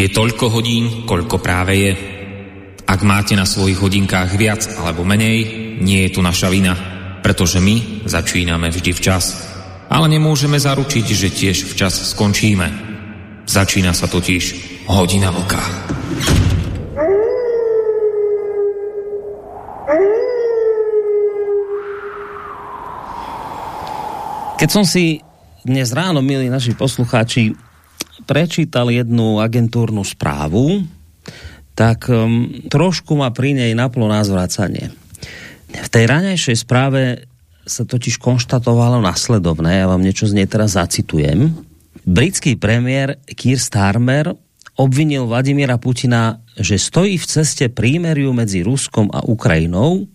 Je toľko hodín, koľko práve je. Ak máte na svojich hodinkách viac alebo menej, nie je tu naša vina, pretože my začíname vždy včas. Ale nemôžeme zaručiť, že tiež včas skončíme. Začína sa totiž hodina vlka. Keď som si dnes ráno, milí naši poslucháči, prečítal jednu agentúrnu správu, tak um, trošku ma pri nej naplo na zvracanie. V tej raňajšej správe sa totiž konštatovalo nasledovné, ja vám niečo z nej teraz zacitujem. Britský premiér Keir Starmer obvinil Vladimíra Putina, že stojí v ceste prímeriu medzi Ruskom a Ukrajinou,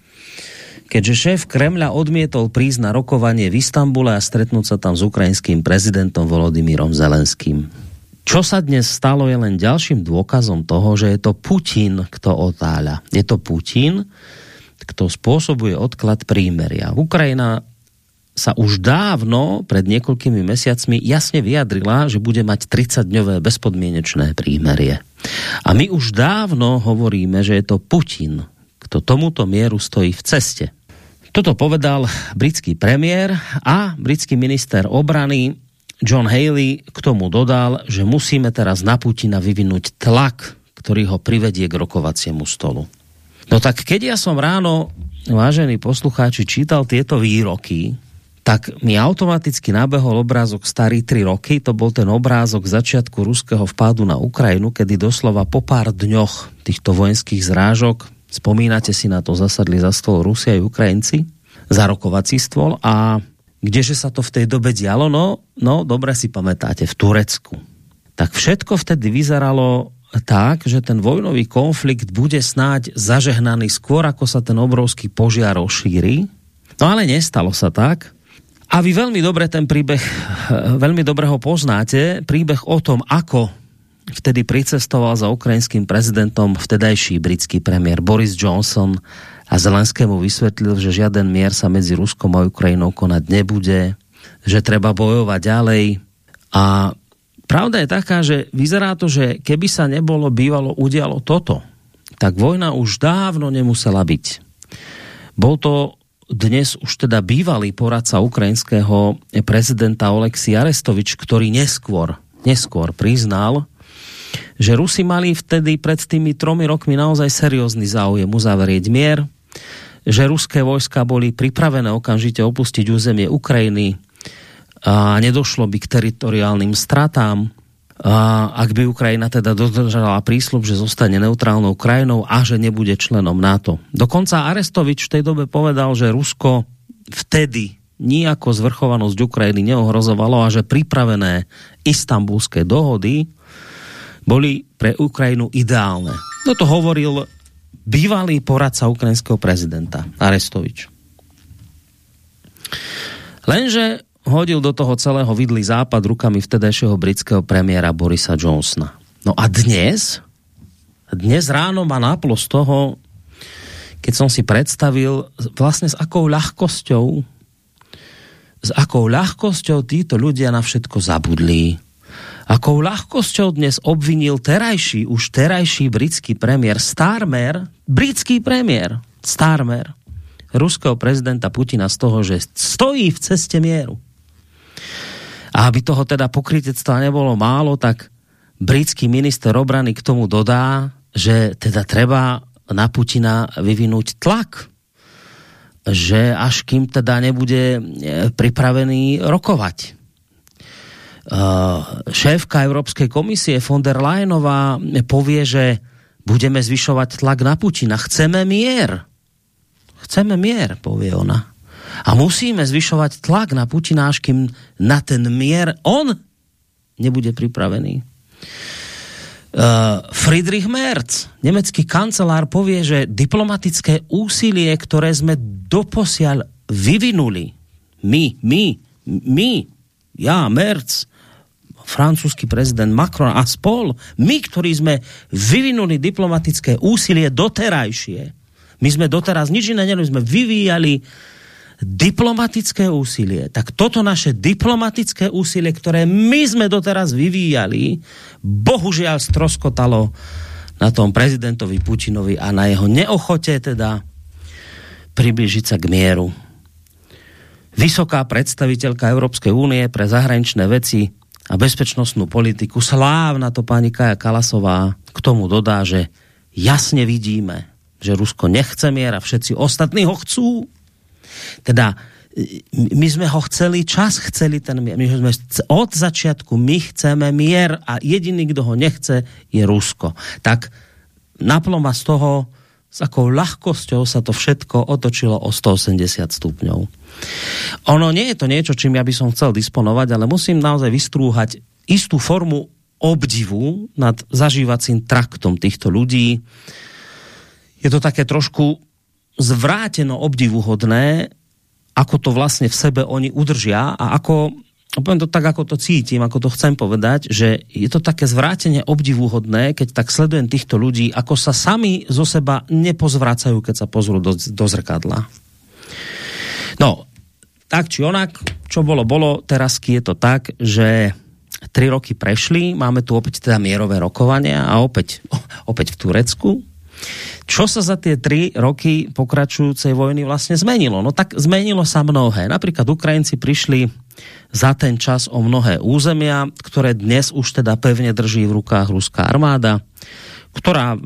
keďže šéf Kremľa odmietol prísť na rokovanie v Istambule a stretnúť sa tam s ukrajinským prezidentom Volodymyrom Zelenským. Čo sa dnes stalo je len ďalším dôkazom toho, že je to Putin, kto otáľa. Je to Putin, kto spôsobuje odklad prímeria. Ukrajina sa už dávno, pred niekoľkými mesiacmi, jasne vyjadrila, že bude mať 30-dňové bezpodmienečné prímerie. A my už dávno hovoríme, že je to Putin, kto tomuto mieru stojí v ceste. Toto povedal britský premiér a britský minister obrany John Haley k tomu dodal, že musíme teraz na Putina vyvinúť tlak, ktorý ho privedie k rokovaciemu stolu. No tak keď ja som ráno, vážení poslucháči, čítal tieto výroky, tak mi automaticky nabehol obrázok starý 3 roky, to bol ten obrázok začiatku ruského vpádu na Ukrajinu, kedy doslova po pár dňoch týchto vojenských zrážok Spomínate si na to, zasadli za stôl Rusia a Ukrajinci za rokovací stôl a kdeže sa to v tej dobe dialo? No, no dobre si pamätáte, v Turecku. Tak všetko vtedy vyzeralo tak, že ten vojnový konflikt bude snáď zažehnaný skôr, ako sa ten obrovský požiar rozšíri. No ale nestalo sa tak. A vy veľmi dobre ten príbeh, veľmi dobre ho poznáte, príbeh o tom, ako vtedy pricestoval za ukrajinským prezidentom vtedajší britský premiér Boris Johnson a Zelenskému vysvetlil, že žiaden mier sa medzi Ruskom a Ukrajinou konať nebude, že treba bojovať ďalej. A pravda je taká, že vyzerá to, že keby sa nebolo bývalo udialo toto, tak vojna už dávno nemusela byť. Bol to dnes už teda bývalý poradca ukrajinského prezidenta Oleksi Arestovič, ktorý neskôr, neskôr priznal, že Rusi mali vtedy pred tými tromi rokmi naozaj seriózny záujem uzavrieť mier, že ruské vojska boli pripravené okamžite opustiť územie Ukrajiny a nedošlo by k teritoriálnym stratám, a ak by Ukrajina teda dodržala prísľub, že zostane neutrálnou krajinou a že nebude členom NATO. Dokonca Arestovič v tej dobe povedal, že Rusko vtedy nijako zvrchovanosť Ukrajiny neohrozovalo a že pripravené istambulské dohody boli pre Ukrajinu ideálne. No to hovoril bývalý poradca ukrajinského prezidenta Arestovič. Lenže hodil do toho celého vidlý západ rukami vtedajšieho britského premiéra Borisa Johnsona. No a dnes, dnes ráno ma náplo z toho, keď som si predstavil vlastne s akou ľahkosťou s akou ľahkosťou títo ľudia na všetko zabudli akou ľahkosťou dnes obvinil terajší, už terajší britský premiér Starmer, britský premiér Starmer, ruského prezidenta Putina z toho, že stojí v ceste mieru. A aby toho teda pokrytectva nebolo málo, tak britský minister obrany k tomu dodá, že teda treba na Putina vyvinúť tlak, že až kým teda nebude pripravený rokovať šéfka Európskej komisie von der Leyenová povie, že budeme zvyšovať tlak na Putina. Chceme mier. Chceme mier, povie ona. A musíme zvyšovať tlak na Putina, až kým na ten mier on nebude pripravený. Uh, Friedrich Merz, nemecký kancelár, povie, že diplomatické úsilie, ktoré sme doposiaľ vyvinuli, my, my, my, ja, Merz, francúzsky prezident Macron a spol, my, ktorí sme vyvinuli diplomatické úsilie doterajšie, my sme doteraz nič iné nerobili, sme vyvíjali diplomatické úsilie, tak toto naše diplomatické úsilie, ktoré my sme doteraz vyvíjali, bohužiaľ stroskotalo na tom prezidentovi Putinovi a na jeho neochote teda priblížiť sa k mieru. Vysoká predstaviteľka Európskej únie pre zahraničné veci a bezpečnostnú politiku, slávna to pani Kaja Kalasová, k tomu dodá, že jasne vidíme, že Rusko nechce mier a všetci ostatní ho chcú. Teda my sme ho chceli čas, chceli ten mier. My sme od začiatku, my chceme mier a jediný, kdo ho nechce, je Rusko. Tak naploma z toho, s akou ľahkosťou sa to všetko otočilo o 180 stupňov. Ono nie je to niečo, čím ja by som chcel disponovať, ale musím naozaj vystrúhať istú formu obdivu nad zažívacím traktom týchto ľudí. Je to také trošku zvráteno obdivuhodné, ako to vlastne v sebe oni udržia a ako, poviem to tak, ako to cítim, ako to chcem povedať, že je to také zvrátenie obdivuhodné, keď tak sledujem týchto ľudí, ako sa sami zo seba nepozvracajú, keď sa pozrú do, do zrkadla. No, tak či onak, čo bolo, bolo, teraz je to tak, že tri roky prešli, máme tu opäť teda mierové rokovania a opäť, opäť v Turecku, čo sa za tie tri roky pokračujúcej vojny vlastne zmenilo? No tak zmenilo sa mnohé. Napríklad Ukrajinci prišli za ten čas o mnohé územia, ktoré dnes už teda pevne drží v rukách ruská armáda, ktorá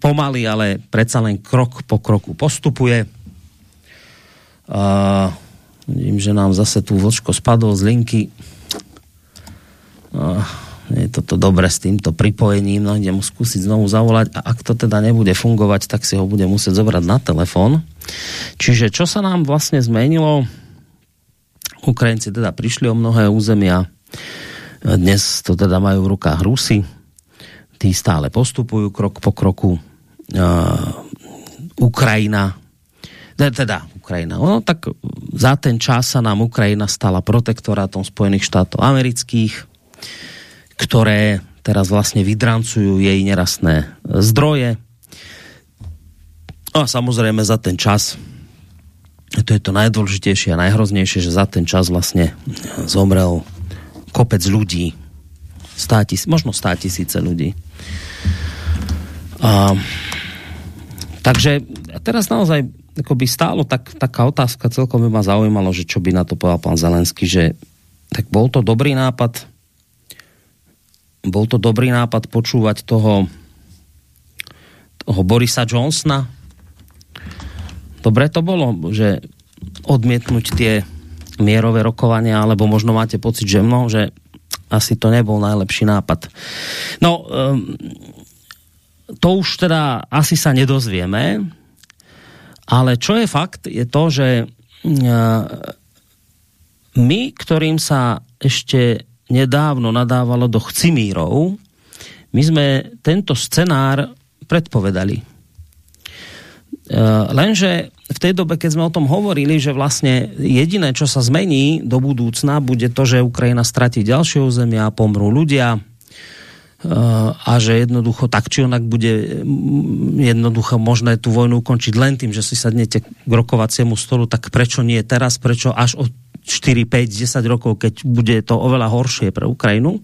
pomaly, ale predsa len krok po kroku postupuje. Uh, vidím, že nám zase tu vočko spadlo z linky. Uh, je toto dobre s týmto pripojením, no idem skúsiť znovu zavolať a ak to teda nebude fungovať, tak si ho bude musieť zobrať na telefon. Čiže čo sa nám vlastne zmenilo? Ukrajinci teda prišli o mnohé územia, dnes to teda majú v rukách Rusy, tí stále postupujú krok po kroku. Uh, Ukrajina, teda Ukrajina, no tak za ten čas sa nám Ukrajina stala protektorátom Spojených štátov amerických ktoré teraz vlastne vydrancujú jej nerastné zdroje. A samozrejme za ten čas, to je to najdôležitejšie a najhroznejšie, že za ten čas vlastne zomrel kopec ľudí. Státis, možno stá tisíce ľudí. A, takže teraz naozaj ako by stálo tak, taká otázka, celkom by ma zaujímalo, že čo by na to povedal pán Zelenský, že tak bol to dobrý nápad, bol to dobrý nápad počúvať toho, toho Borisa Johnsona? Dobre to bolo, že odmietnúť tie mierové rokovania, alebo možno máte pocit, že mno, že asi to nebol najlepší nápad. No, um, to už teda asi sa nedozvieme, ale čo je fakt, je to, že uh, my, ktorým sa ešte nedávno nadávalo do chcimírov, my sme tento scenár predpovedali. E, lenže v tej dobe, keď sme o tom hovorili, že vlastne jediné, čo sa zmení do budúcna, bude to, že Ukrajina stratí ďalšie územia, pomrú ľudia, e, a že jednoducho tak či onak bude jednoducho možné tú vojnu ukončiť len tým, že si sadnete k rokovaciemu stolu, tak prečo nie teraz, prečo až o 4, 5, 10 rokov, keď bude to oveľa horšie pre Ukrajinu.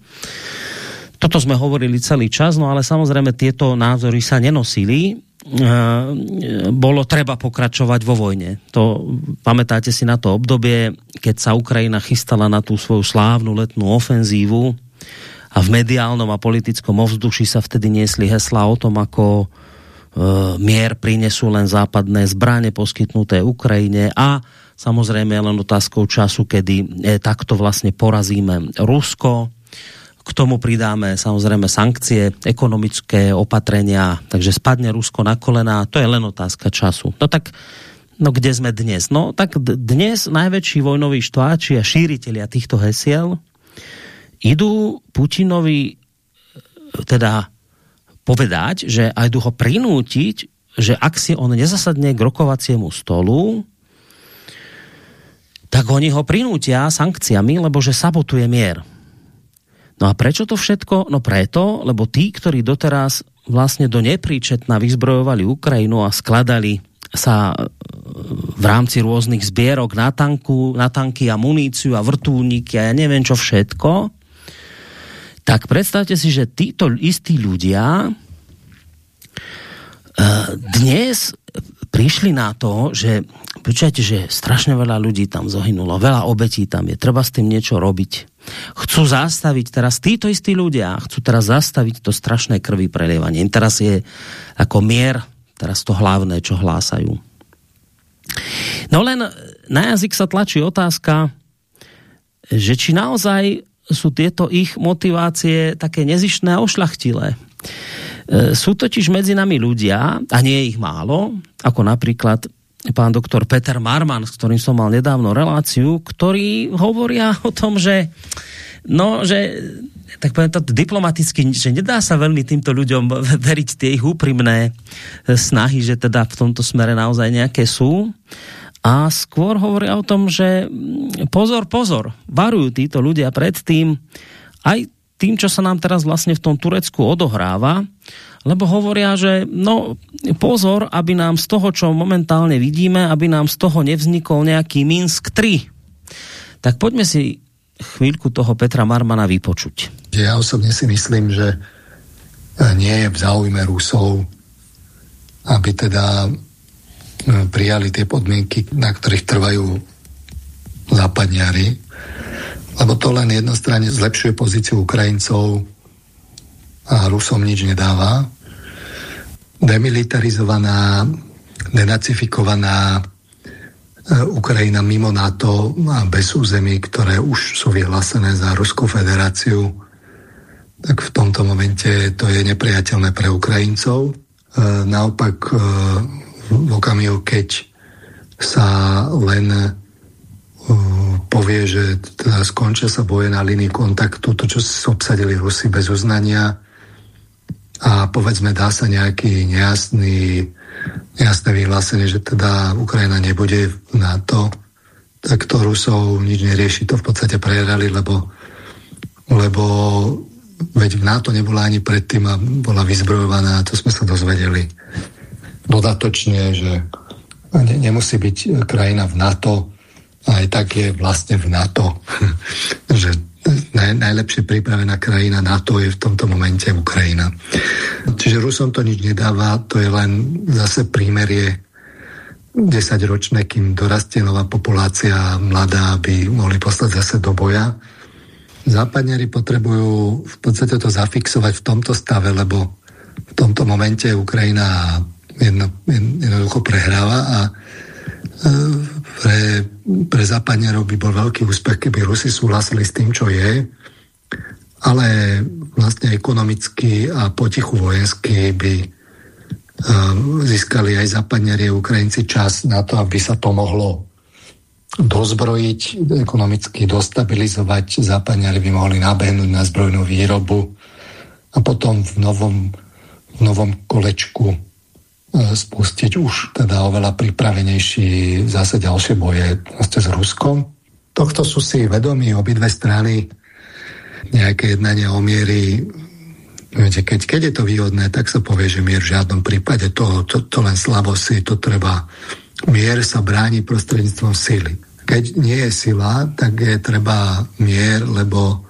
Toto sme hovorili celý čas, no ale samozrejme tieto názory sa nenosili. E, bolo treba pokračovať vo vojne. To, pamätáte si na to obdobie, keď sa Ukrajina chystala na tú svoju slávnu letnú ofenzívu a v mediálnom a politickom ovzduši sa vtedy niesli hesla o tom, ako e, mier prinesú len západné zbranie poskytnuté Ukrajine a Samozrejme len otázkou času, kedy e, takto vlastne porazíme Rusko. K tomu pridáme samozrejme sankcie, ekonomické opatrenia, takže spadne Rusko na kolená, to je len otázka času. No tak No kde sme dnes? No tak dnes najväčší vojnoví štváči a šíriteľia týchto hesiel idú Putinovi e, teda povedať, že aj ho prinútiť, že ak si on nezasadne k rokovaciemu stolu, tak oni ho prinútia sankciami, lebo že sabotuje mier. No a prečo to všetko? No preto, lebo tí, ktorí doteraz vlastne do nepríčetna vyzbrojovali Ukrajinu a skladali sa e, v rámci rôznych zbierok na, tanku, na tanky a muníciu a vrtulníky a ja neviem čo všetko, tak predstavte si, že títo istí ľudia dnes prišli na to, že počujete, že strašne veľa ľudí tam zohynulo, veľa obetí tam je, treba s tým niečo robiť. Chcú zastaviť teraz, títo istí ľudia chcú teraz zastaviť to strašné krvi prelievanie. Teraz je ako mier, teraz to hlavné, čo hlásajú. No len na jazyk sa tlačí otázka, že či naozaj sú tieto ich motivácie také nezištné a ošlachtilé. E, sú totiž medzi nami ľudia, a nie je ich málo, ako napríklad pán doktor Peter Marman, s ktorým som mal nedávno reláciu, ktorí hovoria o tom, že no, že tak poviem to diplomaticky, že nedá sa veľmi týmto ľuďom veriť tie ich úprimné snahy, že teda v tomto smere naozaj nejaké sú. A skôr hovoria o tom, že pozor, pozor, varujú títo ľudia pred tým, aj tým, čo sa nám teraz vlastne v tom Turecku odohráva, lebo hovoria, že no pozor, aby nám z toho, čo momentálne vidíme, aby nám z toho nevznikol nejaký Minsk 3. Tak poďme si chvíľku toho Petra Marmana vypočuť. Ja osobne si myslím, že nie je v záujme Rusov, aby teda prijali tie podmienky, na ktorých trvajú západňari, lebo to len jednostranne zlepšuje pozíciu Ukrajincov a Rusom nič nedáva. Demilitarizovaná, denacifikovaná e, Ukrajina mimo NATO a bez území, ktoré už sú vyhlásené za Ruskou federáciu, tak v tomto momente to je nepriateľné pre Ukrajincov. E, naopak e, v okamihu, keď sa len povie, že teda skončia sa boje na linii kontaktu, to, čo obsadili Rusi bez uznania. A povedzme dá sa nejaký nejasný, nejasné vyhlásenie, že teda Ukrajina nebude v NATO, tak to Rusov nič nerieši, to v podstate prehrali, lebo, lebo veď v NATO nebola ani predtým a bola vyzbrojovaná, to sme sa dozvedeli dodatočne, že nemusí byť krajina v NATO, aj tak je vlastne v NATO. že naj, najlepšie pripravená krajina NATO je v tomto momente Ukrajina. Čiže Rusom to nič nedáva, to je len zase prímerie 10-ročné, kým dorastie nová populácia mladá, aby mohli poslať zase do boja. Západňari potrebujú v podstate to zafixovať v tomto stave, lebo v tomto momente Ukrajina jedno, jednoducho prehráva a pre, pre západňarov by bol veľký úspech, keby Rusi súhlasili s tým, čo je, ale vlastne ekonomicky a potichu vojensky by um, získali aj západňari a Ukrajinci čas na to, aby sa to mohlo dozbrojiť, ekonomicky dostabilizovať. Západňari by mohli nabehnúť na zbrojnú výrobu a potom v novom, v novom kolečku E, spustiť už teda oveľa pripravenejší zase ďalšie boje vlastne s Ruskom. Tohto sú si vedomí obidve strany nejaké jednanie o miery Viete, keď, keď je to výhodné, tak sa povie, že mier v žiadnom prípade toho, to, to len slabosí, to treba. Mier sa bráni prostredníctvom sily. Keď nie je sila, tak je treba mier, lebo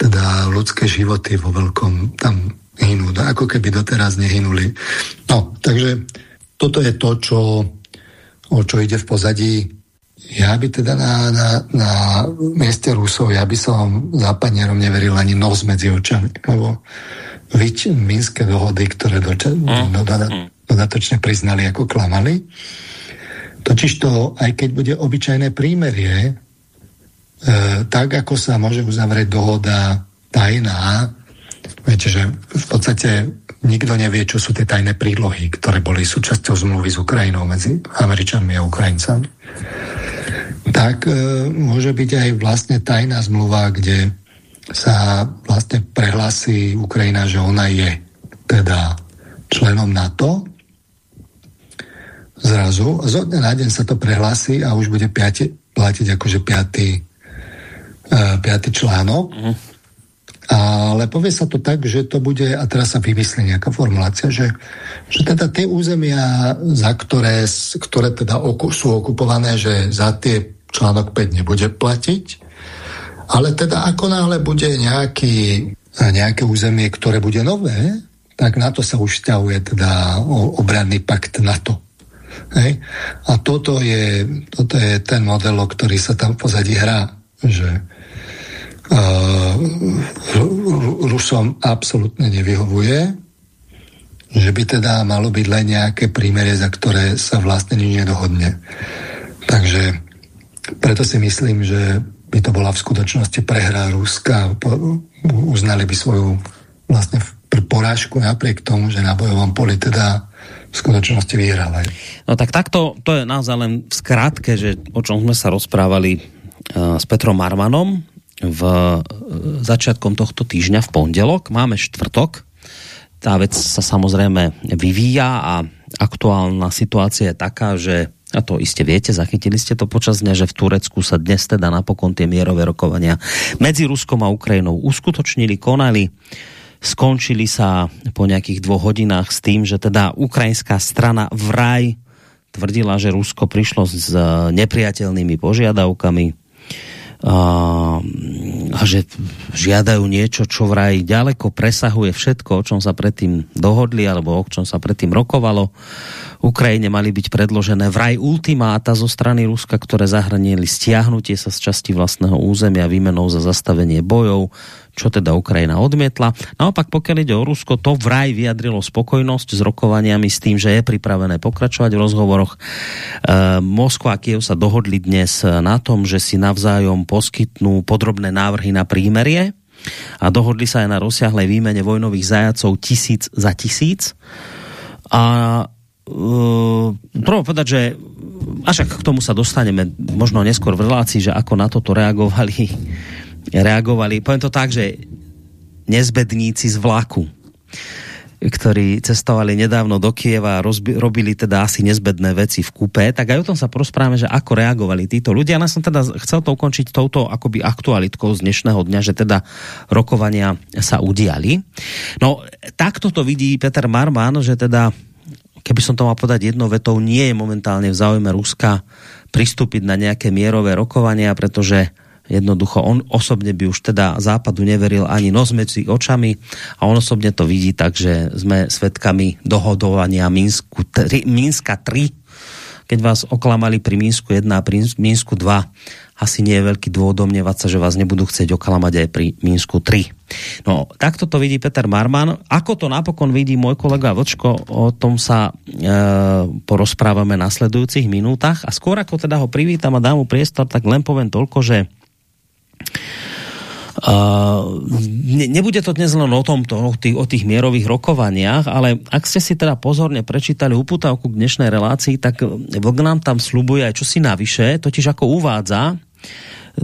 teda ľudské životy vo veľkom tam hynú, ako keby doteraz nehynuli. No, takže toto je to, čo, o čo ide v pozadí. Ja by teda na, na, na mieste Rusov, ja by som západnierom neveril ani nos medzi očami, lebo viť minské dohody, ktoré doča, mm. dodatočne priznali, ako klamali. Totiž to, aj keď bude obyčajné prímerie, e, tak ako sa môže uzavrieť dohoda tajná, Viete, že v podstate nikto nevie, čo sú tie tajné prílohy, ktoré boli súčasťou zmluvy s Ukrajinou medzi Američanmi a Ukrajincami. Tak e, môže byť aj vlastne tajná zmluva, kde sa vlastne prehlási Ukrajina, že ona je teda členom NATO. Zrazu, zo dňa na deň sa to prehlási a už bude piati, platiť akože piatý, e, piatý článok. Mm a ale povie sa to tak, že to bude, a teraz sa vymyslí nejaká formulácia, že, že teda tie územia, za ktoré, ktoré teda oku, sú okupované, že za tie článok 5 nebude platiť, ale teda ako náhle bude nejaký, nejaké územie, ktoré bude nové, tak na to sa už vzťahuje teda obranný pakt NATO. Hej? A toto je, toto je ten model, o ktorý sa tam pozadí hrá, že Rusom absolútne nevyhovuje, že by teda malo byť len nejaké prímerie, za ktoré sa vlastne nič nedohodne. Takže preto si myslím, že by to bola v skutočnosti prehrá Ruska, uznali by svoju vlastne porážku napriek tomu, že na bojovom poli teda v skutočnosti vyhrali. No tak takto, to je naozaj len v skratke, že o čom sme sa rozprávali uh, s Petrom Marmanom, v e, začiatkom tohto týždňa v pondelok. Máme štvrtok. Tá vec sa samozrejme vyvíja a aktuálna situácia je taká, že a to iste viete, zachytili ste to počas dňa, že v Turecku sa dnes teda napokon tie mierové rokovania medzi Ruskom a Ukrajinou uskutočnili, konali, skončili sa po nejakých dvoch hodinách s tým, že teda ukrajinská strana vraj tvrdila, že Rusko prišlo s nepriateľnými požiadavkami, a že žiadajú niečo, čo vraj ďaleko presahuje všetko, o čom sa predtým dohodli, alebo o čom sa predtým rokovalo. Ukrajine mali byť predložené vraj ultimáta zo strany Ruska, ktoré zahranieli stiahnutie sa z časti vlastného územia výmenou za zastavenie bojov, čo teda Ukrajina odmietla. Naopak, pokiaľ ide o Rusko, to vraj vyjadrilo spokojnosť s rokovaniami s tým, že je pripravené pokračovať v rozhovoroch. E, Moskva a Kiev sa dohodli dnes na tom, že si navzájom poskytnú podrobné návrhy na prímerie a dohodli sa aj na rozsiahlej výmene vojnových zajacov tisíc za tisíc. A uh, prvo povedať, že až k tomu sa dostaneme možno neskôr v relácii, že ako na toto reagovali reagovali, poviem to tak, že nezbedníci z vlaku, ktorí cestovali nedávno do Kieva a robili teda asi nezbedné veci v kupe, tak aj o tom sa porozprávame, že ako reagovali títo ľudia. Ja som teda chcel to ukončiť touto akoby aktualitkou z dnešného dňa, že teda rokovania sa udiali. No, takto to vidí Peter Marman, že teda keby som to mal podať jednou vetou, nie je momentálne v záujme Ruska pristúpiť na nejaké mierové rokovania, pretože Jednoducho on osobne by už teda západu neveril ani nos medzi očami a on osobne to vidí tak, že sme svetkami dohodovania Minsku 3, Minska 3, keď vás oklamali pri Minsku 1 a pri Minsku 2 asi nie je veľký dôvod domnievať sa, že vás nebudú chcieť oklamať aj pri Minsku 3. No, takto to vidí Peter Marman. Ako to napokon vidí môj kolega Vlčko, o tom sa e, porozprávame na sledujúcich minútach. A skôr ako teda ho privítam a dám mu priestor, tak len poviem toľko, že Uh, ne, nebude to dnes len o tomto, o tých, o tých mierových rokovaniach, ale ak ste si teda pozorne prečítali uputávku k dnešnej relácii, tak Vlk nám tam slubuje aj čosi navyše, totiž ako uvádza,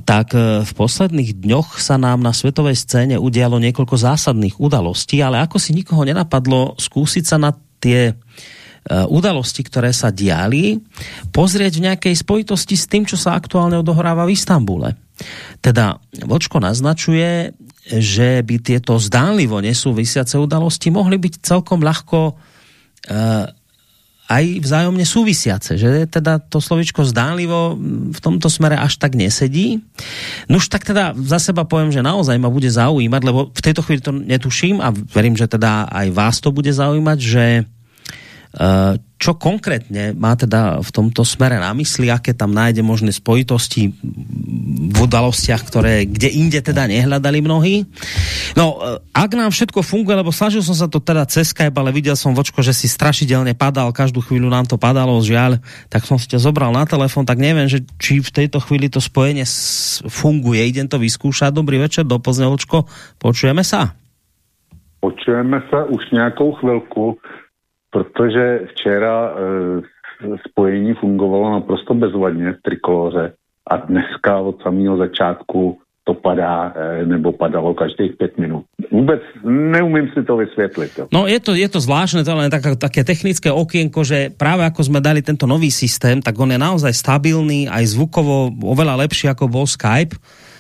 tak e, v posledných dňoch sa nám na svetovej scéne udialo niekoľko zásadných udalostí, ale ako si nikoho nenapadlo skúsiť sa na tie Eh, udalosti, ktoré sa diali, pozrieť v nejakej spojitosti s tým, čo sa aktuálne odohráva v Istambule. Teda Vočko naznačuje, že by tieto zdánlivo nesúvisiace udalosti mohli byť celkom ľahko uh, aj vzájomne súvisiace, že teda to slovičko zdánlivo v tomto smere až tak nesedí. No už tak teda za seba poviem, že naozaj ma bude zaujímať, lebo v tejto chvíli to netuším a verím, že teda aj vás to bude zaujímať, že čo konkrétne má teda v tomto smere na mysli, aké tam nájde možné spojitosti v udalostiach, ktoré kde inde teda nehľadali mnohí. No, eh, ak nám všetko funguje, lebo snažil som sa to teda cez Skype, ale videl som vočko, že si strašidelne padal, každú chvíľu nám to padalo, žiaľ, tak som si ťa zobral na telefon, tak neviem, že či v tejto chvíli to spojenie funguje, idem to vyskúšať. Dobrý večer, do Vočko, počujeme sa? Počujeme sa už nějakou chvilku protože včera e, spojení fungovalo naprosto bezvadně v trikoloře a dneska od samého začátku to padá, e, nebo padalo každých pět minut. Vůbec neumím si to vysvětlit. Jo. No je to, je to zvláštne, to len tak, také technické okienko, že práve ako sme dali tento nový systém, tak on je naozaj stabilný, aj zvukovo oveľa lepší ako bol Skype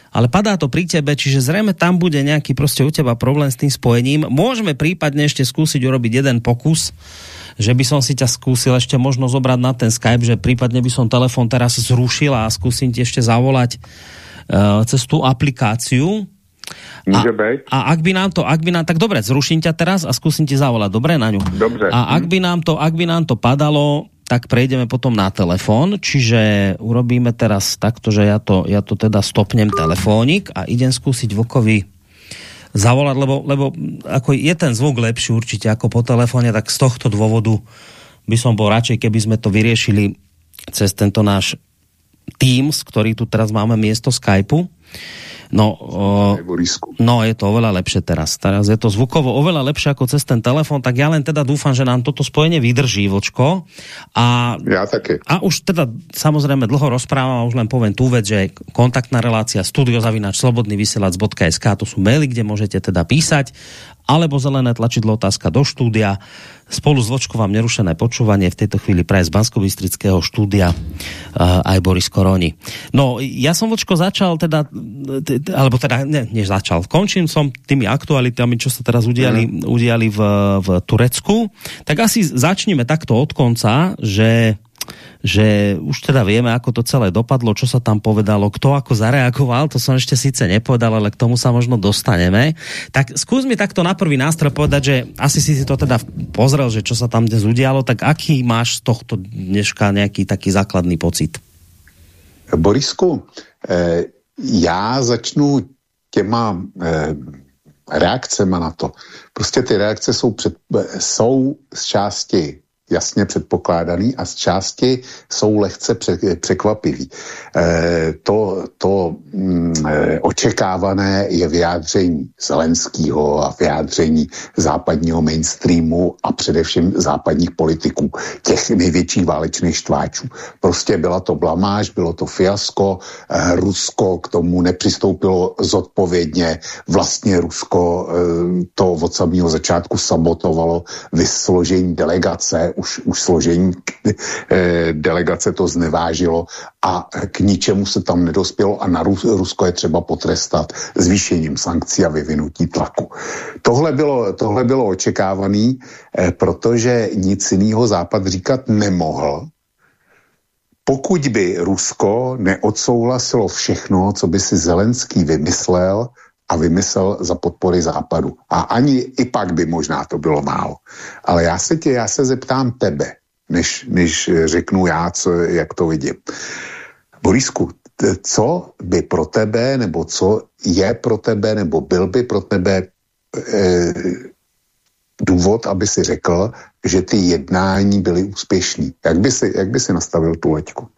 ale padá to pri tebe, čiže zrejme tam bude nejaký proste u teba problém s tým spojením. Môžeme prípadne ešte skúsiť urobiť jeden pokus, že by som si ťa skúsil ešte možno zobrať na ten Skype, že prípadne by som telefon teraz zrušil a skúsim ti ešte zavolať uh, cez tú aplikáciu. Může být. A ak by nám to, ak by nám, tak dobre, zruším ťa teraz a skúsim ti zavolať, dobre, na ňu. Dobře. A ak by nám to, ak by nám to padalo, tak prejdeme potom na telefon, čiže urobíme teraz takto, že ja to, ja to teda stopnem telefónik a idem skúsiť Vokovi zavolať, lebo, lebo ako je ten zvuk lepší určite ako po telefóne, tak z tohto dôvodu by som bol radšej, keby sme to vyriešili cez tento náš Teams, ktorý tu teraz máme miesto Skypeu. No, o, no, je to oveľa lepšie teraz. Teraz je to zvukovo oveľa lepšie ako cez ten telefon, tak ja len teda dúfam, že nám toto spojenie vydrží, vočko. A, ja také. A už teda samozrejme dlho rozprávam a už len poviem tú vec, že kontaktná relácia studiozavinač slobodnyvysielac.sk to sú maily, kde môžete teda písať alebo zelené tlačidlo otázka do štúdia. Spolu s Vočkou vám nerušené počúvanie v tejto chvíli praje z bansko štúdia uh, aj Boris Koroni. No, ja som Vočko začal teda, alebo teda, ne, než začal, končím som tými aktualitami, čo sa teraz udiali, mm. udiali v, v Turecku. Tak asi začneme takto od konca, že že už teda vieme, ako to celé dopadlo, čo sa tam povedalo, kto ako zareagoval, to som ešte síce nepovedal, ale k tomu sa možno dostaneme. Tak skús mi takto na prvý nástroj povedať, že asi si si to teda pozrel, že čo sa tam dnes udialo, tak aký máš z tohto dneška nejaký taký základný pocit? Borisku, eh, já začnu těma eh, reakcema na to. Prostě ty reakce jsou, před, jsou z části jasně předpokládaný a z části jsou lehce překvapivý. E, to to mm, e, očekávané je vyjádření Zelenského a vyjádření západního mainstreamu a především západních politiků, těch největších válečných štváčů. Prostě byla to blamáž, bylo to fiasko, e, Rusko k tomu nepřistoupilo zodpovědně, vlastně Rusko to od samého začátku sabotovalo vysložení delegace, už, už složení eh, delegace to znevážilo a k ničemu se tam nedospělo a na Rus, Rusko je třeba potrestat zvýšením sankcí a vyvinutí tlaku. Tohle bylo, tohle bylo očekávaný, eh, protože nic jiného Západ říkat nemohl, pokud by Rusko neodsouhlasilo všechno, co by si Zelenský vymyslel, a vymyslel za podpory západu. A ani i pak by možná to bylo málo. Ale já se tě, já se zeptám tebe, než, než řeknu já, co, jak to vidím. Borisku, co by pro tebe, nebo co je pro tebe, nebo byl by pro tebe e, důvod, aby si řekl, že ty jednání byly úspěšní. Jak by si, jak by si nastavil tu leťku?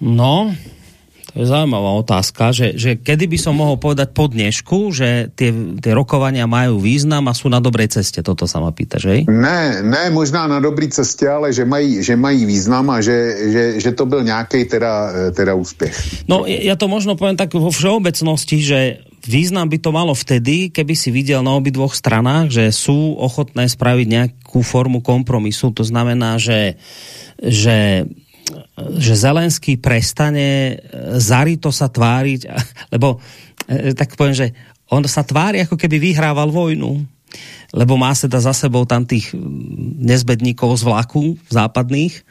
No, to je zaujímavá otázka, že, že kedy by som mohol povedať po dnešku, že tie, tie rokovania majú význam a sú na dobrej ceste, toto sa ma pýta, že? Ne, ne, možná na dobrý cestě, ale že mají, že mají význam a že, že, že to byl nějaký teda, teda úspěch. No ja to možno poviem tak vo všeobecnosti, že význam by to malo vtedy, keby si viděl na obidvoch stranách, že sú ochotné spraviť nejakú formu kompromisu. To znamená, že, že že Zelenský prestane e, zarito sa tváriť, lebo e, tak poviem, že on sa tvári, ako keby vyhrával vojnu lebo má teda za sebou tam tých nezbedníkov z vlaku západných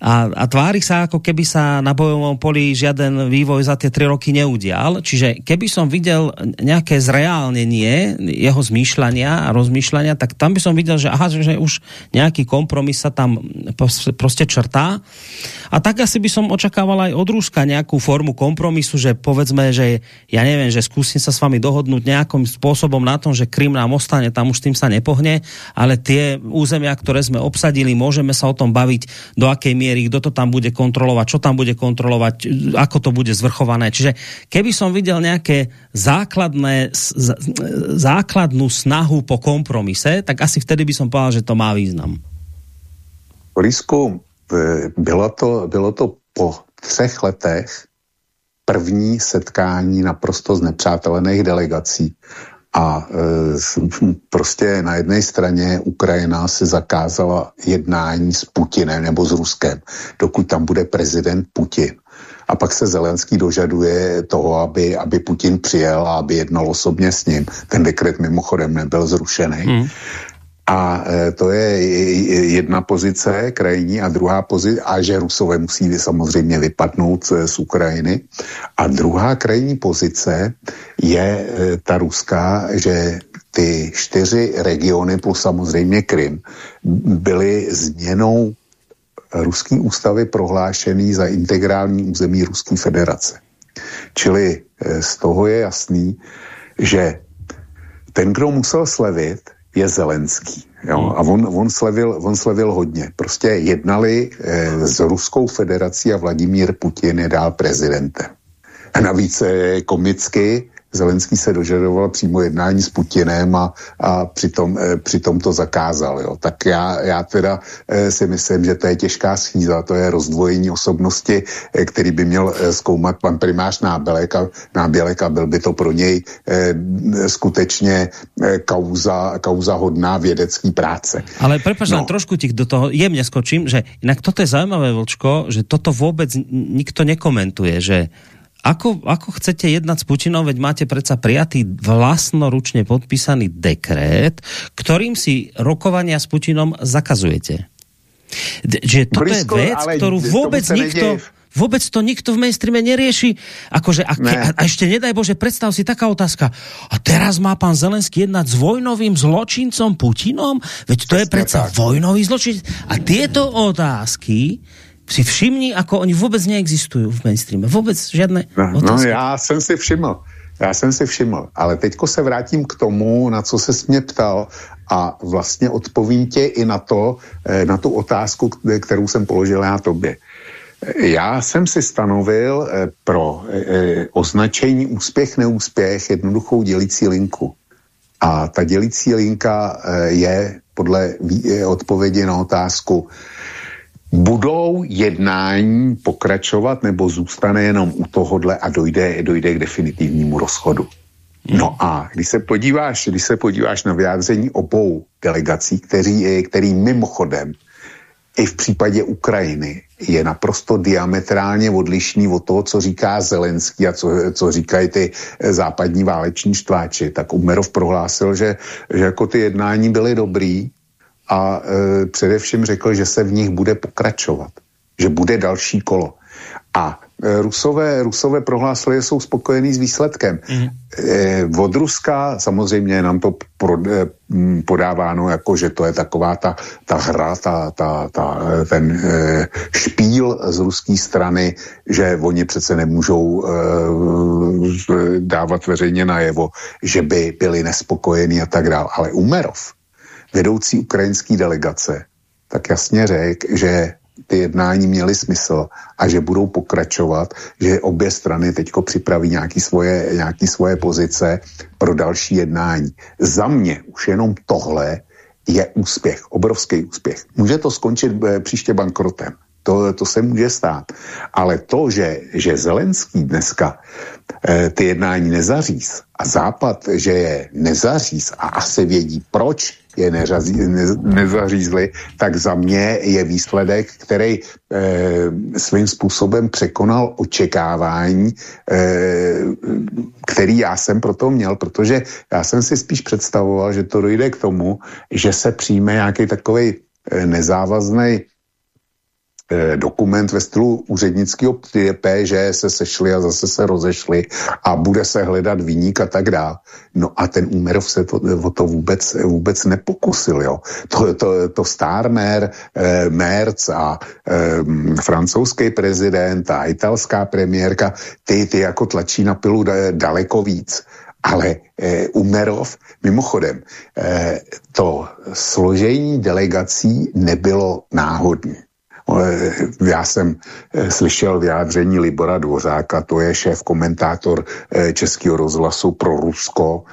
a, a tvári sa, ako keby sa na bojovom poli žiaden vývoj za tie tri roky neudial. Čiže keby som videl nejaké zreálnenie jeho zmýšľania a rozmýšľania, tak tam by som videl, že aha, že už nejaký kompromis sa tam proste črtá. A tak asi by som očakával aj od Ruska nejakú formu kompromisu, že povedzme, že ja neviem, že skúsim sa s vami dohodnúť nejakým spôsobom na tom, že Krym nám ostane, tam už tým sa nepohne, ale tie územia, ktoré sme obsadili, môžeme sa o tom baviť, do akej miery, kto to tam bude kontrolovať, čo tam bude kontrolovať, ako to bude zvrchované. Čiže keby som videl nejaké základné, základnú snahu po kompromise, tak asi vtedy by som povedal, že to má význam. Borisku, bylo to, bylo to po třech letech první setkání naprosto znepřátelených delegací a e, prostě na jedné straně Ukrajina se zakázala jednání s Putinem nebo s Ruskem, dokud tam bude prezident Putin. a pak se Zelenský dožaduje toho, aby, aby Putin přijel a aby jednal osobně s ním. Ten dekret mimochodem nebyl zrušený. Hmm. A e, to je jedna pozice krajní a druhá pozice, a že Rusové musí samozřejmě vypadnout z Ukrajiny. A druhá krajní pozice je e, ta ruská, že ty čtyři regiony plus samozřejmě Krym byly změnou ruský ústavy prohlášený za integrální území Ruské federace. Čili e, z toho je jasný, že ten, kdo musel slevit, je Zelenský. Jo? Hmm. A on, on, slevil, on slevil hodně. Prostě jednali eh, s Ruskou federací a Vladimír Putin je dál prezidentem. A navíc eh, komicky Zelenský se dožadoval přímo jednání s Putinem a, a přitom, e, přitom to zakázal. Jo. Tak já, já teda e, si myslím, že to je těžká schýza, to je rozdvojení osobnosti, e, který by měl e, zkoumat pan primář Nábělek a, Nábělek a byl by to pro něj e, skutečně e, kauza, kauza hodná vědecký práce. Ale prepač, no. trošku ti do toho jemně skočím, že jinak toto je zajímavé, Vlčko, že toto vůbec nikto nekomentuje, že Ako, ako chcete jednať s Putinom, veď máte predsa prijatý vlastnoručne podpísaný dekret, ktorým si rokovania s Putinom zakazujete. Že toto Blízko, je vec, ktorú vôbec nikto... Vôbec to nikto v mainstreame nerieši. Akože, a, ne. a, a ešte nedaj Bože, predstav si taká otázka. A teraz má pán Zelenský jednať s vojnovým zločincom Putinom? Veď to Presne je predsa tak. vojnový zločinec. A tieto otázky si všimni, ako oni vůbec neexistují v mainstreame. Vůbec žádné no, no, já jsem si všiml. Já jsem si všiml, ale teďko se vrátím k tomu, na co se mě ptal a vlastně odpovím tě i na to, eh, na tu otázku, kterou jsem položil já tobě. Já jsem si stanovil eh, pro eh, označení úspěch, neúspěch jednoduchou dělící linku. A ta dělící linka je podle odpovědi na otázku, budou jednání pokračovat nebo zůstane jenom u tohohle a dojde, dojde k definitivnímu rozchodu. No a když se podíváš, když se podíváš na vyjádření obou delegací, který, který mimochodem i v případě Ukrajiny je naprosto diametrálně odlišný od toho, co říká Zelenský a co, co říkají ty západní váleční štváči, tak Umerov prohlásil, že, že jako ty jednání byly dobrý, a e, především řekl, že se v nich bude pokračovat, že bude další kolo. A e, Rusové, Rusové prohlásili, že jsou spokojení s výsledkem. Mm. E, od Ruska samozřejmě nám to pro, e, podáváno jako, že to je taková ta, ta hra, ta, ta, ta, ten e, špíl z ruské strany, že oni přece nemůžou e, dávat veřejně najevo, že by byli nespokojení a tak dále. Ale Umerov, vedoucí ukrajinské delegace, tak jasně řekl, že ty jednání měly smysl a že budou pokračovat, že obě strany teďko připraví nějaký svoje, nějaký svoje pozice pro další jednání. Za mě už jenom tohle je úspěch, obrovský úspěch. Může to skončit eh, příště bankrotem. To, to se může stát. Ale to, že, že Zelenský dneska e, ty jednání nezaříz a Západ, že je nezaříz a asi vědí proč, je neřazí, ne, nezařízli, tak za mě je výsledek, který e, svým způsobem překonal očekávání, e, který já jsem proto měl, protože já jsem si spíš představoval, že to dojde k tomu, že se přijme nějaký takový e, nezávazný Eh, dokument ve stylu úřednického TDP, že se sešli a zase se rozešli a bude se hledat výnik a tak dále. No a ten Úmerov se to, o to vůbec, vůbec nepokusil. Jo. To, to, to Starmer, eh, Merz a eh, francouzský prezident a italská premiérka, ty, ty jako tlačí na pilu daleko víc. Ale eh, Umerov, mimochodem, eh, to složení delegací nebylo náhodné. Já jsem eh, slyšel vyjádření Libora Dvořáka, to je šéf komentátor eh, Českého rozhlasu pro Rusko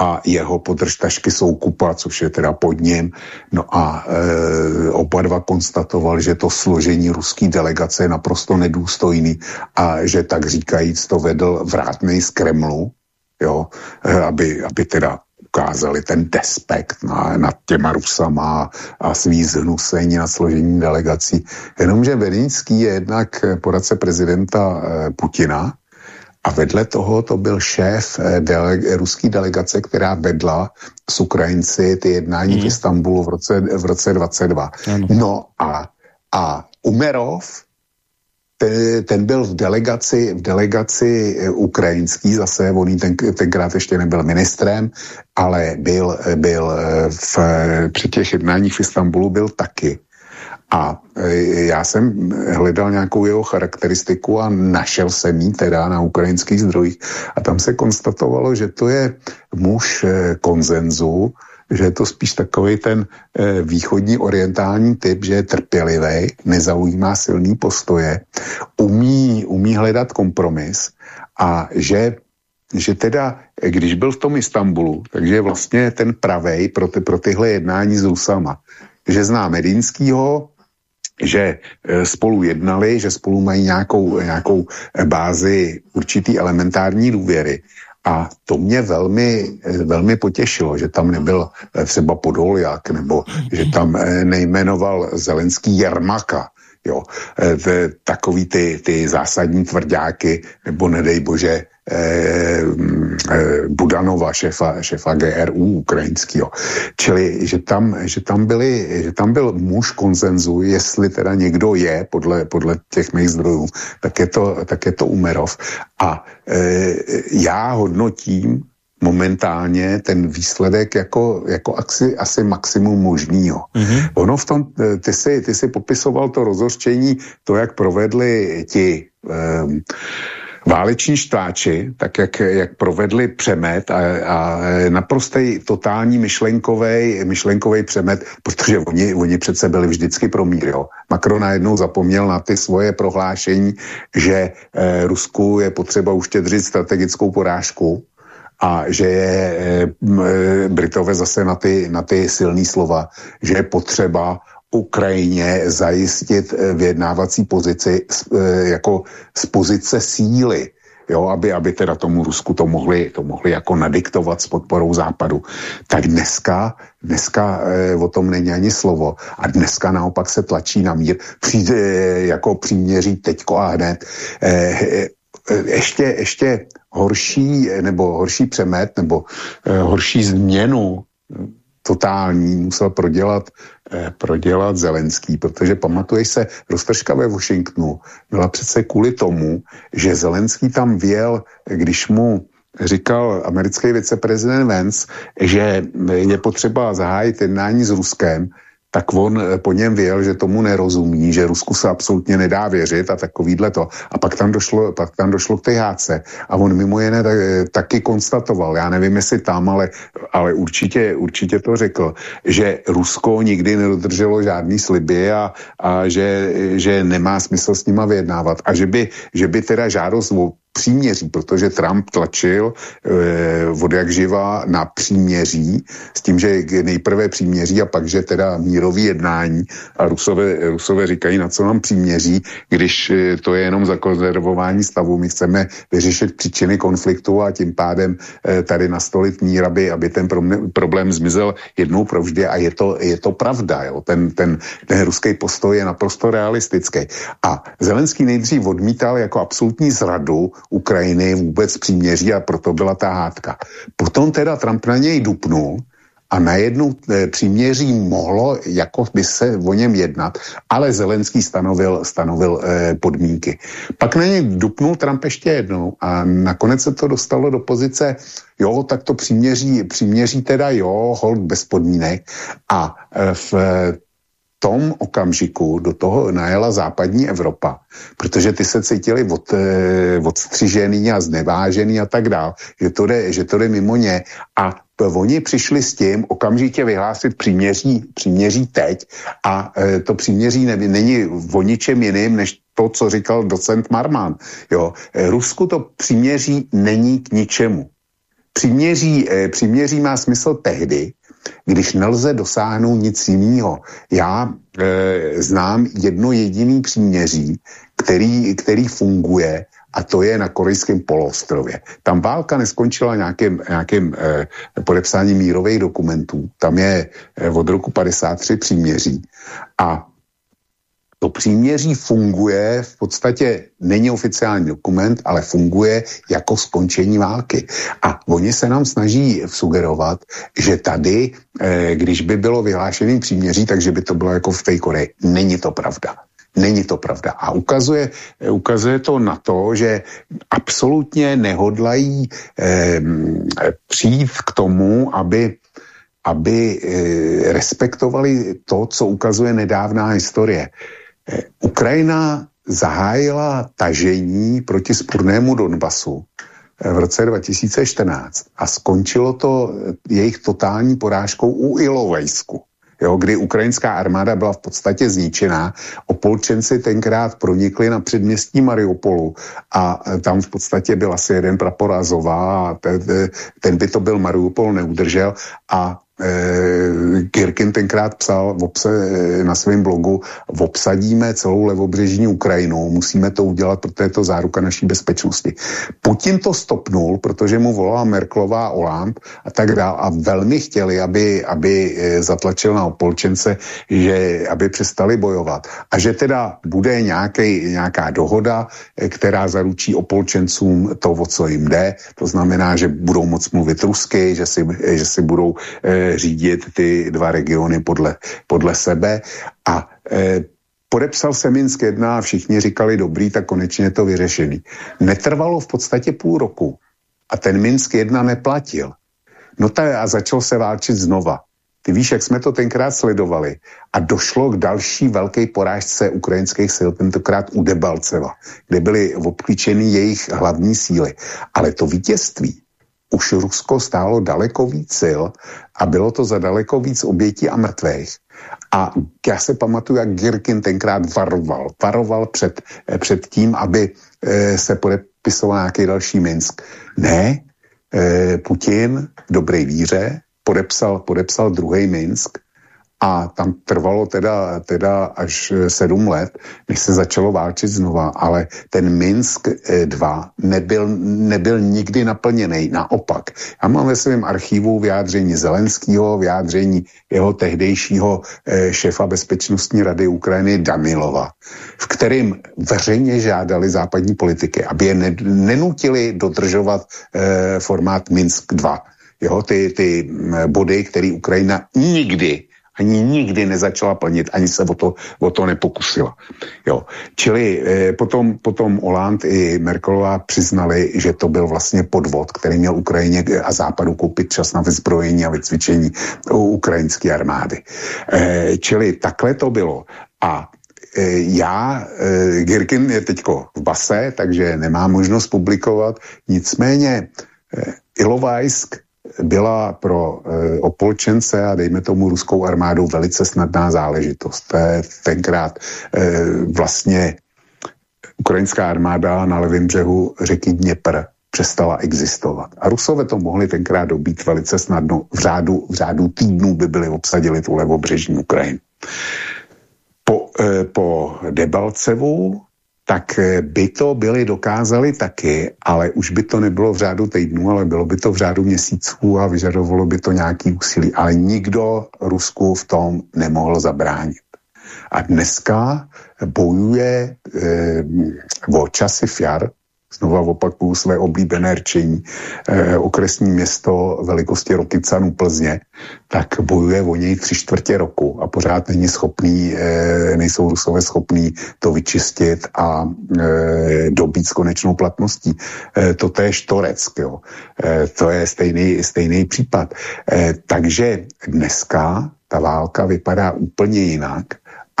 a jeho podržtašky jsou kupa, což je teda pod ním. No a e, oba dva konstatoval, že to složení ruské delegace je naprosto nedůstojný a že tak říkajíc to vedl vrátnej z Kremlu, jo, aby, aby teda ukázali ten despekt na, nad těma Rusama a svý zhnusení na složení delegací. Jenomže Berínský je jednak poradce prezidenta eh, Putina a vedle toho to byl šéf eh, dele, ruský delegace, která vedla s Ukrajinci ty jednání mm. v Istanbulu v roce, v roce 22. Ano. No a, a Umerov, ten, byl v delegaci, v delegaci eh, ukrajinský zase, on ten, tenkrát ještě nebyl ministrem, ale byl, byl eh, v, při těch jednáních v Istanbulu byl taky. A já jsem hledal nějakou jeho charakteristiku a našel jsem ji teda na ukrajinských zdrojích a tam se konstatovalo, že to je muž konzenzu, že je to spíš takový ten e, východní orientální typ, že je trpělivý, nezaujímá silný postoje, umí, umí hledat kompromis a že že teda, když byl v tom Istanbulu, takže vlastně ten pravej pro, ty, pro tyhle jednání s Rusama, že zná Medinskýho, že e, spolu jednali, že spolu mají nějakou, nějakou bázi určitý elementární důvěry. A to mě velmi, e, velmi potěšilo, že tam nebyl e, třeba Podoljak, nebo že tam nejmenoval Zelenský Jermaka, jo, takový ty, ty zásadní tvrdáky, nebo nedej bože Eh, eh, Budanova, šefa, šefa GRU ukrajinského. Čili, že tam, že, tam byli, že tam byl muž konzenzu, jestli teda někdo je, podle, podle těch mých zdrojů, tak je to, tak je to Umerov. A e, já hodnotím momentálně ten výsledek jako, jako asi, asi maximum možného. Mm-hmm. Ono v tom, ty jsi, ty jsi popisoval to rozhořčení, to, jak provedli ti um, váleční štváči, tak jak, jak provedli přemet a, a naprostej totální myšlenkový myšlenkový přemet, protože oni, oni přece byli vždycky pro mír. Jo. Macron najednou zapomněl na ty svoje prohlášení, že eh, Rusku je potřeba uštědřit strategickou porážku a že je eh, Britové zase na ty, na ty silné slova, že je potřeba Ukrajině zajistit eh, vyjednávací pozici eh, jako z pozice síly, jo, aby, aby teda tomu Rusku to mohli, to mohli jako nadiktovat s podporou západu. Tak dneska, dneska e, o tom není ani slovo a dneska naopak se tlačí na mír. Přijde jako příměří teďko a hned. Ještě, ještě horší, nebo horší přemet, nebo horší změnu totální musel prodělat, eh, prodělat Zelenský, protože pamatuješ se, roztržka ve Washingtonu byla přece kvůli tomu, že Zelenský tam věl, když mu říkal americký viceprezident Vance, že je potřeba zahájit jednání s Ruskem, tak on eh, po něm věl, že tomu nerozumí, že Rusku se absolutně nedá věřit a takovýhle to. A pak tam došlo, pak tam došlo k té háce. A on mimo jiné eh, taky konstatoval, já nevím, jestli tam, ale, ale určitě, určitě to řekl, že Rusko nikdy nedodrželo žádný sliby a, a že, že nemá smysl s nima vyjednávat. A že by, že by teda žádost o příměří, protože Trump tlačil e, od jak živa na příměří, s tím, že nejprve příměří a pak, že teda mírový jednání a Rusové, Rusové říkají, na co nám příměří, když e, to je jenom za konzervování stavu. My chceme vyřešit příčiny konfliktu a tím pádem e, tady nastolit mír, aby, aby ten problém zmizel jednou provždy a je to, je to pravda. Jo? Ten, ten, ten ruský postoj je naprosto realistický. A Zelenský nejdřív odmítal jako absolutní zradu Ukrajiny vůbec příměří a proto byla ta hádka. Potom teda Trump na něj dupnul a najednou e, příměří mohlo jako by se o něm jednat, ale Zelenský stanovil, stanovil e, podmínky. Pak na něj dupnul Trump ještě jednou a nakonec se to dostalo do pozice, jo, tak to příměří, příměří teda jo, hold bez podmínek a e, v tom okamžiku do toho najela západní Evropa, protože ty se cítili od, eh, odstřižený a znevážený a tak dál, že to jde, že to jde mimo ně a oni přišli s tím okamžitě vyhlásit příměří, příměří teď a e, to příměří ne, není o ničem jiným, než to, co říkal docent Marman. Jo. E, Rusku to příměří není k ničemu. Příměří, e, příměří má smysl tehdy, když nelze dosáhnout nic jiného. Já e, znám jedno jediný příměří, který, který funguje a to je na korejském poloostrově. Tam válka neskončila nějakým, nějakým eh, podepsáním mírových dokumentů. Tam je eh, od roku 53 příměří a to příměří funguje, v podstatě není oficiální dokument, ale funguje jako skončení války. A oni se nám snaží sugerovat, že tady, eh, když by bylo vyhlášený příměří, takže by to bylo jako v té Koreji. Není to pravda. Není to pravda. A ukazuje, ukazuje to na to, že absolutně nehodlají eh, přijít k tomu, aby aby e, respektovali to, co ukazuje nedávná historie. Ukrajina zahájila tažení proti spurnému Donbasu v roce 2014 a skončilo to jejich totální porážkou u Ilovajsku jo, kdy ukrajinská armáda byla v podstatě zničená. Opolčenci tenkrát pronikli na předměstí Mariupolu a e, tam v podstatě byl asi jeden prapor Azova a ten, ten by to byl Mariupol neudržel a Eh, Kirkin tenkrát psal v obse, eh, na svém blogu, obsadíme celou levobřežní Ukrajinu, musíme to udělat, protože je to záruka naší bezpečnosti. Putin to stopnul, protože mu volala Merklová Olamp a tak dál a velmi chtěli, aby, aby eh, zatlačil na opolčence, že aby přestali bojovat. A že teda bude nějaký, nějaká dohoda, která zaručí opolčencům to, o co jim jde. To znamená, že budou moc mluvit rusky, že si, že si budou řídit ty dva regiony podle, podle sebe a e, Podepsal se Minsk 1 a všichni říkali dobrý, tak konečně je to vyřešený. Netrvalo v podstatě půl roku a ten Minsk 1 neplatil. No tak a začal se válčit znova. Ty víš, jak jsme to tenkrát sledovali a došlo k další velké porážce ukrajinských sil, tentokrát u Debalceva, kde byly obklíčeny jejich hlavní síly. Ale to vítězství už Rusko stálo daleko víc sil a bylo to za daleko víc obětí a mrtvých. A já se pamatuju, jak Girkin tenkrát varoval. Varoval před, eh, před tím, aby e, se podepisoval nějaký další Minsk. Ne, e, Putin v dobré víře podepsal, podepsal druhý Minsk a tam trvalo teda, teda až eh, sedm let, než se začalo válčit znova, ale ten Minsk 2 eh, nebyl, nebyl nikdy naplněný, naopak. Já mám ve svém archivu vyjádření Zelenského, vyjádření jeho tehdejšího eh, šefa bezpečnostní rady Ukrajiny Danilova, v kterým veřejně žádali západní politiky, aby je nenutili dodržovat formát Minsk 2. Jo, ty, ty body, které Ukrajina nikdy ani nikdy nezačala plnit, ani se o to, o to nepokusila. Jo. Čili eh, potom, potom Oland i Merkelová přiznali, že to byl vlastně podvod, který měl Ukrajině a Západu koupit čas na vyzbrojení a vycvičení ukrajinské armády. Eh, čili takhle to bylo. A eh, já, eh, Girkin je teďko v base, takže nemá možnost publikovat, nicméně eh, Ilovajsk byla pro e, opolčence a dejme tomu ruskou armádu velice snadná záležitost. To je tenkrát e, vlastně ukrajinská armáda na levém břehu řeky Dněpr přestala existovat. A Rusové to mohli tenkrát dobít velice snadno. V řádu, v řádu týdnů by byli obsadili tu levobřežní Ukrajinu. Po, e, po Debalcevu tak eh, by to byli dokázali taky, ale už by to nebylo v řádu týdnů, ale bylo by to v řádu měsíců a vyžadovalo by to nějaký úsilí. Ale nikdo Rusku v tom nemohl zabránit. A dneska bojuje eh, o časy Fiar, znova opakuju své oblíbené rčení, eh, okresní město velikosti Rokycanů Plzně, tak bojuje o něj tři čtvrtě roku a pořád není schopný, eh, nejsou Rusové schopní to vyčistit a eh, dobít s konečnou platností. Eh, to je Štoreck, jo. Eh, to je stejný, stejný případ. Eh, takže dneska ta válka vypadá úplně jinak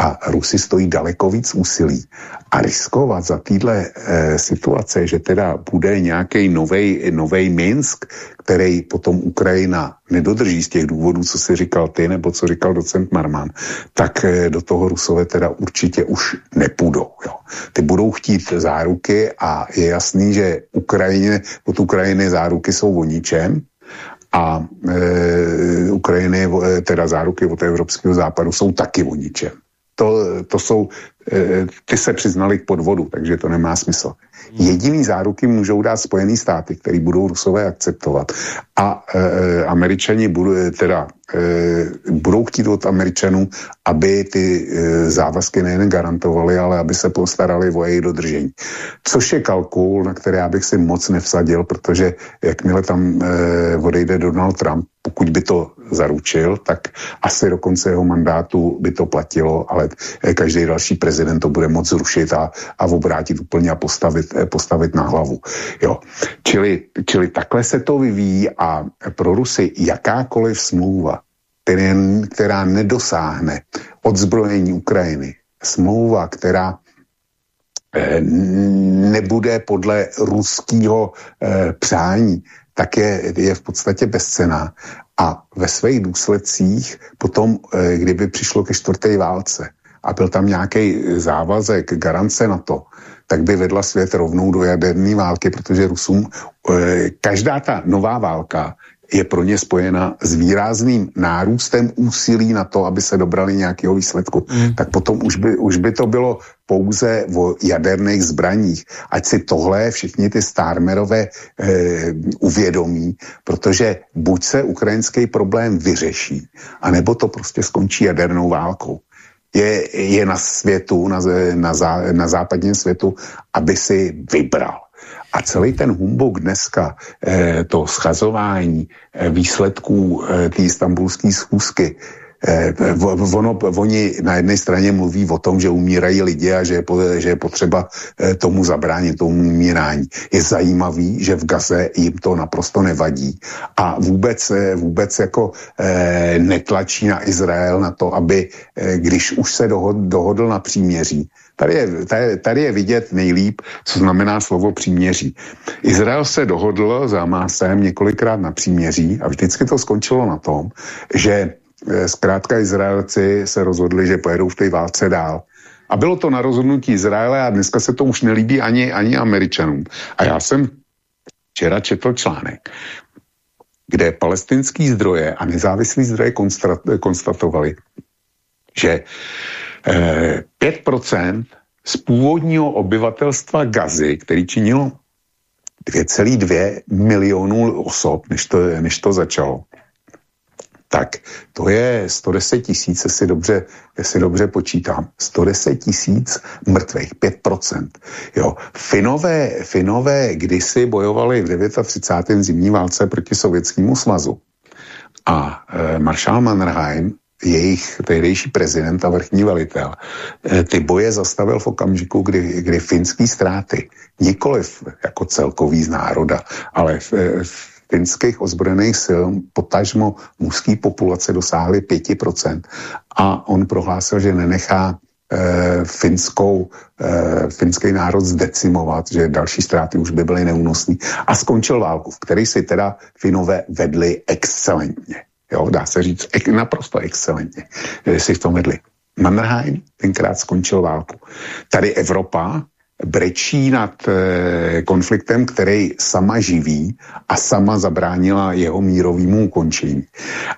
a Rusy stojí daleko víc úsilí. A riskovat za téhle e, situace, že teda bude nějaký novej Minsk, který potom Ukrajina nedodrží z těch důvodů, co si říkal ty, nebo co říkal docent Marman, tak e, do toho Rusové teda určitě už nepůjdou. Jo. Ty budou chtít záruky a je jasný, že Ukrajině, od Ukrajiny záruky jsou o ničem, a e, Ukrajiny, e, teda záruky od Evropského západu jsou taky o ničem to, to jsou, eh, ty se přiznali k podvodu, takže to nemá smysl. Jediný záruky můžou dát Spojený státy, který budou Rusové akceptovat. A e, Američani budou, teda, e, budou chtít od Američanů, aby ty e, závazky nejen garantovali, ale aby se postarali o jejich dodržení. Což je kalkul, na který já bych si moc nevsadil, protože jakmile tam e, odejde Donald Trump, pokud by to zaručil, tak asi do konce jeho mandátu by to platilo, ale každý další prezident to bude moc zrušit a, a obrátit úplně a postavit, postavit na hlavu. Jo. Čili, čili takhle se to vyvíjí a pro Rusy jakákoliv smlouva, který, která nedosáhne odzbrojení Ukrajiny, smlouva, která eh, nebude podle ruského eh, přání, tak je, je v podstatě bezcená. A ve svých důsledcích potom, eh, kdyby přišlo ke čtvrté válce a byl tam nějaký závazek, garance na to, tak by vedla svět rovnou do jaderné války, protože Rusům eh, každá ta nová válka je pro ně spojena s výrazným nárůstem úsilí na to, aby se dobrali nějakého výsledku. Mm. Tak potom už by, už by to bylo pouze o jaderných zbraních. Ať si tohle všichni ty Starmerové e, uvědomí, protože buď se ukrajinský problém vyřeší, anebo to prostě skončí jadernou válkou je, je na světu, na, na, zá, na západním světu, aby si vybral. A celý ten humbuk dneska, eh, to schazování eh, výsledků eh, té istambulské schůzky, ono, oni na jedné straně mluví o tom, že umírají lidi a že je, že je potřeba tomu zabránit, tomu umírání. Je zajímavý, že v Gaze jim to naprosto nevadí a vůbec, vůbec jako netlačí na Izrael na to, aby, když už se dohod, dohodl na příměří, Tady je, tady, tady je vidět nejlíp, co znamená slovo příměří. Izrael se dohodl za másem několikrát na příměří a vždycky to skončilo na tom, že Eh, zkrátka Izraelci se rozhodli, že pojedou v té válce dál. A bylo to na rozhodnutí Izraele a dneska se to už nelíbí ani, ani Američanům. A já jsem včera četl článek, kde palestinský zdroje a nezávislí zdroje konstatovali, že eh, 5% z původního obyvatelstva Gazy, který činilo 2,2 milionů osob, než to, než to začalo, tak to je 110 tisíc, jestli dobře, jestli dobře počítám. 110 tisíc mrtvých, 5%. Jo. Finové, Finové kdysi bojovali v 39. zimní válce proti Sovětskému svazu. A e, maršál Mannerheim jejich tehdejší prezident a vrchní velitel, e, ty boje zastavil v okamžiku, kdy, kdy finský ztráty, nikoliv jako celkový z národa, ale v, e, v finských ozbrojených sil, potažmo mužské populace dosáhly 5%. A on prohlásil, že nenechá e, finskou, finský národ zdecimovat, že další ztráty už by byly neúnosné. A skončil válku, v které si teda Finové vedli excelentně. Jo, dá se říct, naprosto excelentně že si v tom vedli. Mannerheim tenkrát skončil válku. Tady Evropa brečí nad e, konfliktem, který sama živí a sama zabránila jeho mírovému ukončení.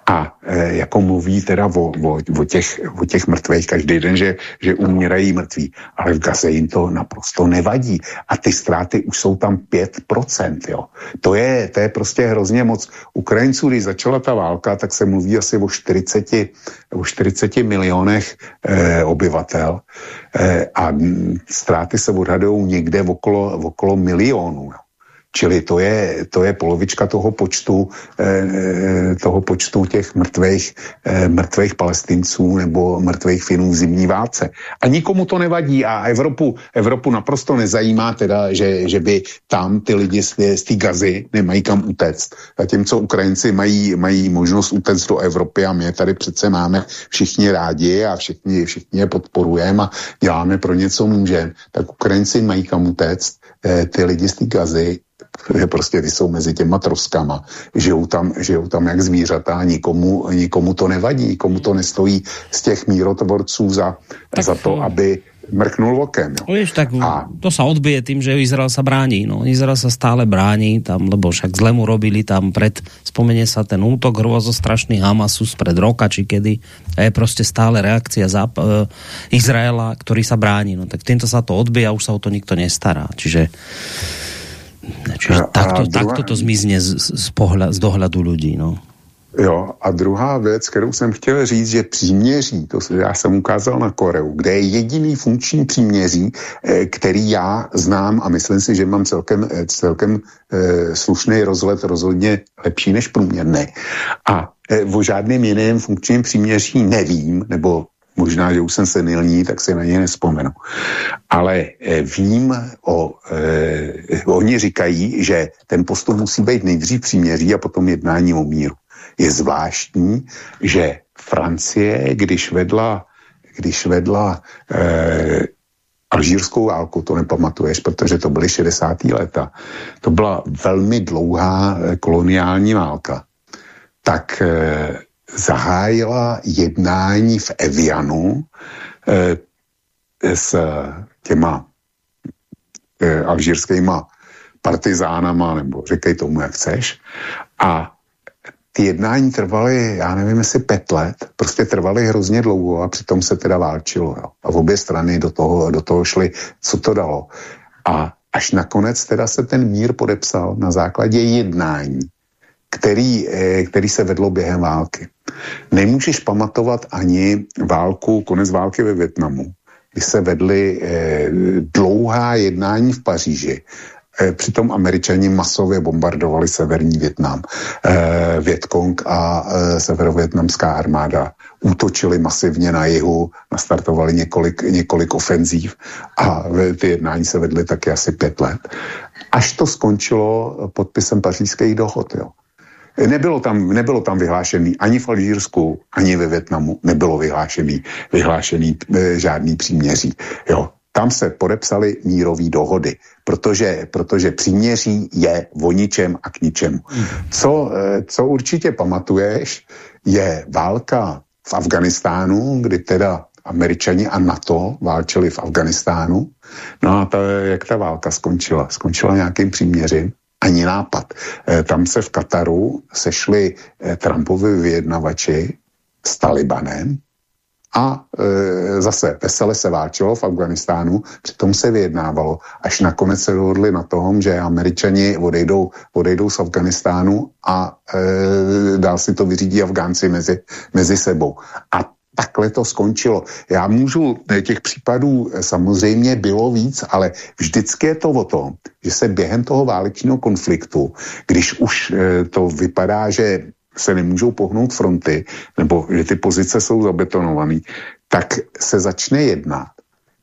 A e, jako mluví teda o, o, o, těch, o těch mrtvých každý den, že, že umírají mrtví, ale v Gaze jim to naprosto nevadí. A ty ztráty už jsou tam 5%. Jo. To, je, to je prostě hrozně moc. Ukrajinců, když začala ta válka, tak se mluví asi o 40, o 40 milionech e, obyvatel a ztráty se odhadují někde okolo, okolo milionů. Čili to je, to je polovička toho počtu, eh, toho počtu těch mrtvých, eh, mrtvých palestinců nebo mrtvých Finů v zimní válce. A nikomu to nevadí a Evropu, Evropu naprosto nezajímá teda, že, že by tam ty lidi z, z té gazy nemají kam utéct. Zatímco Ukrajinci mají, mají možnost utéct do Evropy a my je tady přece máme všichni rádi a všichni, všichni je podporujeme a děláme pro něco můžeme, tak Ukrajinci mají kam utéct. Eh, ty lidi z té gazy že prostě ty jsou mezi těma troskama, žijou tam, žijou tam jak zvířata, nikomu, nikomu to nevadí, nikomu to nestojí z těch mírotvorců za, za to, aby mrknul okem. Jo. No, vieš, tak a... to sa odbije tým, že Izrael sa brání. No. Izrael sa stále brání, tam, lebo však zle mu robili tam pred, spomenie sa ten útok strašný Hamasu pred roka, či kedy. A je prostě stále reakcia Zap- uh, Izraela, ktorý sa brání. No, tak týmto sa to odbije a už sa o to nikto nestará. Čiže, čiže a, takto, a druhá... takto to zmizne z, z, pohľad, z dohľadu ľudí. No. Jo, a druhá věc, kterou jsem chtěl říct, že příměří, to já jsem ukázal na Koreu, kde je jediný funkční příměří, eh, který já znám a myslím si, že mám celkem, eh, celkem eh, slušný rozhled, rozhodně lepší než průměrný. A o žádném jiném funkčním příměří nevím, nebo možná, že už jsem senilní, tak si na ně nespomenu. Ale vím, o, eh, oni říkají, že ten postup musí být nejdřív příměří a potom jednání o míru je zvláštní, že Francie, když vedla, když vedla eh, alžírskou válku, to nepamatuješ, protože to byly 60. léta, to byla velmi dlouhá eh, koloniální válka, tak eh, zahájila jednání v Evianu eh, s těma eh, alžírskýma partizánama, nebo říkej tomu, jak chceš. A ty jednání trvaly, já nevím, jestli pět let, prostě trvaly hrozně dlouho a přitom se teda válčilo. Jo. A v obě strany do toho, do toho šly, co to dalo. A až nakonec teda se ten mír podepsal na základě jednání, který, eh, který se vedlo během války. Nemůžeš pamatovat ani válku, konec války ve Větnamu, kdy se vedly eh, dlouhá jednání v Paříži Eh, přitom američani masově bombardovali severní Větnam. Větkong a severovětnamská armáda útočili masivně na jihu, nastartovali několik, několik ofenzív a ty jednání se vedly taky asi pět let. Až to skončilo podpisem pařížských dohod. Jo. Nebylo tam, nebylo tam vyhlášený ani v Alžírsku, ani ve Větnamu nebylo vyhlášený, vyhlášený e, žádný příměří. Jo. Tam se podepsaly mírové dohody, protože, protože příměří je o ničem a k ničemu. Co, eh, co určitě pamatuješ, je válka v Afganistánu, kdy teda Američani a NATO válčili v Afganistánu. No a ta, jak ta válka skončila? Skončila nějakým příměřím? Ani nápad. E, tam se v Kataru sešli e, Trumpovi vyjednavači s Talibanem, a e, zase vesele se váčilo v Afganistánu, přitom se vyjednávalo, až nakonec se dohodli na tom, že američani odejdou, odejdou z Afganistánu a dál si to vyřídí Afgánci mezi, mezi sebou. A takhle to skončilo. Já můžu, e, těch případů e, samozřejmě bylo víc, ale vždycky je to o tom, že se během toho válečného konfliktu, když už e, to vypadá, že se nemůžou pohnout fronty, nebo že ty pozice jsou zabetonované, tak se začne jednat.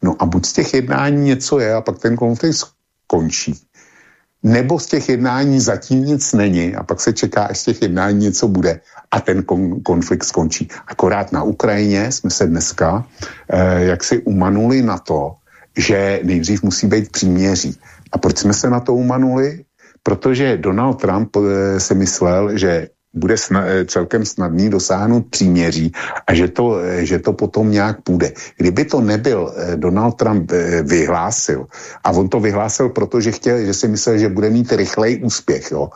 No a buď z těch jednání něco je a pak ten konflikt skončí, nebo z těch jednání zatím nic není a pak se čeká, až z těch jednání něco bude a ten kon- konflikt skončí. Akorát na Ukrajině jsme se dneska eh, jak si umanuli na to, že nejdřív musí být příměří. A proč jsme se na to umanuli? Protože Donald Trump eh, si myslel, že bude sna, eh, celkem snadný dosáhnout příměří a že to, eh, že to potom nějak půjde. Kdyby to nebyl eh, Donald Trump vyhlásil, a on to vyhlásil, protože chtěl, že si myslel, že bude mít rychlej úspěch. Jo.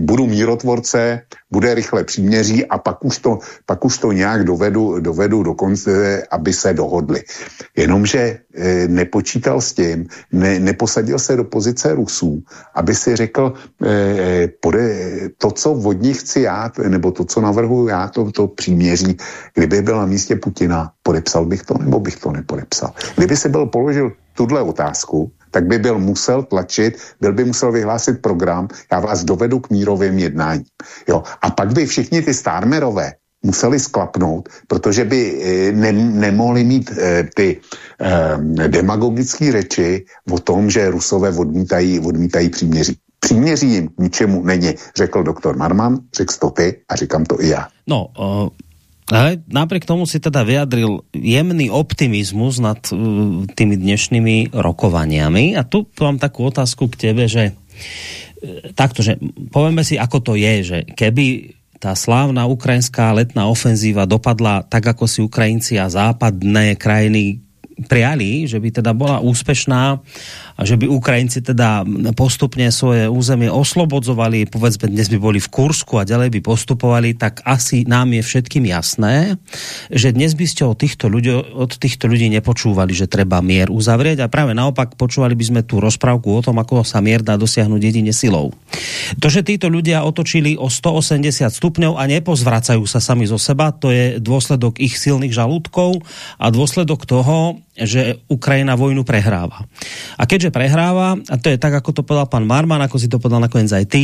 Budu mírotvorce, bude rychle příměří a pak už to, pak už to nějak dovedu, dovedu do konce, aby se dohodli. Jenomže nepočítal s tím, ne, neposadil se do pozice Rusů, aby si řekl, to, co od nich chci já, nebo to, co navrhuji já, to, to příměří, kdyby byl na místě Putina, podepsal bych to, nebo bych to nepodepsal. Kdyby se byl položil tuhle otázku, tak by byl musel tlačit, byl by musel vyhlásit program, já vás dovedu k mírovým jednání. Jo. A pak by všichni ty Starmerové museli sklapnout, protože by eh, ne, nemohli mít eh, ty eh, demagogické řeči o tom, že Rusové odmítají, odmítají příměří. Příměří jim ničemu není, řekl doktor Marman, řekl to ty a říkám to i já. No, uh ale napriek tomu si teda vyjadril jemný optimizmus nad uh, tými dnešnými rokovaniami. A tu mám takú otázku k tebe, že uh, takto, že povieme si, ako to je, že keby tá slávna ukrajinská letná ofenzíva dopadla tak, ako si Ukrajinci a západné krajiny priali, že by teda bola úspešná a že by Ukrajinci teda postupne svoje územie oslobodzovali, povedzme dnes by boli v Kursku a ďalej by postupovali, tak asi nám je všetkým jasné, že dnes by ste od týchto ľudí, od týchto ľudí nepočúvali, že treba mier uzavrieť a práve naopak počúvali by sme tú rozprávku o tom, ako sa mier dá dosiahnuť jedine silou. To, že títo ľudia otočili o 180 stupňov a nepozvracajú sa sami zo seba, to je dôsledok ich silných žalúdkov a dôsledok toho, že Ukrajina vojnu prehráva. A keďže prehráva, a to je tak, ako to povedal pán Marman, ako si to povedal nakoniec aj ty,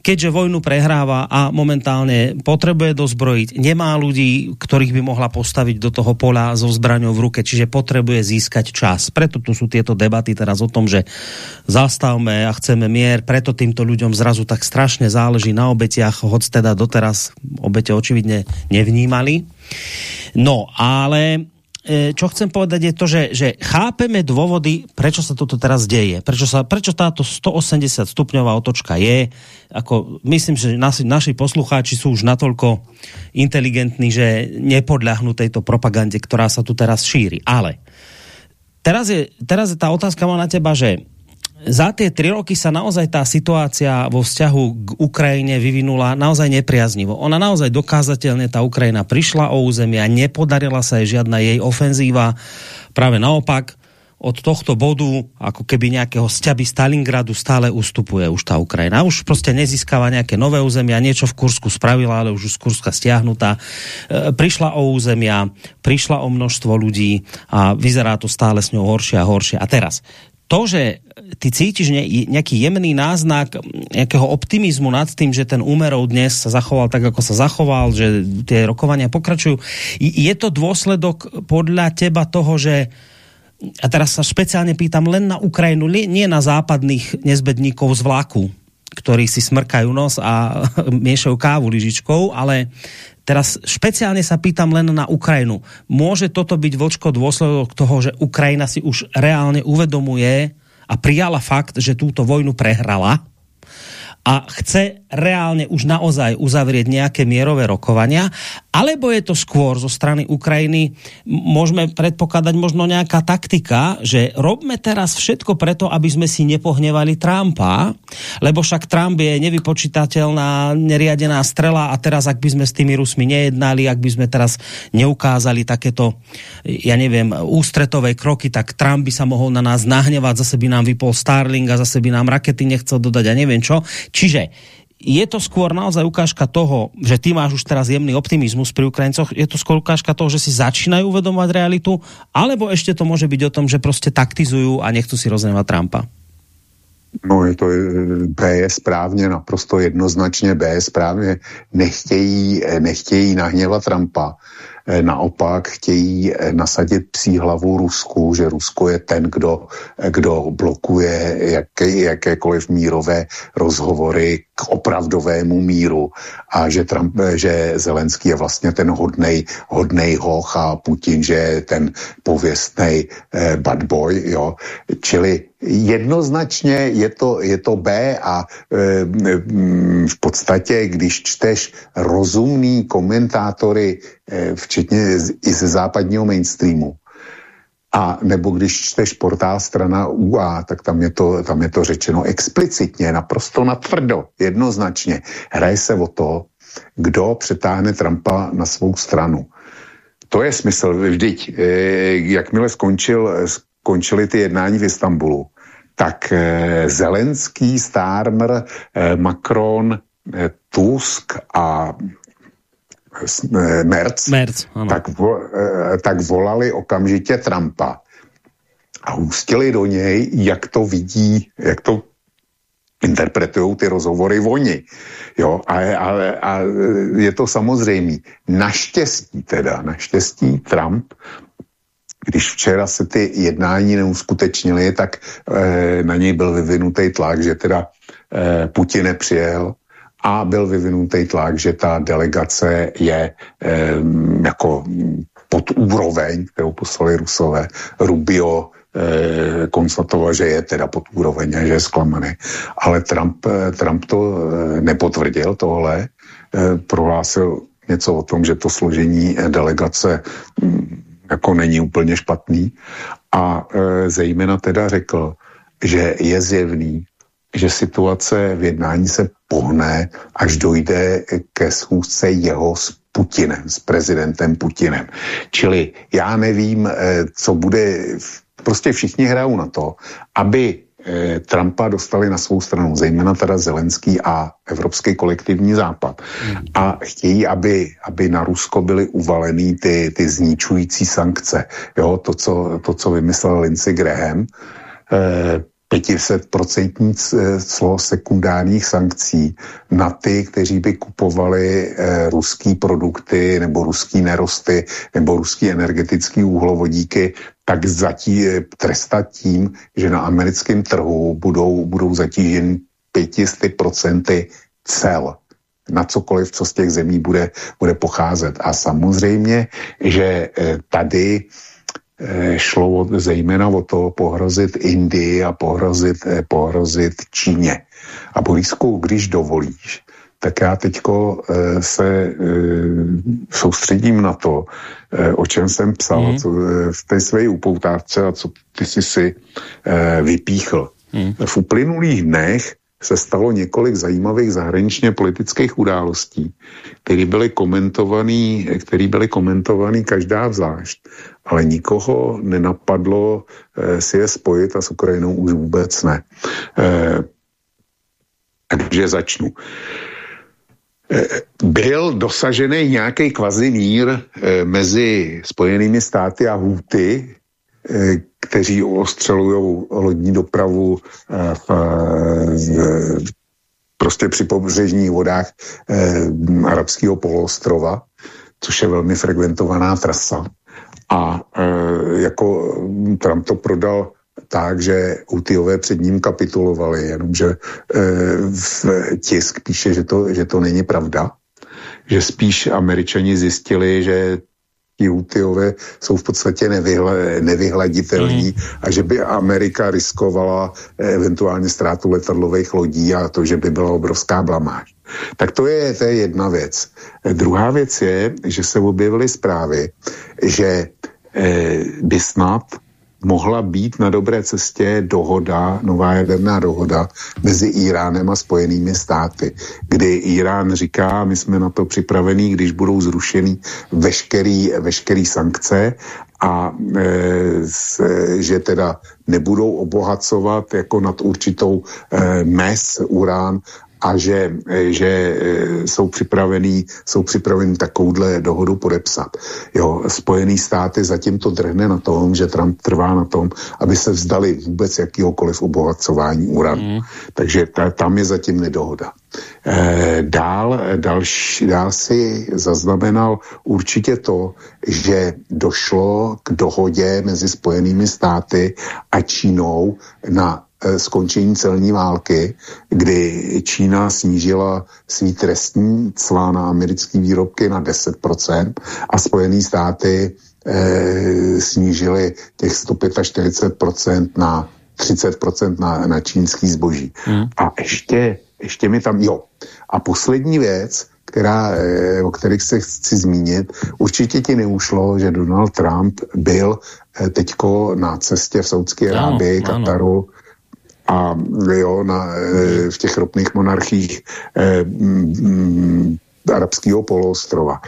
keďže vojnu prehráva a momentálne potrebuje dozbrojiť, nemá ľudí, ktorých by mohla postaviť do toho pola so zbraňou v ruke, čiže potrebuje získať čas. Preto tu sú tieto debaty teraz o tom, že zastavme a chceme mier, preto týmto ľuďom zrazu tak strašne záleží na obetiach, hoď teda doteraz obete očividne nevnímali. No, ale čo chcem povedať je to, že, že chápeme dôvody, prečo sa toto teraz deje. Prečo, sa, prečo táto 180 stupňová otočka je. Ako, myslím, že naši, naši poslucháči sú už natoľko inteligentní, že nepodľahnú tejto propagande, ktorá sa tu teraz šíri. Ale teraz je, teraz je tá otázka má na teba, že za tie tri roky sa naozaj tá situácia vo vzťahu k Ukrajine vyvinula naozaj nepriaznivo. Ona naozaj dokázateľne, tá Ukrajina prišla o územie a nepodarila sa jej žiadna jej ofenzíva. Práve naopak, od tohto bodu, ako keby nejakého sťaby Stalingradu stále ustupuje už tá Ukrajina. Už prostě nezískava nejaké nové územia, niečo v Kursku spravila, ale už z Kurska stiahnutá. E, prišla o územia, prišla o množstvo ľudí a vyzerá to stále s ňou horšie a horšie. A teraz, to, že ty cítiš nejaký jemný náznak nejakého optimizmu nad tým, že ten úmerov dnes sa zachoval tak, ako sa zachoval, že tie rokovania pokračujú. Je to dôsledok podľa teba toho, že a teraz sa špeciálne pýtam len na Ukrajinu, nie na západných nezbedníkov z vlaku, ktorí si smrkajú nos a miešajú kávu lyžičkou, ale teraz špeciálne sa pýtam len na Ukrajinu. Môže toto byť vočko dôsledok toho, že Ukrajina si už reálne uvedomuje a prijala fakt, že túto vojnu prehrala a chce reálne už naozaj uzavrieť nejaké mierové rokovania, alebo je to skôr zo strany Ukrajiny, môžeme predpokladať možno nejaká taktika, že robme teraz všetko preto, aby sme si nepohnevali Trumpa, lebo však Trump je nevypočítateľná, neriadená strela a teraz, ak by sme s tými Rusmi nejednali, ak by sme teraz neukázali takéto, ja neviem, ústretové kroky, tak Trump by sa mohol na nás nahnevať, zase by nám vypol Starling a zase by nám rakety nechcel dodať a neviem čo. Čiže je to skôr naozaj ukážka toho, že ty máš už teraz jemný optimizmus pri Ukrajincoch, je to skôr ukážka toho, že si začínajú uvedomovať realitu, alebo ešte to môže byť o tom, že prostě taktizujú a nechcú si roznevať Trumpa? No, je to B je správně, naprosto jednoznačně B je správně. Nechtějí, nechtějí nahněvat Trumpa. Eh, naopak chtějí eh, nasadit psí hlavu Rusku, že Rusko je ten, kdo, eh, kdo blokuje jaké, jakékoliv mírové rozhovory k opravdovému míru a že, Trump, že Zelenský je vlastně ten hodnej, hodnej hoch a Putin, že je ten pověstný eh, bad boy, jo. Čili jednoznačně je to, je to B a e, v podstatě, když čteš rozumný komentátory, e, včetně z, i ze západního mainstreamu, a nebo když čteš portál strana UA, tak tam je to, tam je to řečeno explicitně, naprosto natvrdo, jednoznačně. Hraje se o to, kdo přetáhne Trumpa na svou stranu. To je smysl. Vždyť, eh, jakmile skončil, skončily ty jednání v Istanbulu, tak eh, Zelenský, Starmer, eh, Macron, Tusk a Merc, Merc tak, vo, tak volali okamžitě Trumpa a ústili do něj, jak to vidí, jak to interpretují ty rozhovory oni. Jo, a, a, a je to samozřejmé. Naštěstí teda, naštěstí Trump když včera se ty jednání neuskutečnily, tak e, na něj byl vyvinutý tlak, že teda e, Putin nepřijel a byl vyvinutý tlak, že ta delegace je e, jako pod úroveň, kterou poslali Rusové. Rubio e, konstatoval, že je teda pod úroveň a že je zklamaný. Ale Trump, eh, Trump to e, nepotvrdil tohle, e, prohlásil něco o tom, že to složení delegace hm, jako není úplně špatný. A e, zejména teda řekl, že je zjevný, že situace v jednání se pohne, až dojde ke schůzce jeho s Putinem, s prezidentem Putinem. Čili já nevím, e, co bude, prostě všichni hrajou na to, aby Trumpa dostali na svou stranu, zejména teda Zelenský a Evropský kolektivní západ. Hmm. A chtějí, aby, aby na Rusko byly uvaleny ty, ty zničující sankce. Jo, to, co, to, co vymyslel Lindsey Graham, eh, 500% clo sekundárních sankcí na ty, kteří by kupovali eh, ruský produkty nebo ruský nerosty nebo ruský energetický uhlovodíky, tak zatí, eh, trestat tím, že na americkém trhu budou, budou zatíženi 500% cel na cokoliv, co z těch zemí bude, bude pocházet. A samozřejmě, že eh, tady Eh, šlo zejména o to pohrozit Indii a pohrozit, pohrozit Číně. A Borisku, když dovolíš, tak já teďko eh, se soustředím na to, o čem jsem psal mm. co, v té své upoutávce a co ty jsi si vypíchl. Mm. V uplynulých dnech se stalo několik zajímavých zahraničně politických událostí, které byly komentovaný, které byly komentovaný každá zvlášť, ale nikoho nenapadlo eh, si je spojit a s Ukrajinou už vůbec ne. Eh, takže začnu. Eh, byl dosažený nějaký kvazimír eh, mezi Spojenými státy a Houty, Eh, kteří ostřelují lodní dopravu eh, v, prostě při pobřežních vodách arabského poloostrova, což je velmi frekventovaná trasa. A jako Trump to prodal tak, že Utiové před ním kapitulovali, jenomže eh, v tisk píše, že to, že to není pravda, že spíš američani zjistili, že ti Hutiové jsou v podstatě nevyhle, nevyhleditelní mm. a že by Amerika riskovala eh, eventuálně ztrátu letadlových lodí a to, že by byla obrovská blamáž. Tak to je, to je jedna věc. Druhá věc je, že se objevily zprávy, že eh, by snad mohla být na dobré cestě dohoda, nová jaderná dohoda mezi Iránem a Spojenými státy, kdy Irán říká, my jsme na to připravení, když budou zrušeny veškerý, veškerý sankce a e, s, že teda nebudou obohacovat jako nad určitou e, mes urán a že, že e, jsou připravený, jsou připravený takovouhle dohodu podepsat. Jo, Spojený státy zatím to drhne na tom, že Trump trvá na tom, aby se vzdali vůbec jakýhokoliv obohacování uranu. Mm. Takže ta, tam je zatím nedohoda. E, dál, další, dál si zaznamenal určitě to, že došlo k dohodě mezi Spojenými státy a Čínou na Eh, skončení celní války, kdy Čína snížila svý trestní clá na americké výrobky na 10% a Spojené státy e, snížily těch 145% na 30% na, na čínský zboží. Hmm. A ještě, ještě mi tam, jo. A poslední věc, která, eh, o kterých se chci zmínit. Určitě ti neušlo, že Donald Trump byl teďko na cestě v Saudské Arábii, Kataru, a jo, na, e, v těch ropných monarchích m, arabského poloostrova.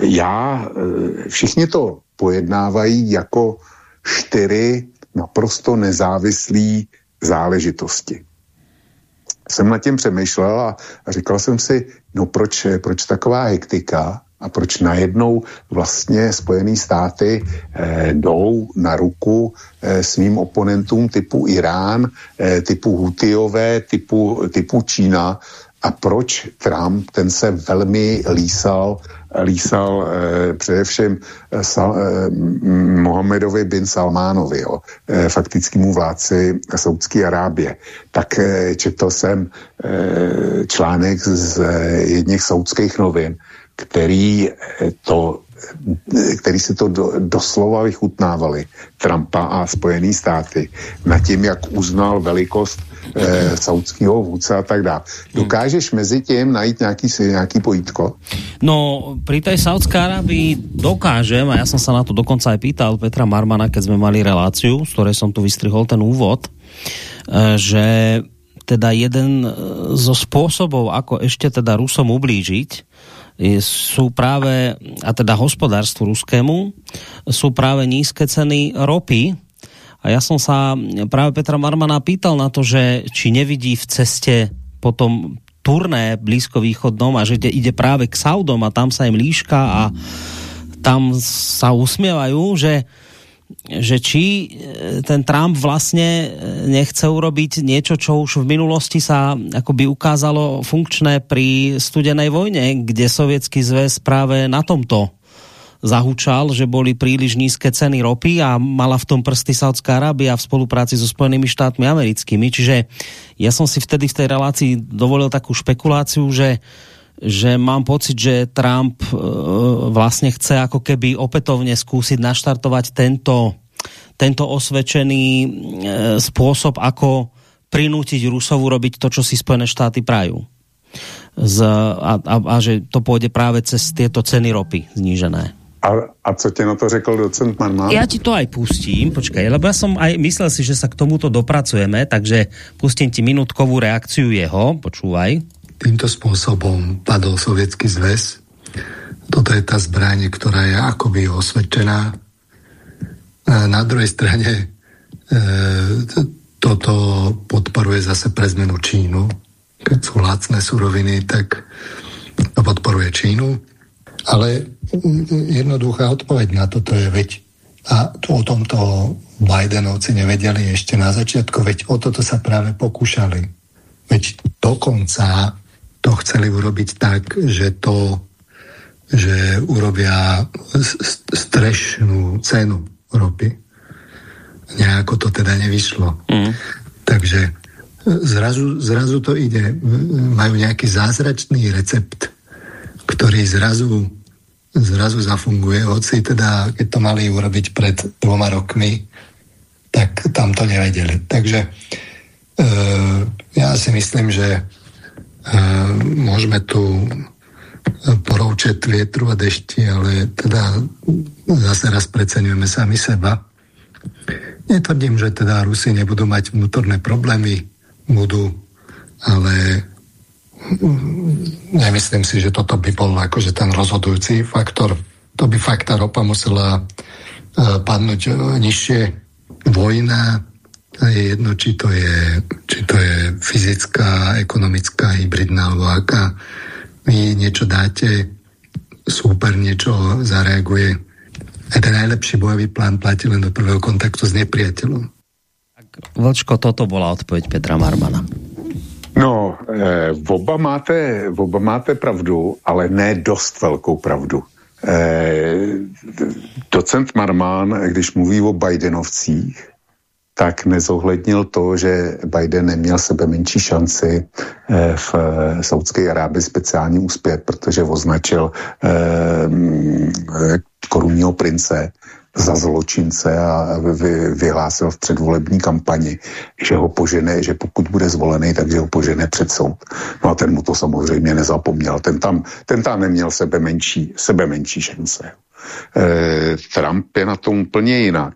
Já, e, všichni to pojednávají jako čtyři naprosto nezávislé záležitosti. Jsem nad tím přemýšlel a, a říkal jsem si, no proč, proč taková hektika, a proč najednou vlastně Spojené státy eh, jdou na ruku eh, svým oponentům typu Irán, eh, typu Hutiové, typu, typu Čína a proč Trump, ten se velmi lísal, lísal eh, především eh, Sal, eh, Mohamedovi bin Salmánovi, jo, eh, faktickému vládci Saudské Arábie. Tak eh, četl jsem eh, článek z eh, jedných saudských novin, který eh, to který si to do, doslova vychutnávali, Trumpa a Spojený státy, nad tím, jak uznal velikost eh, saudského vůdce a tak dále. Dokážeš mezi tím najít nějaký, nějaký pojítko? No, pri tej Saudské Arábii dokážem, a ja som sa na to dokonca aj pýtal Petra Marmana, keď sme mali reláciu, z ktorej som tu vystrihol ten úvod, eh, že teda jeden eh, zo spôsobov, ako ešte teda Rusom ublížiť, sú práve, a teda hospodárstvu ruskému, sú práve nízke ceny ropy. A ja som sa práve Petra Marmana pýtal na to, že či nevidí v ceste potom turné blízkovýchodnom a že ide, práve k Saudom a tam sa im líška a tam sa usmievajú, že že či e, ten Trump vlastne e, nechce urobiť niečo, čo už v minulosti sa akoby ukázalo funkčné pri studenej vojne, kde sovětský zväz práve na tomto zahučal, že boli príliš nízke ceny ropy a mala v tom prsty Saudská Arábia v spolupráci so Spojenými štátmi americkými. Čiže ja som si vtedy v tej relácii dovolil takú špekuláciu, že uh, že mám pocit, že Trump uh, vlastne chce ako keby opätovne skúsiť naštartovať tento, tento osvedčený uh, spôsob, ako prinútiť Rusovu robiť to, čo si Spojené štáty prajú. Z, a, a, a že to pôjde práve cez tieto ceny ropy znížené. A, a co ti na to řekl docent Manman? Ja ti to aj pustím, počkaj, lebo ja som aj myslel si, že sa k tomuto dopracujeme, takže pustím ti minutkovú reakciu jeho, počúvaj týmto spôsobom padol Sovětský zväz. Toto je ta zbraň, ktorá je akoby osvedčená. Na druhej strane e, toto podporuje zase pre zmenu Čínu. Keď sú lacné suroviny, tak to podporuje Čínu. Ale jednoduchá odpoveď na toto je veď a o tomto Bidenovci nevedeli ešte na začiatku, veď o toto sa práve pokúšali. Veď dokonca to chceli urobiť tak, že to, že urobia strešnú cenu ropy. Nejako to teda nevyšlo. Mm. Takže e, zrazu, zrazu to ide. Majú nejaký zázračný recept, ktorý zrazu, zrazu zafunguje. Hoci teda, keď to mali urobiť pred dvoma rokmi, tak tam to nevedeli. Takže e, ja si myslím, že môžeme tu poroučet větru a dešti, ale teda zase raz preceňujeme sami seba. Netvrdím, že teda Rusi nebudú mať vnútorné problémy, budú, ale nemyslím si, že toto by bol akože ten rozhodujúci faktor. To by fakt tá ropa musela padnúť nižšie. Vojna, a je jedno, či to je, či to je fyzická, ekonomická, hybridná aká. Vy niečo dáte, super niečo zareaguje. A ten najlepší bojový plán platí len do prvého kontaktu s nepriateľom. Vlčko, toto bola odpoveď Petra Marmana. No, eh, oba, máte, oba máte pravdu, ale ne dost velkou pravdu. Eh, docent Marman, když mluví o Bidenovcích, tak nezohlednil to, že Biden neměl sebe menší šanci eh, v Saudské Arábii speciálně uspět, protože označil eh, mm, korunního prince za zločince a vyhlásil v předvolební kampani, že ho požene, že pokud bude zvolený, takže ho požene před soud. No a ten mu to samozřejmě nezapomněl. Ten tam, ten tam neměl sebe menší, sebe menší šance. Trump je na tom úplně jinak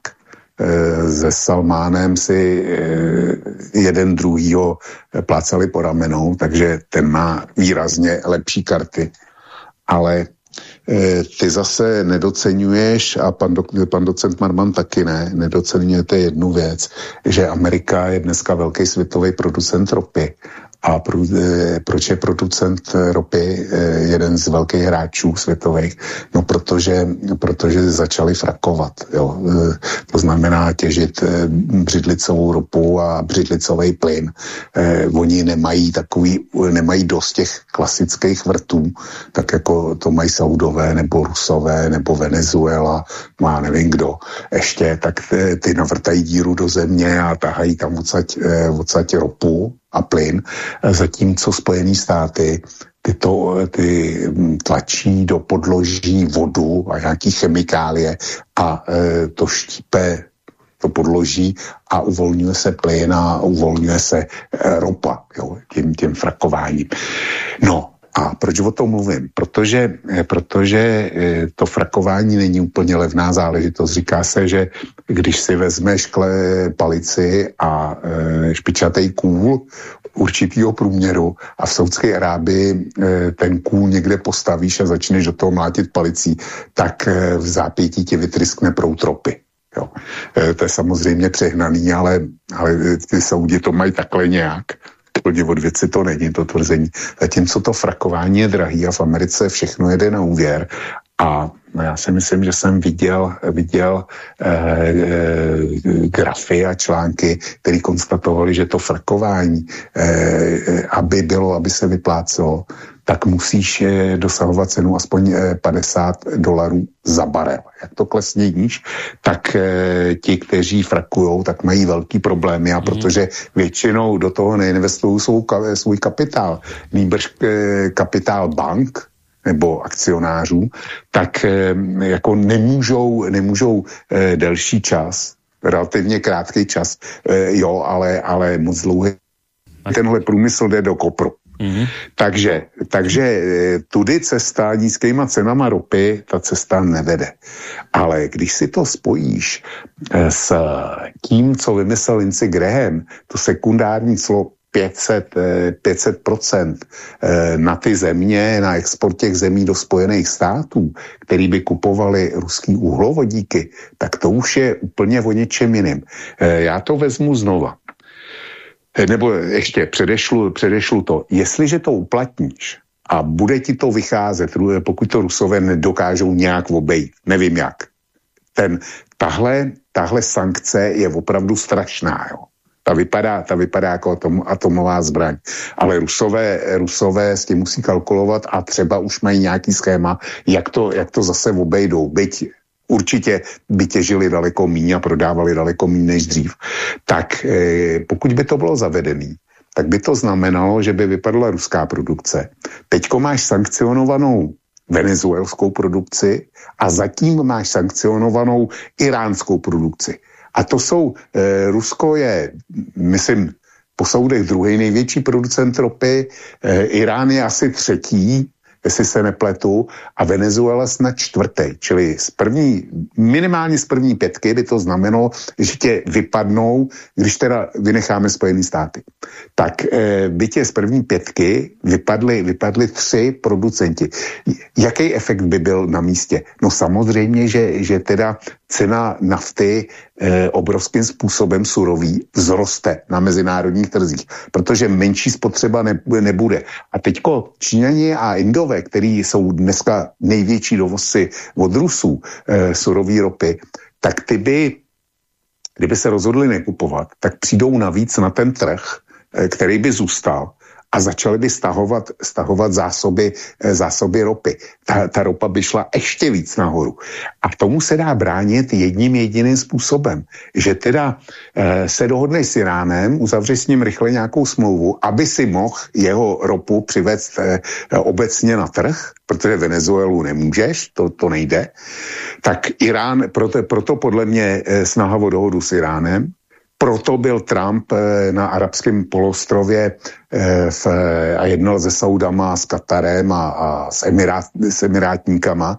se Salmánem si eh, jeden druhýho plácali po ramenou, takže ten má výrazně lepší karty. Ale eh, ty zase nedocenuješ, a pan, do, pan docent Marman taky ne, nedocenujete jednu věc, že Amerika je dneska velký světový producent ropy a pro, e, proč je producent ropy e, jeden z velkých hráčů světových? No protože, protože začali frakovat. Jo. To znamená těžit břidlicovou ropu a břidlicový plyn. Oni nemají takový, nemají dost těch klasických vrtů, tak jako to mají Saudové nebo Rusové nebo Venezuela, má nevím kdo ještě, tak ty navrtají díru do země a tahají tam odsaď, odsaď ropu a plyn, zatímco Spojené státy ty, to, ty hm, tlačí do podloží vodu a nějaký chemikálie a e, to štípe to podloží a uvolňuje se plyn a uvolňuje se e, ropa jo, tím, tím frakováním. No a proč o tom mluvím? Protože, e, protože e, to frakování není úplně levná záležitost. Říká se, že když si vezmeš kle, palici a e, špičatý kůl určitýho průměru a v Saudské Arábii ten kůl někde postavíš a začneš do toho mlátit palicí, tak v zápětí ti vytryskne prout ropy. Jo. To je samozřejmě přehnaný, ale, ale ty Saudi to mají takhle nějak. Od věci to není, to tvrzení. Zatímco to frakování je drahý a v Americe všechno jede na úvěr a No já si myslím, že jsem viděl, viděl eh, eh, grafy a články, které konstatovali, že to frkování, eh, aby bylo, aby se vyplácelo, tak musíš eh, dosahovat cenu aspoň 50 eh, dolarů za barel. Jak to klesne níž, tak eh, ti, kteří frakují, tak mají velký problémy a mm. protože většinou do toho neinvestují svou, svůj kapitál. Nýbrž kapitál bank, nebo akcionářů, tak jako nemůžou, nemůžou delší čas, relativně krátký čas, jo, ale, ale moc dlouhý. Tenhle průmysl jde do kopru. Mm-hmm. Takže, takže tudy cesta nízkýma cenama ropy, ta cesta nevede. Ale když si to spojíš s tím, co vymyslel Lindsey Graham, to sekundární slovo 500, 500% eh, eh, na ty země, na export těch zemí do Spojených států, který by kupovali ruský uhlovodíky, tak to už je úplně o něčem jiným. Eh, já to vezmu znova. Nebo ještě předešlu, předešlu to. Jestliže to uplatníš a bude ti to vycházet, pokud to Rusové nedokážou nějak obejít, nevím jak, ten, tahle, tahle sankce je opravdu strašná. Jo. Ta vypadá, ta vypadá jako atom, atomová zbraň. Ale Rusové, Rusové s tím musí kalkulovat a třeba už mají nějaký schéma, jak to, jak to zase obejdou. Byť určitě by těžili daleko míň a prodávali daleko míň než dřív. Tak eh, pokud by to bylo zavedený, tak by to znamenalo, že by vypadla ruská produkce. Teďko máš sankcionovanou venezuelskou produkci a zatím máš sankcionovanou iránskou produkci. A to jsou, eh, Rusko je, myslím, po soudech druhý největší producent ropy, eh, Irán je asi třetí, jestli se nepletu, a Venezuela snad čtvrtý, čili z první, minimálně z první pětky by to znamenalo, že tě vypadnou, když teda vynecháme Spojené státy. Tak e, by tě z první pětky vypadly, vypadly tři producenti. Jaký efekt by byl na místě? No samozřejmě, že, že teda cena nafty obrovským způsobem surový vzroste na mezinárodních trzích, protože menší spotřeba ne, nebude. A teďko Číňani a Indové, který jsou dneska největší dovozci od Rusů e, surový ropy, tak ty by, kdyby se rozhodli nekupovat, tak přijdou navíc na ten trh, e, který by zůstal a začaly by stahovat, stahovat zásoby, eh, zásoby ropy. Ta, ta ropa by šla ještě víc nahoru. A tomu se dá bránit jedním jediným způsobem, že teda e, se dohodne s Iránem, uzavře s ním rychle nějakou smlouvu, aby si mohl jeho ropu přivést e, obecně na trh, protože Venezuelu nemůžeš, to, to nejde, tak Irán, proto, proto podle mě snaha o dohodu s Iránem, proto byl Trump eh, na arabském polostrově eh, v, a jednal se Saudama, s Katarem a, a s, emirát, s emirátníkama.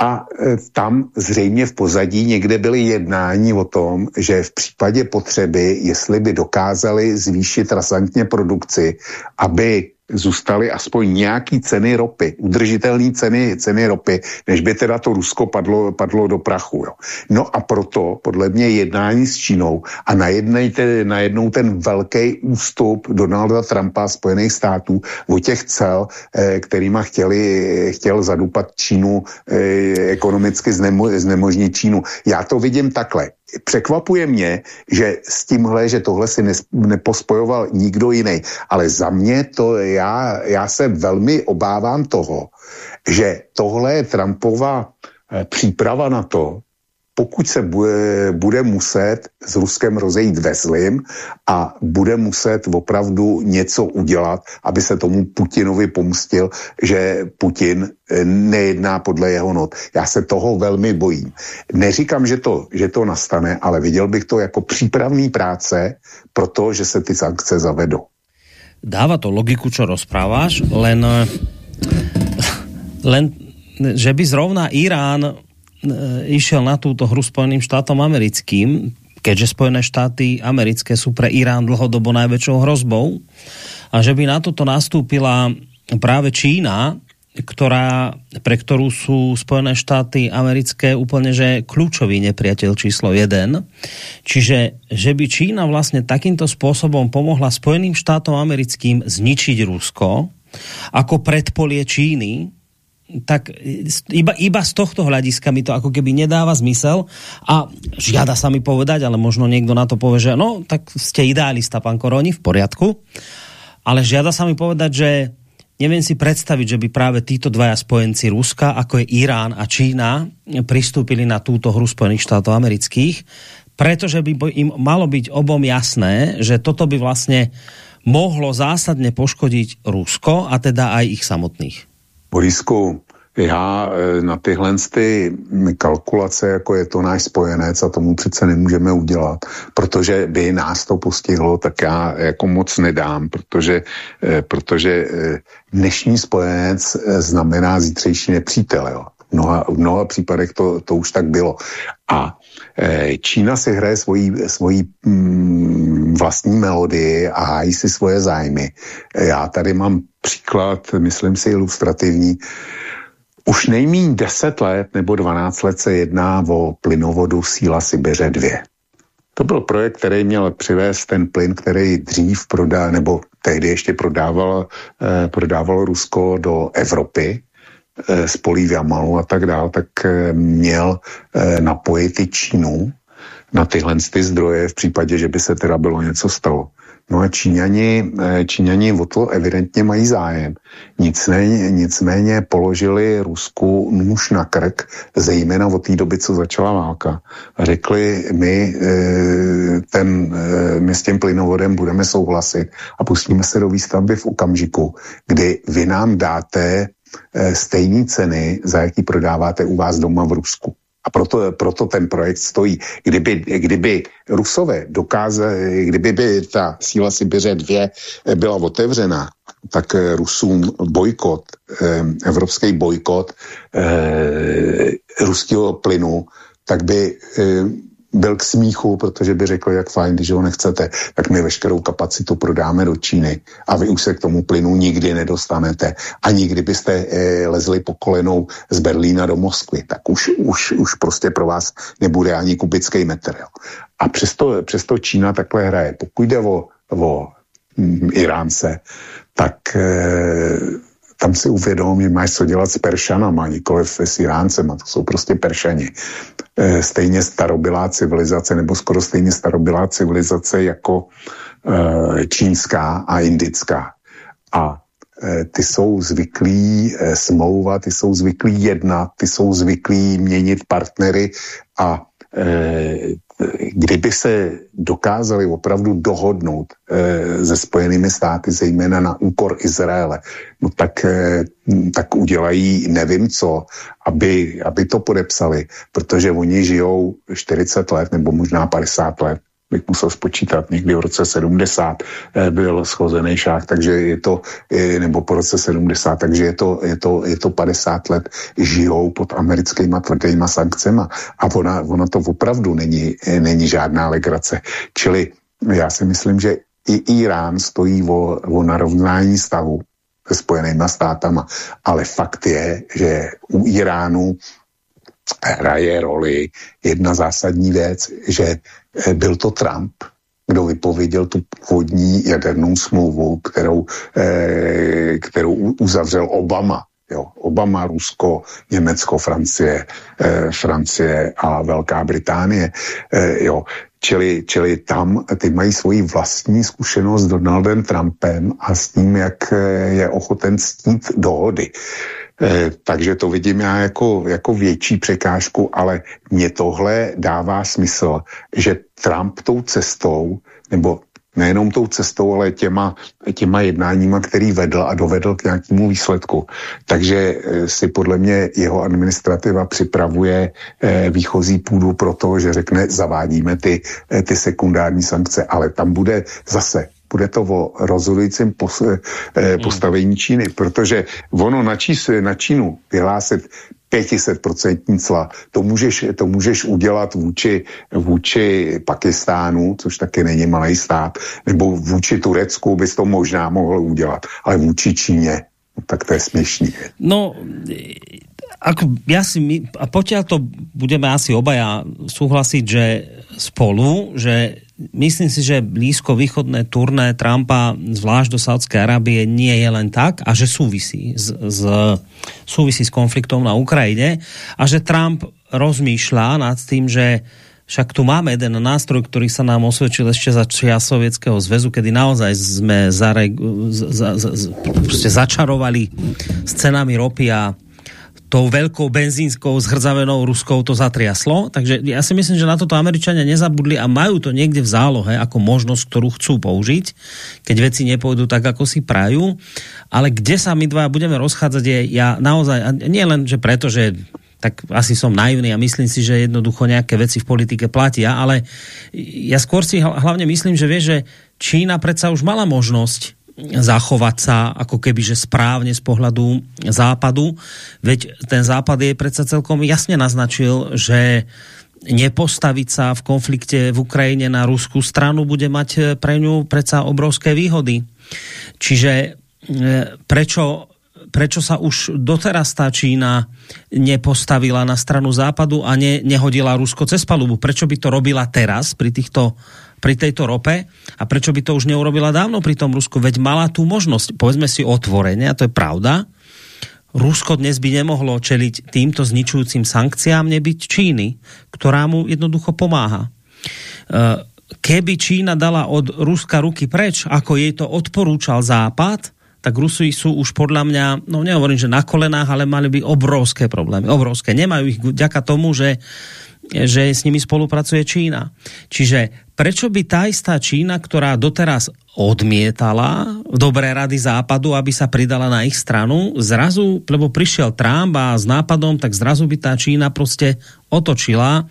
A eh, tam zřejmě v pozadí někde byly jednání o tom, že v případě potřeby, jestli by dokázali zvýšit rasantně produkci, aby zůstaly aspoň nějaký ceny ropy, udržitelné ceny, ceny ropy, než by teda to Rusko padlo, padlo do prachu. Jo. No a proto podle mě jednání s Čínou a najednejte, najednou ten velký ústup Donalda Trumpa Spojených států o těch cel, eh, kterýma chtěli, chtěl zadupat Čínu, eh, ekonomicky znemo, znemožnit Čínu. Já to vidím takhle. Překvapuje mě, že s tímhle, že tohle si nepospojoval nikdo jiný. Ale za mě to, já, já se velmi obávám toho, že tohle je Trumpova eh, příprava na to, pokud se bude, bude muset s Ruskem rozejít ve zlým a bude muset opravdu něco udělat, aby se tomu Putinovi pomstil, že Putin eh, nejedná podle jeho not. Já se toho velmi bojím. Neříkám, že to, že to nastane, ale viděl bych to jako přípravný práce pro to, že se ty sankce zavedou. Dáva to logiku, čo rozpráváš, len, len že by zrovna Irán išiel na túto hru Spojeným štátom americkým, keďže Spojené štáty americké sú pre Irán dlhodobo najväčšou hrozbou a že by na toto nastúpila práve Čína, ktorá, pre ktorú sú Spojené štáty americké úplne že kľúčový nepriateľ číslo 1. Čiže, že by Čína vlastne takýmto spôsobom pomohla Spojeným štátom americkým zničiť Rusko ako predpolie Číny, tak iba, iba z tohto hľadiska mi to ako keby nedáva zmysel a žiada sa mi povedať, ale možno niekto na to povie, že no, tak ste idealista, pán Koroni, v poriadku, ale žiada sa mi povedať, že neviem si predstaviť, že by práve títo dvaja spojenci Ruska, ako je Irán a Čína, pristúpili na túto hru Spojených štátov amerických, pretože by im malo byť obom jasné, že toto by vlastne mohlo zásadne poškodiť Rusko a teda aj ich samotných. Borisku, já e, na tyhle ty kalkulace, jako je to náš spojenec a tomu přece nemůžeme udělat, protože by nás to postihlo, tak já jako moc nedám, protože, e, protože e, dnešní spojenec znamená zítřejší nepřítel. Jo. Mnoha, v mnoha případech to, to už tak bylo. A Čína si hraje svoji, svoji mm, vlastní melodii a hájí si svoje zájmy. Já tady mám příklad, myslím si, ilustrativní. Už nejmíň 10 let nebo 12 let se jedná o plynovodu Síla Sibiře 2. To byl projekt, který měl přivést ten plyn, který dřív prodá, nebo tehdy ještě prodával, eh, prodávalo Rusko do Evropy eh, z polí v Jamalu a tak dále, tak eh, měl eh, napojit i Čínu na tyhle ty zdroje v případě, že by se teda bylo něco stalo. No a Číňani, eh, Číňani o to evidentně mají zájem. Nicméně, nicméně položili Rusku nůž na krk, zejména od té doby, co začala válka. A řekli, my, eh, ten, eh, my s tím plynovodem budeme souhlasit a pustíme se do výstavby v okamžiku, kdy vy nám dáte stejné ceny, za jaký prodáváte u vás doma v Rusku. A proto, proto ten projekt stojí. Kdyby, kdyby Rusové dokázali, kdyby by ta síla Sibiře 2 byla otevřená, tak Rusům bojkot, eh, evropský bojkot eh, ruského plynu, tak by eh, byl k smíchu, protože by řekl, jak fajn, když ho nechcete, tak my veškerou kapacitu prodáme do Číny a vy už se k tomu plynu nikdy nedostanete. A nikdy byste e, lezli po kolenou z Berlína do Moskvy, tak už, už, už prostě pro vás nebude ani kubický metr. Jo. A přesto, přesto Čína takhle hraje. Pokud jde o, o mm, Iránce, tak e, tam si uvědom, že máš co dělat s Peršanama, nikoliv s Iráncema, to jsou prostě Peršani. E, stejně starobylá civilizace, nebo skoro stejně starobylá civilizace jako e, čínská a indická. A e, ty jsou zvyklí smlouvat, ty jsou zvyklí jednat, ty jsou zvyklí měnit partnery a kdyby se dokázali opravdu dohodnout e, se Spojenými státy, zejména na úkor Izraele, no tak, e, tak udělají nevím co, aby, aby to podepsali, protože oni žijou 40 let nebo možná 50 let bych musel spočítat, někdy v roce 70 eh, byl schozený šák, takže je to, nebo po roce 70, takže je to, je to, je to 50 let žijou pod americkýma tvrdýma sankcema a ona, ona to opravdu není, není žádná legrace. Čili já si myslím, že i Irán stojí o, o narovnání stavu se spojenýma státama, ale fakt je, že u Iránu hraje roli jedna zásadní věc, že Eh, byl to Trump, kdo vypověděl tu původní jadernou smlouvu, kterou, eh, kterou uzavřel Obama. Jo, Obama, Rusko, Německo, Francie, eh, Francie a Velká Británie. Eh, jo. Čili, čili tam ty mají svoji vlastní zkušenost s Donaldem Trumpem a s tím, jak eh, je ochoten stít dohody. Eh, takže to vidím já jako, jako větší překážku, ale mě tohle dává smysl, že Trump tou cestou, nebo nejenom tou cestou, ale těma, těma jednáníma, který vedl a dovedl k nějakému výsledku. Takže eh, si podle mě jeho administrativa připravuje eh, výchozí půdu pro to, že řekne, zavádíme ty, ty sekundární sankce, ale tam bude zase bude to o rozhodujícím pos, eh, hmm. postavení Číny, protože ono na, Čís, na Čínu vyhlásit 500% cla. To můžeš, to můžeš udělat vůči, vůči Pakistánu, což taky není malý stát, nebo vůči Turecku bys to možná mohl udělat, ale vůči Číně, no, tak to je směšný. No, ako ja si my, a potiaľ to budeme asi obaja súhlasiť, že spolu, že myslím si, že blízko východné turné Trumpa, zvlášť do Saudskej Arábie, nie je len tak a že súvisí s, s, súvisí s konfliktom na Ukrajine a že Trump rozmýšľa nad tým, že však tu máme jeden nástroj, ktorý sa nám osvedčil ešte za čia Sovietskeho zväzu, kedy naozaj sme zare, za, za, za, začarovali s cenami ropy a tou veľkou benzínskou zhrdzavenou Ruskou to zatriaslo. Takže ja si myslím, že na toto Američania nezabudli a majú to niekde v zálohe ako možnosť, ktorú chcú použiť, keď veci nepôjdu tak, ako si prajú. Ale kde sa my dva budeme rozchádzať je ja naozaj, nie len, že preto, že tak asi som naivný a myslím si, že jednoducho nejaké veci v politike platia, ale ja skôr si hlavne myslím, že vie, že Čína predsa už mala možnosť zachovať sa ako keby, že správne z pohľadu západu. Veď ten západ je predsa celkom jasne naznačil, že nepostaviť sa v konflikte v Ukrajine na ruskú stranu bude mať pre ňu predsa obrovské výhody. Čiže e, prečo prečo sa už doteraz tá Čína nepostavila na stranu západu a ne, nehodila Rusko cez palubu? Prečo by to robila teraz pri týchto pri tejto rope a prečo by to už neurobila dávno pri tom Rusku? Veď mala tú možnosť, povedzme si otvorene, a to je pravda, Rusko dnes by nemohlo čeliť týmto zničujúcim sankciám nebyť Číny, ktorá mu jednoducho pomáha. E, keby Čína dala od Ruska ruky preč, ako jej to odporúčal Západ, tak Rusi sú už podľa mňa, no nehovorím, že na kolenách, ale mali by obrovské problémy. Obrovské. Nemajú ich vďaka tomu, že že s nimi spolupracuje Čína. Čiže prečo by tá istá Čína, ktorá doteraz odmietala dobré rady západu, aby sa pridala na ich stranu, zrazu, lebo prišiel Trump a s nápadom, tak zrazu by tá Čína prostě otočila.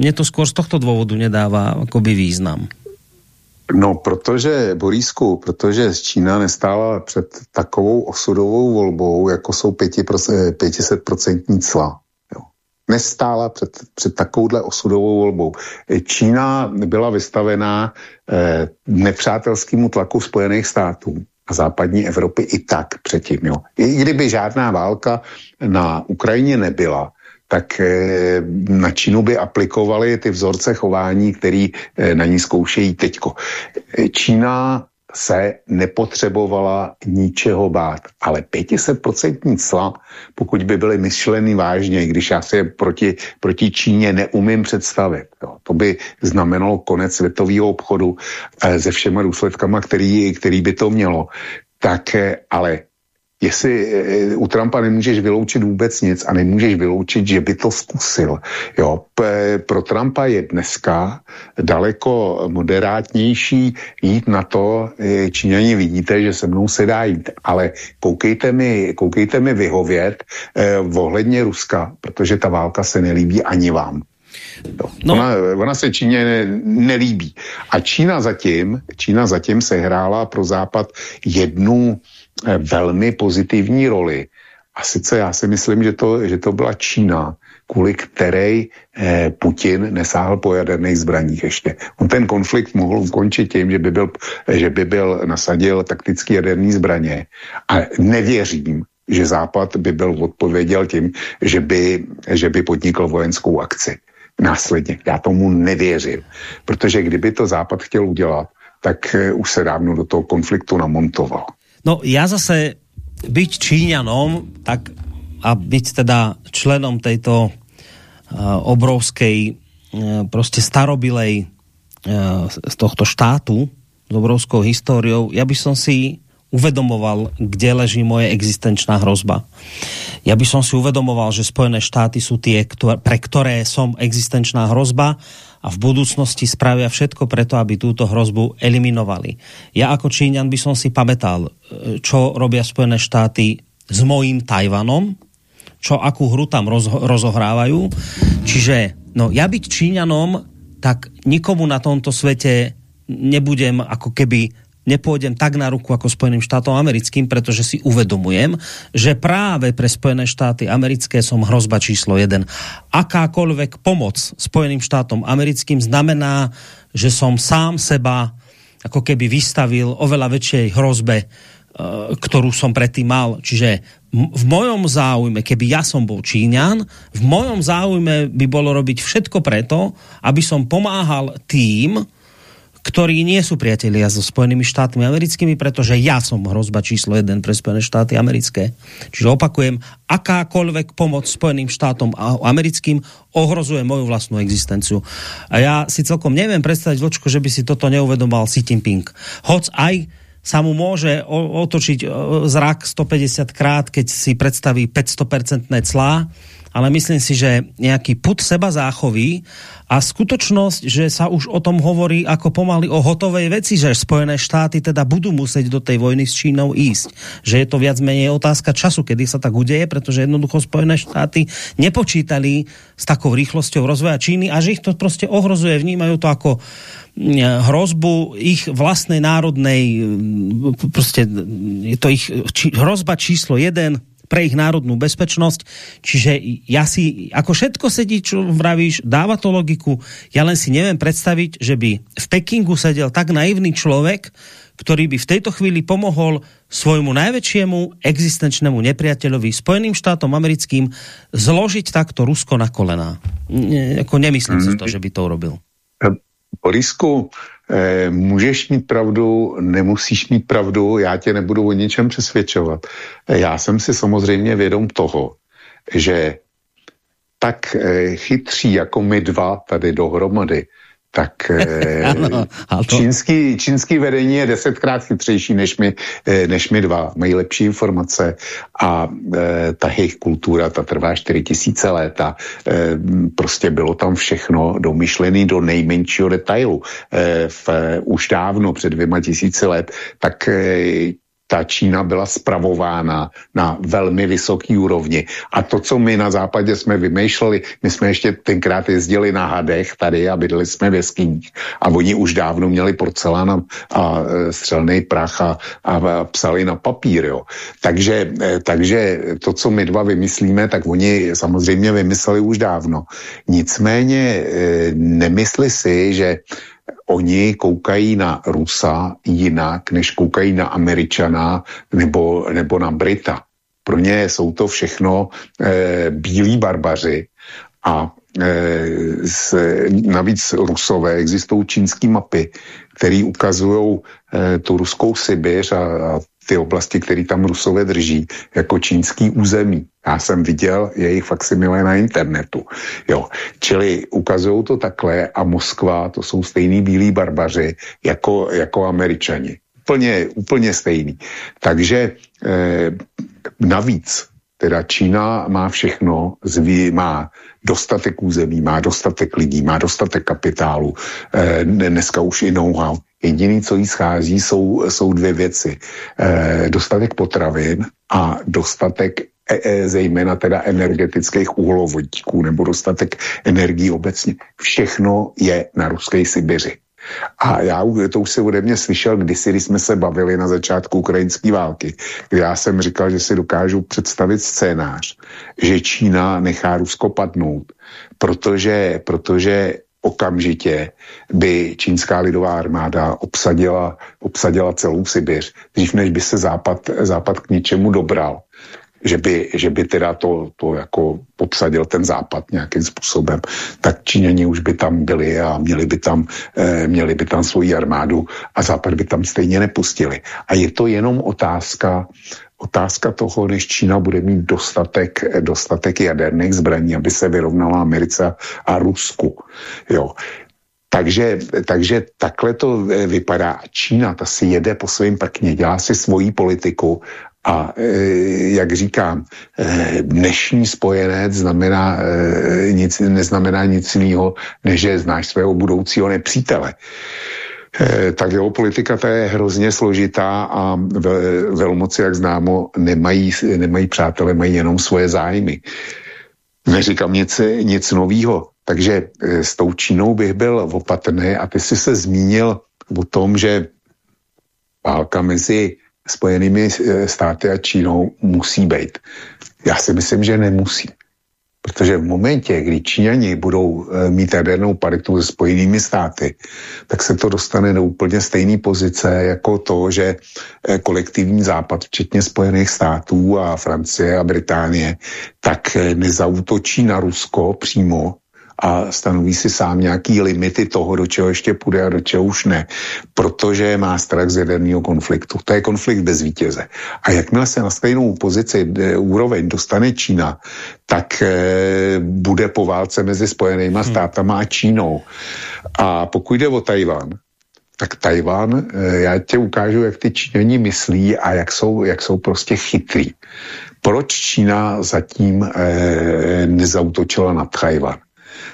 Mně to skôr z tohto dôvodu nedává akoby význam. No, protože, Borísku, protože Čína nestála před takovou osudovou volbou, jako jsou 500% cla nestála před, před takovouhle osudovou volbou. Čína byla vystavená eh, nepřátelskému tlaku Spojených států a západní Evropy i tak předtím. Jo. I kdyby žádná válka na Ukrajině nebyla, tak eh, na Čínu by aplikovali ty vzorce chování, který eh, na ní zkoušejí teďko. Čína se nepotřebovala ničeho bát. Ale 500% cla, pokud by byly myšleny vážně, když já si je proti, proti Číně neumím představit, jo, to by znamenalo konec světového obchodu eh, se všema důsledkama, který, který by to mělo. Tak eh, ale jestli eh, u Trumpa nemůžeš vyloučit vůbec nic a nemůžeš vyloučit, že by to zkusil. Jo, pro Trumpa je dneska daleko moderátnější jít na to, eh, Číňani vidíte, že se mnou se dá jít, ale koukejte mi, koukejte mi vyhovět eh, ohledně Ruska, protože ta válka se nelíbí ani vám. No. Ona, ona se Číně ne, nelíbí. A Čína zatím, Čína zatím sehrála pro Západ jednu Eh, velmi pozitivní roli. A sice já si myslím, že to, že to byla Čína, kvůli které eh, Putin nesáhl po jaderných zbraních ještě. On ten konflikt mohl ukončit tím, že by byl, že by byl nasadil taktický jaderný zbraně. A nevěřím, že Západ by byl odpověděl tím, že by, že by podnikl vojenskou akci následně. Já tomu nevěřím, protože kdyby to Západ chtěl udělat, tak eh, už se dávno do toho konfliktu namontoval. No ja zase byť Číňanom, tak a byť teda členom tejto uh, obrovskej uh, prostě starobilej uh, z tohto štátu s obrovskou históriou, ja by som si uvedomoval, kde leží moje existenčná hrozba. Ja by som si uvedomoval, že Spojené štáty sú tie, pre ktoré som existenčná hrozba a v budúcnosti spravia všetko preto, aby túto hrozbu eliminovali. Ja ako Číňan by som si pamätal, e, čo robia Spojené štáty s mojím Tajvanom, čo akú hru tam roz, rozohrávajú. Čiže no, ja byť Číňanom, tak nikomu na tomto svete nebudem ako keby nepôjdem tak na ruku ako Spojeným štátom americkým, pretože si uvedomujem, že práve pre Spojené štáty americké som hrozba číslo jeden. Akákoľvek pomoc Spojeným štátom americkým znamená, že som sám seba ako keby vystavil oveľa väčšej hrozbe, e, ktorú som predtým mal. Čiže v mojom záujme, keby ja som bol Číňan, v mojom záujme by bolo robiť všetko preto, aby som pomáhal tým, ktorí nie sú priatelia so Spojenými štátmi americkými, pretože ja som hrozba číslo jeden pre Spojené štáty americké. Čiže opakujem, akákoľvek pomoc Spojeným štátom americkým ohrozuje moju vlastnú existenciu. A ja si celkom neviem predstaviť, Vlčko, že by si toto neuvedomal Xi Jinping. Hoc aj sa mu môže otočiť zrak 150 krát, keď si predstaví 500% clá, ale myslím si, že nejaký put seba záchovy a skutočnosť, že sa už o tom hovorí ako pomaly o hotovej veci, že Spojené štáty teda budú musieť do tej vojny s Čínou ísť. Že je to viac menej otázka času, kedy sa tak udeje, pretože jednoducho Spojené štáty nepočítali s takou rýchlosťou rozvoja Číny a že ich to prostě ohrozuje, vnímajú to ako mm, hrozbu ich vlastnej národnej, prostě je to ich hrozba číslo jeden, pre ich národnú bezpečnosť. Čiže ja si, ako všetko sedí, čo vravíš, dáva to logiku. Ja len si neviem predstaviť, že by v Pekingu sedel tak naivný človek, ktorý by v tejto chvíli pomohol svojmu najväčšiemu existenčnému nepriateľovi Spojeným štátom americkým zložiť takto Rusko na kolená. Ne, ako nemyslím mm. si to, že by to urobil. Borisku, eh, můžeš mít pravdu, nemusíš mít pravdu, já tě nebudu o ničem přesvědčovat. Eh, já jsem si samozřejmě vědom toho, že tak eh, chytří jako my dva tady dohromady, tak ano, to... čínský, čínský vedení je desetkrát chytřejší než my, eh, než my dva. Mají lepší informace a e, ta jejich kultura, ta trvá 4000 let a e, prostě bylo tam všechno domyšlené do nejmenšího detailu. E, v, už dávno, před dvěma tisíci let, tak e, ta Čína byla spravována na velmi vysoký úrovni. A to, co my na západě jsme vymýšleli, my jsme ještě tenkrát jezdili na hadech tady a bydli jsme v jeskyních. A oni už dávno měli porcelán a, a e, střelný prach a, a psali na papír. Jo. Takže, e, takže to, co my dva vymyslíme, tak oni samozřejmě vymysleli už dávno. Nicméně e, nemysli si, že oni koukají na Rusa jinak, než koukají na Američana nebo, nebo na Brita. Pro ně jsou to všechno e, bílí barbaři a e, s, navíc Rusové existují čínské mapy, které ukazují e, tu ruskou Sibiř a, a ty oblasti, které tam Rusové drží, jako čínský území. Já jsem viděl jejich faksimile na internetu. Jo. Čili ukazují to takhle a Moskva, to jsou stejný bílí barbaři jako, jako američani. Úplně, úplně stejný. Takže eh, navíc teda Čína má všechno, zví, má dostatek území, má dostatek lidí, má dostatek kapitálu, eh, dneska už i know-how. Jediný, co jí schází, jsou, jsou dvě věci. Eh, dostatek potravin a dostatek zejména teda energetických uhlovodíků nebo dostatek energií obecně. Všechno je na ruské Sibiři. A já to už si ode mě slyšel kdysi, když jsme se bavili na začátku ukrajinské války, kdy já jsem říkal, že si dokážu představit scénář, že Čína nechá Rusko padnout, protože, protože okamžitě by čínská lidová armáda obsadila, obsadila celou Sibiř, dřív než by se západ, západ k něčemu dobral že by, že by teda to, to jako obsadil ten západ nějakým způsobem, tak Číňani už by tam byli a měli by tam, eh, měli by tam svoji armádu a západ by tam stejně nepustili. A je to jenom otázka, otázka toho, než Čína bude mít dostatek, dostatek jaderných zbraní, aby se vyrovnala Americe a Rusku. Jo. Takže, takže takhle to eh, vypadá. Čína ta si jede po svém prkně, dělá si svoji politiku a e, jak říkám, e, dnešní spojenec znamená, e, nic, neznamená nic jiného, než že znáš svého budoucího nepřítele. E, ta geopolitika ta je hrozně složitá a ve, velmoci, jak známo, nemají, nemají přátele, mají jenom svoje zájmy. Neříkám nic, nic novýho. Takže s tou Čínou bych byl opatrný a ty jsi se zmínil o tom, že válka mezi Spojenými eh, státy a Čínou musí být. Já si myslím, že nemusí. Protože v momentě, kdy Číňani budou eh, mít jadernou paritu se spojenými státy, tak se to dostane do úplně stejné pozice jako to, že eh, kolektivní západ, včetně Spojených států a Francie a Británie, tak nezautočí na Rusko přímo, a stanoví si sám nějaký limity toho, do čeho ještě půjde a do čeho už ne, protože má strach z jaderného konfliktu. To je konflikt bez vítěze. A jakmile se na stejnou pozici úroveň dostane Čína, tak e, bude po válce mezi Spojenýma hmm. státama a Čínou. A pokud jde o Tajvan, tak Tajvan, e, já tě ukážu, jak ty Číňani myslí a jak jsou, jak jsou prostě chytrý. Proč Čína zatím e, nezautočila na Tajvan?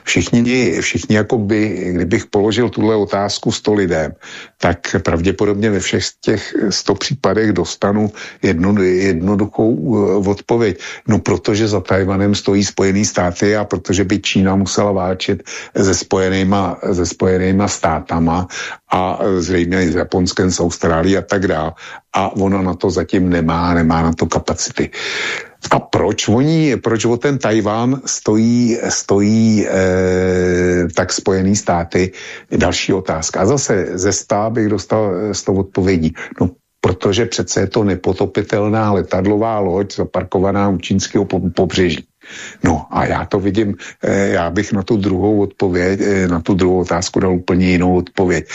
Všichni, všichni by, kdybych položil tuhle otázku sto lidem, tak pravděpodobně ve všech těch sto případech dostanu jedno, jednoduchou uh, odpověď. No protože za Tajvanem stojí Spojený státy a protože by Čína musela válčit se spojenýma, se spojenýma státama a zřejmě i s Japonskem, s Austrálií a tak dále. A ona na to zatím nemá, nemá na to kapacity. A proč oni, proč o ten Tajván stojí, stojí e, tak spojený státy? Další otázka. A zase ze stá bych dostal z toho odpovědí. No, protože přece je to nepotopitelná letadlová loď zaparkovaná u čínského pobřeží. No a já to vidím, e, já bych na tu druhou odpověď, na tu druhou otázku dal úplně jinou odpověď.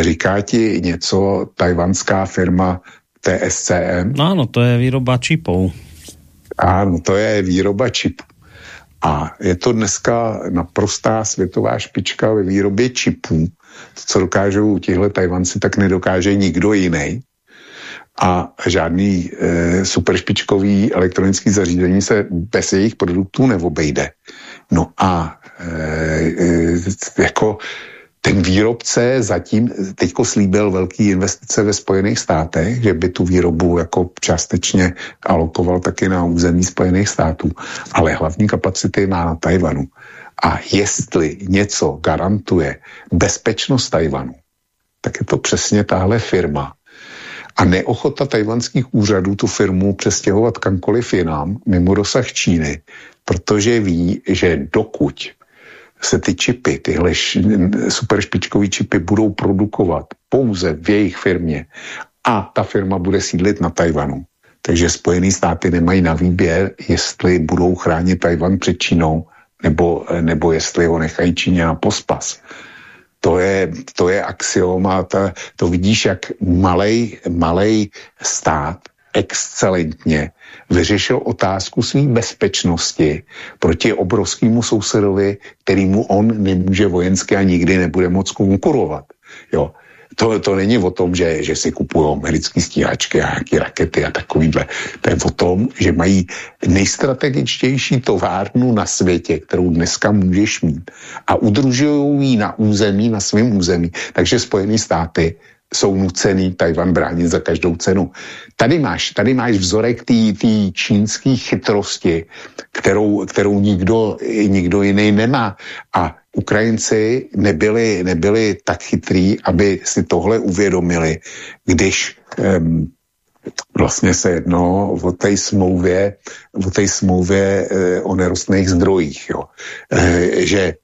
Říká ti něco tajvanská firma TSCM? No ano, to je výroba čipů. Ano, to je výroba čipů. A je to dneska naprostá světová špička ve výrobě čipů. To, co dokážou tihle Tajvanci, tak nedokáže nikdo jiný. A žádný e, superšpičkový elektronický zařízení se bez jejich produktů neobejde. No a e, e, jako ten výrobce zatím teďko slíbil velký investice ve Spojených státech, že by tu výrobu jako částečně alokoval taky na území Spojených států, ale hlavní kapacity má na Tajvanu. A jestli něco garantuje bezpečnost Tajvanu, tak je to přesně tahle firma. A neochota tajvanských úřadů tu firmu přestěhovat kamkoliv jinam, mimo dosah Číny, protože ví, že dokud se ty čipy, tyhle super špičkový čipy budou produkovat pouze v jejich firmě a ta firma bude sídlit na Tajvanu. Takže Spojené státy nemají na výběr, jestli budou chránit Tajvan před Čínou, nebo, nebo jestli ho nechají Číně na pospas. To je, to je axioma, to, to vidíš, jak malej, malej stát excelentně vyřešil otázku své bezpečnosti proti obrovskému sousedovi, kterýmu on nemůže vojensky a nikdy nebude moc konkurovat. Jo. To, to není o tom, že, že si kupují americké stíhačky a nějaké rakety a takovýhle. To je o tom, že mají nejstrategičtější továrnu na světě, kterou dneska můžeš mít a udržují ji na území, na svém území. Takže Spojené státy jsou nucený Tajvan bránit za každou cenu. Tady máš, tady máš vzorek té čínské chytrosti, kterou, kterou nikdo, nikdo jiný nemá. A Ukrajinci nebyli, nebyli tak chytrý, aby si tohle uvědomili, když um, vlastně se jedno o té smlouvě, o té smlouvě e, o nerostných zdrojích, jo. E, že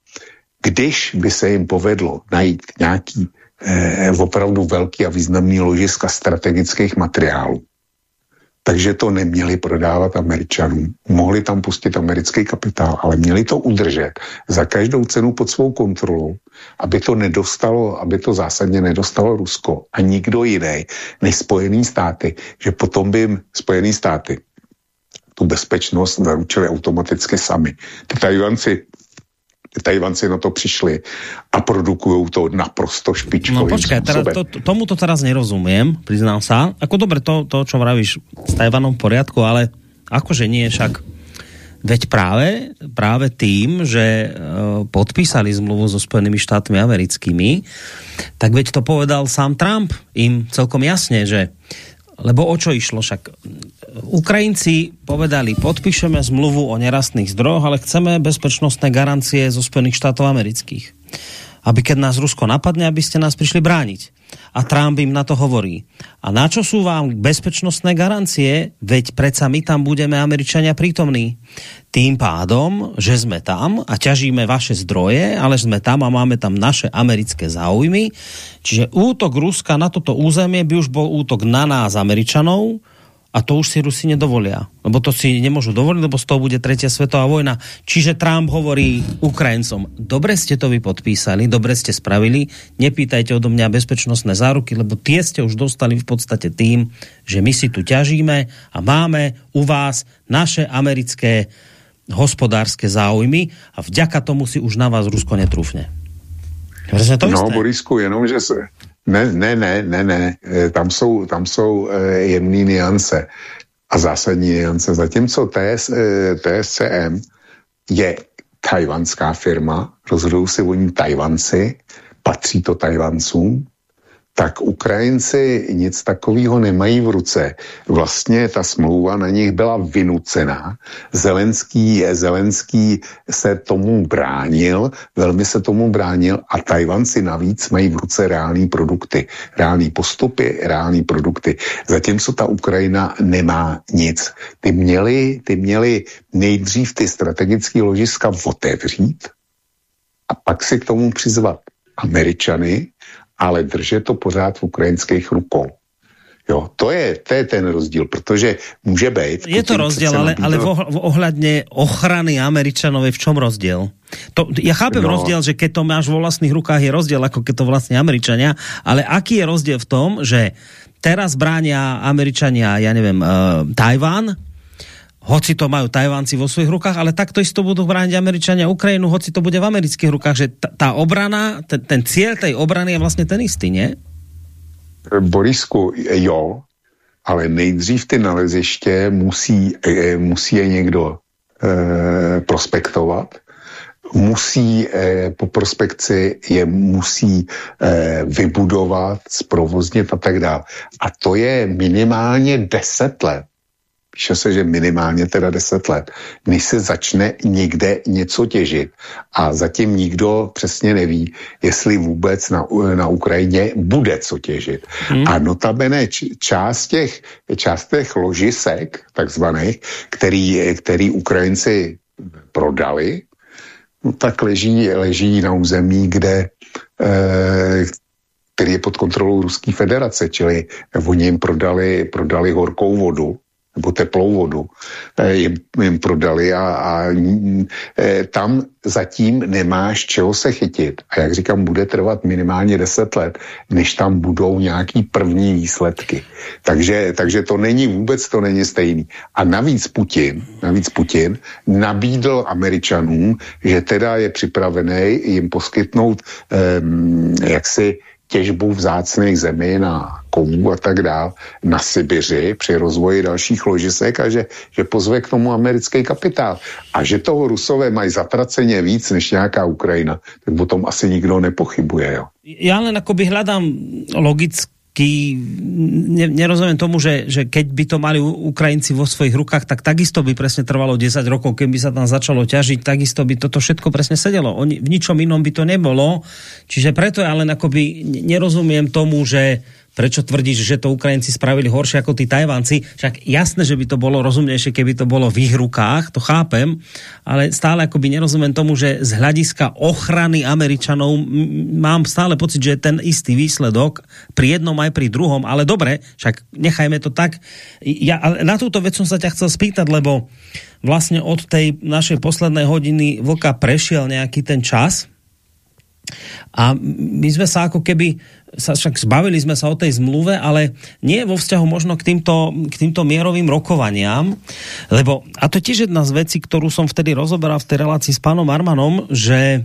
když by se jim povedlo najít nějaký eh, opravdu velký a významný ložiska strategických materiálů. Takže to neměli prodávat Američanům. Mohli tam pustit americký kapitál, ale měli to udržet za každou cenu pod svou kontrolou, aby to nedostalo, aby to zásadně nedostalo Rusko a nikdo jiný než Spojený státy, že potom by jim Spojený státy tu bezpečnost zaručili automaticky sami. Ty Tajvanci Tajvanci na to přišli a produkují to naprosto špičkovým No počkaj, teda, to, tomu to teraz nerozumiem, priznám sa. Ako dobre to, to čo vravíš s Tajvanom v poriadku, ale akože nie však Veď práve, práve tým, že e, podpísali zmluvu so Spojenými štátmi americkými, tak veď to povedal sám Trump im celkom jasne, že lebo o čo išlo však? Ukrajinci povedali, podpíšeme zmluvu o nerastných zdrojoch, ale chceme bezpečnostné garancie zo Spojených štátov amerických. Aby keď nás Rusko napadne, aby ste nás prišli brániť. A Trump im na to hovorí. A na čo sú vám bezpečnostné garancie? Veď predsa my tam budeme Američania prítomní. Tým pádom, že sme tam a ťažíme vaše zdroje, ale sme tam a máme tam naše americké záujmy. Čiže útok Ruska na toto územie by už bol útok na nás, Američanov, a to už si Rusi nedovolia. Lebo to si nemôžu dovoliť, lebo z toho bude tretia svetová vojna. Čiže Trump hovorí Ukrajincom, dobre ste to vy podpísali, dobre ste spravili, nepýtajte odo mňa bezpečnostné záruky, lebo tie ste už dostali v podstate tým, že my si tu ťažíme a máme u vás naše americké hospodárske záujmy a vďaka tomu si už na vás Rusko netrúfne. To no, Borisku, jenom, že se, ne, ne, ne, ne, ne. Eh, tam jsou, tam jsou eh, jemné niance a zásadní niance. Zatímco TS, eh, TSCM je tajvanská firma, rozhodují si ní Tajvanci, patří to Tajvancům, tak Ukrajinci nic takového nemají v ruce. Vlastně ta smlouva na nich byla vynucená. Zelenský, Zelenský se tomu bránil, velmi se tomu bránil a Tajvanci navíc mají v ruce reální produkty, reální postupy, reální produkty. Zatímco ta Ukrajina nemá nic. Ty měli, ty měli nejdřív ty strategické ložiska otevřít a pak si k tomu přizvat Američany, ale držet to pořád v ukrajinských rukou. Jo, to je, to je ten rozdíl, protože může být... Je to rozdíl, ale, ale v ohľadne ochrany Američanov je v čom rozdíl? To, ja chápem no. rozdiel, že keď to máš vo vlastných rukách je rozdiel, ako keď to vlastne Američania, ale aký je rozdiel v tom, že teraz bránia Američania, ja neviem, uh, Tajván, hoci to majú Tajvanci vo svojich rukách, ale takto isto budú brániť Američania Ukrajinu, hoci to bude v amerických rukách, že tá obrana, ten, ten cieľ tej obrany je vlastně ten istý, nie? Borisku, jo, ale nejdřív ty naleziště musí, e, musí je někdo e, prospektovat, musí e, po prospekci je musí e, vybudovat, zprovoznit a tak dále. A to je minimálně 10 let píše se, že minimálně teda 10 let, než se začne někde něco těžit. A zatím nikdo přesně neví, jestli vůbec na, na Ukrajině bude co těžit. Hmm. A notabene část těch, část těch ložisek, takzvaných, který, který Ukrajinci prodali, no tak leží, leží na území, kde eh, který je pod kontrolou Ruské federace, čili oni jim prodali, prodali horkou vodu nebo teplou vodu eh, jim, jim prodali a, a e, tam zatím nemáš čeho se chytit. A jak říkám, bude trvat minimálně 10 let, než tam budou nějaký první výsledky. Takže, takže to není vůbec, to není stejný. A navíc Putin, navíc Putin nabídl Američanům, že teda je připravený jim poskytnout um, jaksi těžbu vzácných zemí na kovů a tak dál na Sibiři při rozvoji dalších ložisek a že, že pozve k tomu americký kapitál. A že toho Rusové mají zatraceně víc než nějaká Ukrajina, tak o tom asi nikdo nepochybuje. Jo. Já len akoby hľadám logicky ne, nerozumiem tomu, že, že keď by to mali Ukrajinci vo svojich rukách, tak takisto by presne trvalo 10 rokov, keby sa tam začalo ťažiť, takisto by toto všetko presne sedelo. Oni, v ničom inom by to nebolo. Čiže preto ja len akoby nerozumiem tomu, že Prečo tvrdíš, že to Ukrajinci spravili horšie ako tí Tajvanci? Však jasné, že by to bolo rozumnejšie, keby to bolo v ich rukách, to chápem, ale stále akoby nerozumiem tomu, že z hľadiska ochrany Američanov mám stále pocit, že je ten istý výsledok pri jednom aj pri druhom, ale dobre, však nechajme to tak. Ja, na túto vec som sa ťa chcel spýtať, lebo vlastne od tej našej poslednej hodiny Vlka prešiel nejaký ten čas, A my sme sa ako keby sa však zbavili sme sa o tej zmluve, ale nie vo vzťahu možno k týmto, k týmto mierovým rokovaniam, lebo, a to je tiež jedna z vecí, ktorú som vtedy rozoberal v tej relácii s pánom Armanom, že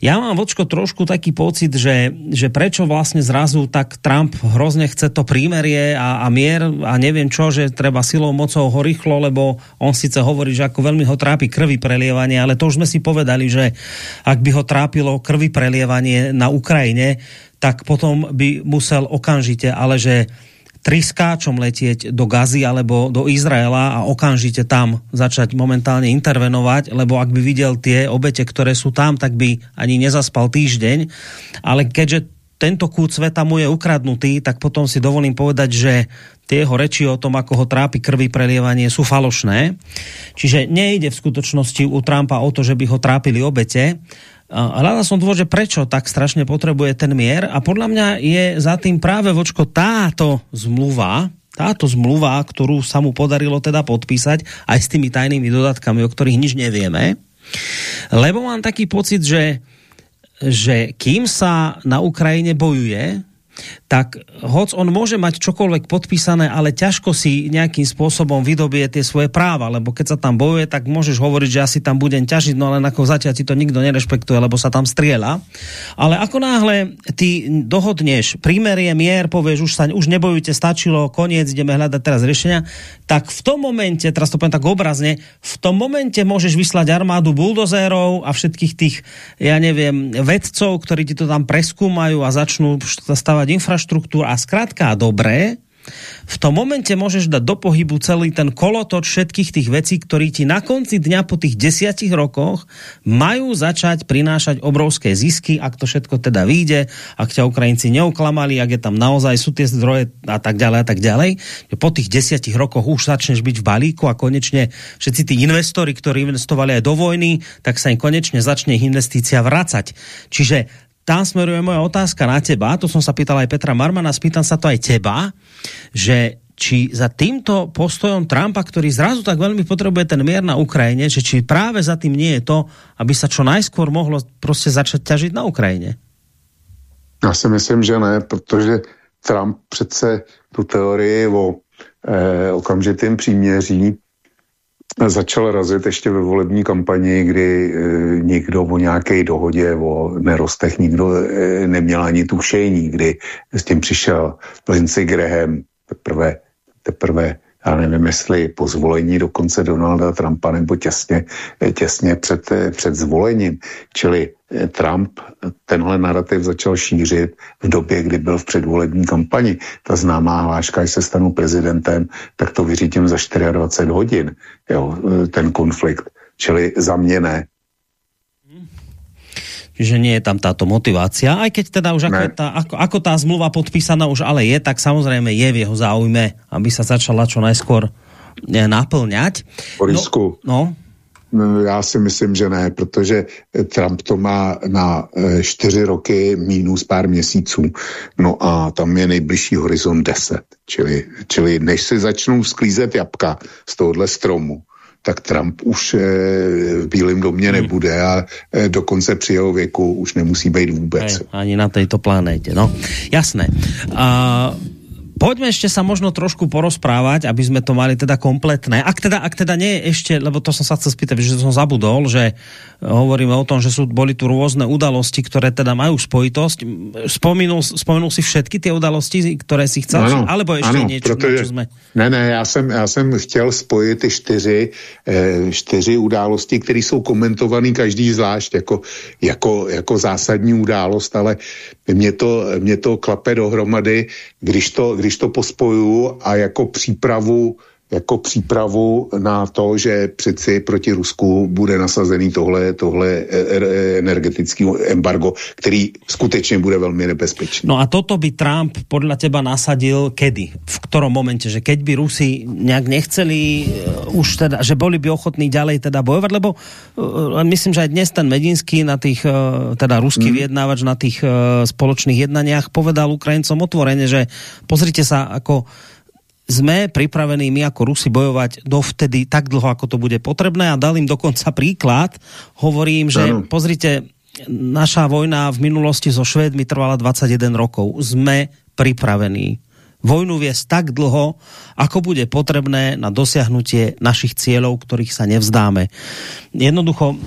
ja mám vočko trošku taký pocit, že, že prečo vlastne zrazu tak Trump hrozne chce to prímerie a, a mier a neviem čo, že treba silou mocou ho rýchlo, lebo on síce hovorí, že ako veľmi ho trápi krvi prelievanie, ale to už sme si povedali, že ak by ho trápilo krvi prelievanie na Ukrajine, tak potom by musel okamžite, ale že triskáčom letieť do Gazy alebo do Izraela a okamžite tam začať momentálne intervenovať, lebo ak by videl tie obete, ktoré sú tam, tak by ani nezaspal týždeň. Ale keďže tento kút sveta mu je ukradnutý, tak potom si dovolím povedať, že tie jeho reči o tom, ako ho trápi krvi prelievanie, sú falošné. Čiže nejde v skutočnosti u Trumpa o to, že by ho trápili obete, hľadal som dôvod, že prečo tak strašne potrebuje ten mier a podľa mňa je za tým práve vočko táto zmluva, táto zmluva, ktorú sa mu podarilo teda podpísať aj s tými tajnými dodatkami, o ktorých nič nevieme. Lebo mám taký pocit, že, že kým sa na Ukrajine bojuje, tak hoc on môže mať čokoľvek podpísané, ale ťažko si nejakým spôsobom vydobie tie svoje práva, lebo keď sa tam bojuje, tak môžeš hovoriť, že asi tam budem ťažiť, no ale ako zatiaľ ti to nikto nerešpektuje, lebo sa tam strieľa. Ale ako náhle ty dohodneš prímerie, mier, povieš, už, sa, už nebojujte, stačilo, koniec, ideme hľadať teraz riešenia, tak v tom momente, teraz to poviem tak obrazne, v tom momente môžeš vyslať armádu buldozérov a všetkých tých, ja neviem, vedcov, ktorí ti to tam preskúmajú a začnú stavať infraštruktúru a zkrátka dobré, v tom momente môžeš dať do pohybu celý ten kolotoč všetkých tých vecí, ktorí ti na konci dňa po tých desiatich rokoch majú začať prinášať obrovské zisky, ak to všetko teda vyjde, ak ťa Ukrajinci neoklamali, ak je tam naozaj sú tie zdroje a tak ďalej a tak ďalej. Po tých desiatich rokoch už začneš byť v balíku a konečne všetci tí investori, ktorí investovali aj do vojny, tak sa im konečne začne ich investícia vracať. Čiže tam smeruje moja otázka na teba, to som sa pýtal aj Petra Marmana, spýtam sa to aj teba, že či za týmto postojom Trumpa, ktorý zrazu tak veľmi potrebuje ten mier na Ukrajine, že či práve za tým nie je to, aby sa čo najskôr mohlo prostě začať ťažiť na Ukrajine? Já si myslím, že ne, protože Trump přece tu teorii o eh, okamžitém příměří začal razit ještě ve volební kampani, kdy e, nikdo o nějaké dohodě o nerostech nikdo e, neměl ani tušení, kdy s tím přišel Lindsey Graham teprve, teprve já nevím, jestli po zvolení dokonce Donalda Trumpa nebo těsně, těsně před, před zvolením. Čili eh, Trump tenhle narrativ začal šířit v době, kdy byl v předvolební kampani. Ta známá hláška, že se stanu prezidentem, tak to vyřídím za 24 hodin, jo, eh, ten konflikt. Čili za mě ne že nie je tam táto motivácia, aj keď teda už ako, tá, ako, ako tá zmluva podpísaná už ale je, tak samozrejme je v jeho záujme, aby sa začala čo najskôr e, naplňať. Borisku, no, no. Já si myslím, že ne, protože Trump to má na e, čtyři roky minus pár měsíců. No a tam je nejbližší horizont 10. Čili, čili než se začnou sklízet jabka z tohohle stromu, tak Trump už eh, v Bílém domě hmm. nebude a eh, dokonce při jeho věku už nemusí být vůbec. Ani na této planétě, no. Jasné. Uh, Poďme ešte sa možno trošku porozprávať, aby sme to mali teda kompletné. Ak teda, ak teda nie je ešte, lebo to som sa chcel spýtať, že som zabudol, že hovoríme o tom, že sú, boli tu rôzne udalosti, ktoré teda majú spojitosť. Spomenul, spomenul si všetky tie udalosti, ktoré si chcel, ano, alebo ešte ano, niečo, protože, čo sme... Ne, ne, já jsem, já jsem chtěl spojit ty čtyři, eh, čtyři události, které jsou komentované každý zvlášť jako, jako, jako zásadní událost, ale mě to, mě to klape dohromady, když to, když to pospoju a jako přípravu jako přípravu na to, že přeci proti Rusku bude nasazený tohle, tohle e, e, energetický embargo, který skutečně bude velmi nebezpečný. No a toto by Trump podle teba nasadil kedy? V ktorom momente? Že keď by Rusi nějak nechceli už teda, že boli by ochotní ďalej teda bojovat, lebo myslím, že aj dnes ten Medinský na tých, teda ruský hmm. vyjednávač na tých spoločných jednaniach povedal Ukrajincom otvorene, že pozrite sa, ako sme pripravení my ako Rusi bojovať dovtedy tak dlho, ako to bude potrebné a dal im dokonca príklad. Hovorím, že ano. pozrite, naša vojna v minulosti so Švédmi trvala 21 rokov. Sme pripravení vojnu viesť tak dlho, ako bude potrebné na dosiahnutie našich cieľov, ktorých sa nevzdáme. Jednoducho,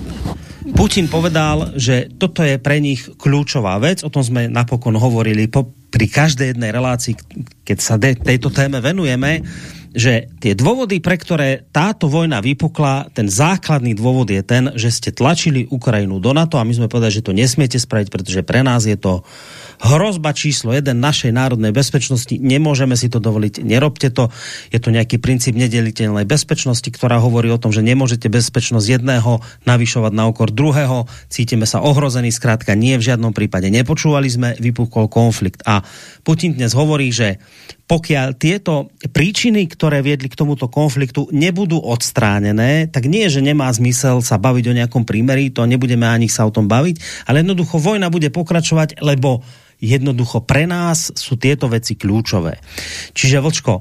Putin povedal, že toto je pre nich kľúčová vec, o tom sme napokon hovorili po, pri každej jednej relácii, keď sa de, tejto téme venujeme, že tie dôvody, pre ktoré táto vojna vypukla, ten základný dôvod je ten, že ste tlačili Ukrajinu do NATO a my sme povedali, že to nesmiete spraviť, pretože pre nás je to hrozba číslo jeden našej národnej bezpečnosti. Nemôžeme si to dovoliť, nerobte to. Je to nejaký princíp nedeliteľnej bezpečnosti, ktorá hovorí o tom, že nemôžete bezpečnosť jedného navyšovať na okor druhého. Cítime sa ohrození, zkrátka nie v žiadnom prípade. Nepočúvali sme, vypukol konflikt. A Putin dnes hovorí, že pokiaľ tieto príčiny, ktoré viedli k tomuto konfliktu, nebudú odstránené, tak nie, že nemá zmysel sa baviť o nejakom prímeri, to nebudeme ani sa o tom baviť, ale jednoducho vojna bude pokračovať, lebo jednoducho pre nás sú tieto veci kľúčové. Čiže Vlčko,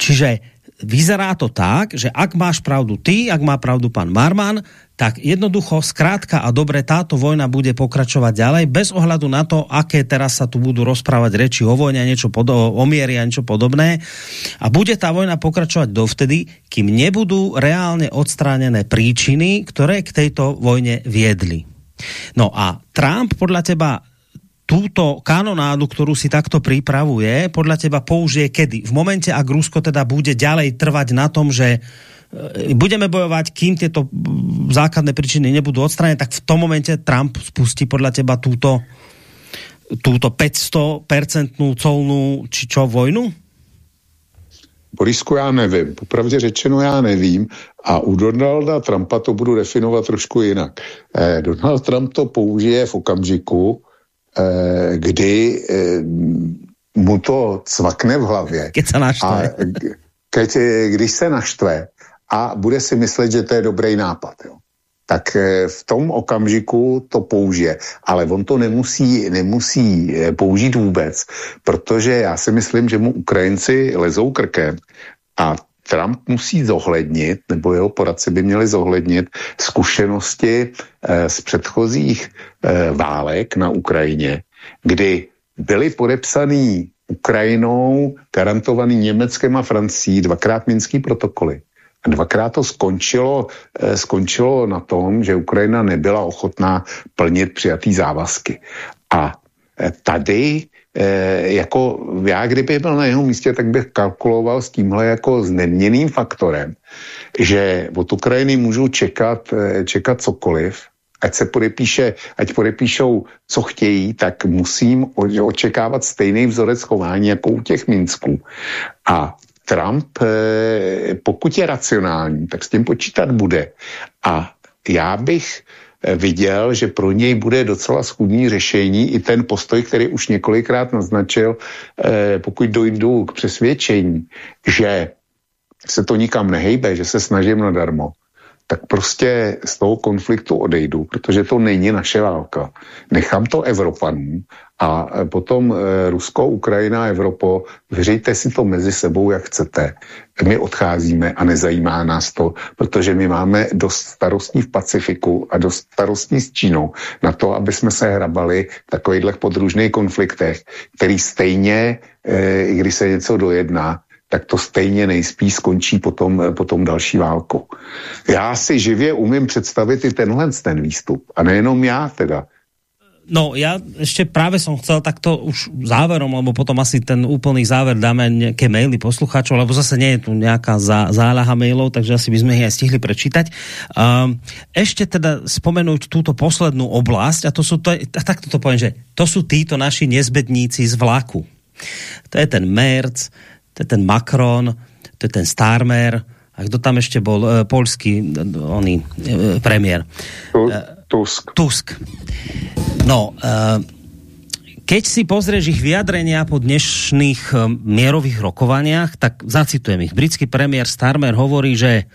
čiže vyzerá to tak, že ak máš pravdu ty, ak má pravdu pán Marman, tak jednoducho, skrátka a dobre, táto vojna bude pokračovať ďalej, bez ohľadu na to, aké teraz sa tu budú rozprávať reči o vojne, niečo o miery a niečo podobné. A bude tá vojna pokračovať dovtedy, kým nebudú reálne odstránené príčiny, ktoré k tejto vojne viedli. No a Trump podľa teba túto kanonádu, ktorú si takto pripravuje, podľa teba použije kedy? V momente, ak Rusko teda bude ďalej trvať na tom, že e, budeme bojovať, kým tieto základné príčiny nebudú odstranené, tak v tom momente Trump spustí podľa teba túto, túto 500-percentnú colnú či čo vojnu? Borisku, já nevím. Popravdě řečeno, já nevím. A u Donalda Trumpa to budu definovat trošku jinak. Eh, Donald Trump to použije v okamžiku, kdy eh, mu to cvakne v hlavě. Keď se naštve. A keď, když se naštve a bude si myslet, že to je dobrý nápad. Jo. Tak eh, v tom okamžiku to použije. Ale on to nemusí, nemusí použít vůbec, protože já si myslím, že mu Ukrajinci lezou krkem a Trump musí zohlednit, nebo jeho poradci by měli zohlednit zkušenosti eh, z předchozích eh, válek na Ukrajině, kdy byly podepsaný Ukrajinou, garantovaný Německem a Francií dvakrát minský protokoly. A dvakrát to skončilo, eh, skončilo na tom, že Ukrajina nebyla ochotná plnit přijatý závazky. A tady jako já kdybych byl na jeho místě, tak bych kalkuloval s tímhle jako s faktorem, že od Ukrajiny můžu čekat, eh, čekat cokoliv, ať se podepíše, ať podepíšou, co chtějí, tak musím očekávat stejný vzorec chování jako u těch Minsků. A Trump, eh, pokud je racionální, tak s tím počítat bude. A já bych Eh, viděl, že pro něj bude docela schudný řešení i ten postoj, který už několikrát naznačil, eh, pokud dojdu k přesvědčení, že se to nikam nehejbe, že se snažím nadarmo, tak prostě z toho konfliktu odejdu, protože to není naše válka. Nechám to Evropanům a e, potom e, Rusko, Ukrajina, Evropo, vyřejte si to mezi sebou, jak chcete. My odcházíme a nezajímá nás to, protože my máme dost starostní v Pacifiku a dost starostní s Čínou na to, aby jsme se hrabali v takovýchhle podružných konfliktech, který stejně, e, i když se něco dojedná, tak to stejně nejspíš skončí potom, potom další válkou. Já si živě umím představit i tenhle ten výstup. A nejenom já teda. No, ja ešte práve som chcel takto už záverom, lebo potom asi ten úplný záver dáme nejaké maily poslucháčov, lebo zase nie je tu nejaká zá, záľaha mailov, takže asi by sme ich aj stihli prečítať. Um, ešte teda spomenúť túto poslednú oblasť, a to sú, to, takto to poviem, že to sú títo naši nezbedníci z vlaku. To je ten Merc, to je ten Macron, to je ten Starmer, a kdo tam ešte bol, e, polský, oný, e, premiér. Tusk. Tusk. No, e, keď si pozrieš ich vyjadrenia po dnešných mierových rokovaniach, tak zacitujem ich. Britský premiér Starmer hovorí, že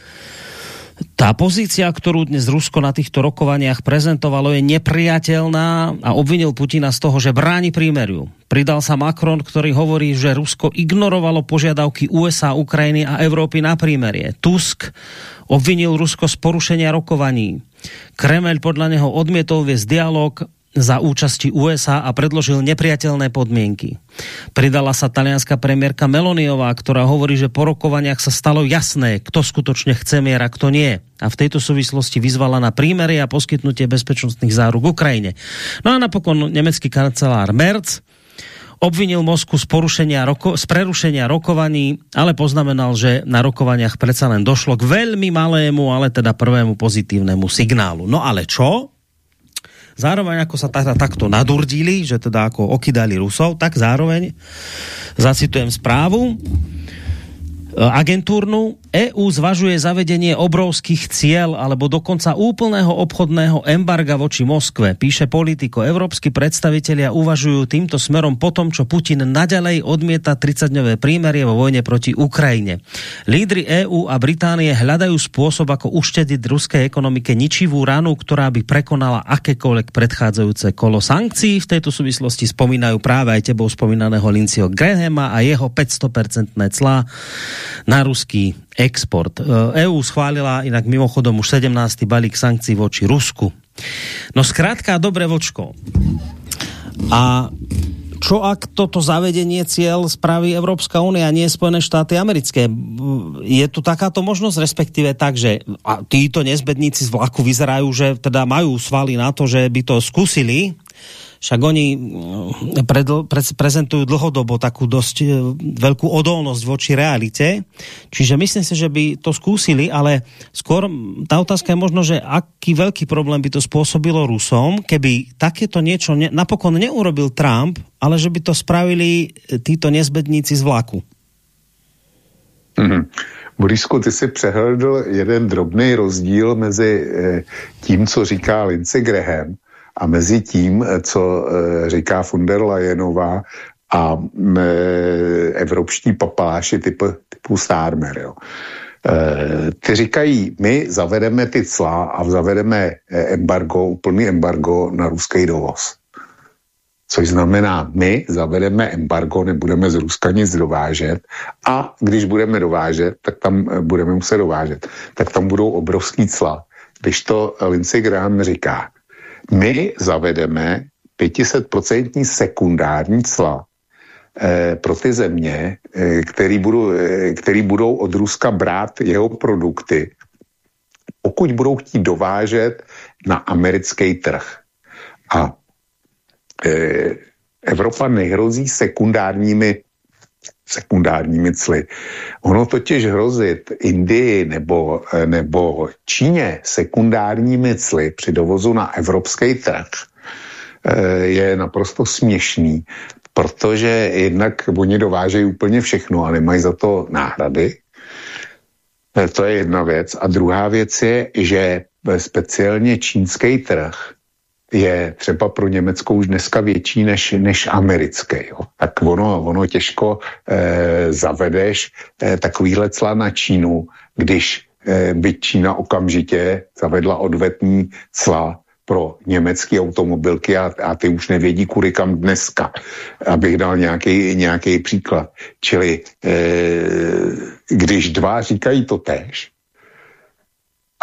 tá pozícia, ktorú dnes Rusko na týchto rokovaniach prezentovalo, je nepriateľná a obvinil Putina z toho, že bráni prímeriu. Pridal sa Macron, ktorý hovorí, že Rusko ignorovalo požiadavky USA, Ukrajiny a Európy na prímerie. Tusk Obvinil Rusko z porušenia rokovaní. Kreml podľa neho odmietol viesť dialog za účasti USA a predložil nepriateľné podmienky. Pridala sa talianská premiérka Meloniová, ktorá hovorí, že po rokovaniach sa stalo jasné, kto skutočne chce mier a kto nie. A v tejto súvislosti vyzvala na prímerie a poskytnutie bezpečnostných záruk Ukrajine. No a napokon nemecký kancelár Merz obvinil Mosku z, porušenia roko, z prerušenia rokovaní, ale poznamenal, že na rokovaniach predsa len došlo k veľmi malému, ale teda prvému pozitívnemu signálu. No ale čo? Zároveň ako sa teda takto nadurdili, že teda ako okydali Rusov, tak zároveň zacitujem správu, agentúrnu. EU zvažuje zavedenie obrovských cieľ alebo dokonca úplného obchodného embarga voči Moskve. Píše politiko. Európsky predstavitelia uvažujú týmto smerom po tom, čo Putin naďalej odmieta 30-dňové prímerie vo vojne proti Ukrajine. Lídry EU a Británie hľadajú spôsob, ako uštediť ruskej ekonomike ničivú ranu, ktorá by prekonala akékoľvek predchádzajúce kolo sankcií. V tejto súvislosti spomínajú práve aj tebou spomínaného Lincieho Grahama a jeho 500% clá na ruský export. EU e schválila inak mimochodom už 17. balík sankcií voči Rusku. No zkrátka, dobre vočko. A čo ak toto zavedenie cieľ spraví Evropská únia, nie Spojené štáty americké? Je tu takáto možnosť, respektíve tak, že a títo nezbedníci z vlaku vyzerajú, že teda majú svaly na to, že by to skúsili, však oni mm, predl, pre, prezentujú dlhodobo takú dosť e, veľkú odolnosť voči realite. Čiže myslím si, že by to skúsili, ale skôr tá otázka je možno, že aký veľký problém by to spôsobilo Rusom, keby takéto niečo ne, napokon neurobil Trump, ale že by to spravili e, títo nezbedníci z vlaku. Mm-hmm. Borisku, ty si přehledl jeden drobný rozdíl mezi tím, co říká Lindsey Graham a mezi tím, eh, co eh, říká von der Leyenová a mm, eh, evropští papáši typu, typu Starmer, jo. Ty říkají, my zavedeme ty cla a zavedeme embargo, úplný embargo na ruský dovoz. Což znamená, my zavedeme embargo, nebudeme z Ruska nic dovážet a když budeme dovážet, tak tam budeme muset dovážet, tak tam budou obrovský cla. Když to Lindsey Graham říká, my zavedeme 500% sekundární cla eh, pro ty země, eh, který, budou, eh, který budou od Ruska brát jeho produkty, pokud budou chtít dovážet na americký trh. A Evropa nehrozí sekundárními sekundárními cly. Ono totiž hrozit Indii nebo, eh, nebo Číně sekundárními cly při dovozu na evropský trh eh, je naprosto směšný, protože jednak oni dovážejí úplně všechno a nemají za to náhrady. Eh, to je jedna věc. A druhá věc je, že speciálně čínský trh je třeba pro Německo už dneska větší než, než americké. Jo. Tak ono, ono těžko eh, zavedeš eh, takovýhle cla na Čínu, když eh, by Čína okamžitě zavedla odvetní cla pro německé automobilky a, a ty už nevědí, kudy kam dneska, abych dal nějaký, nějaký příklad. Čili eh, když dva říkají to tež,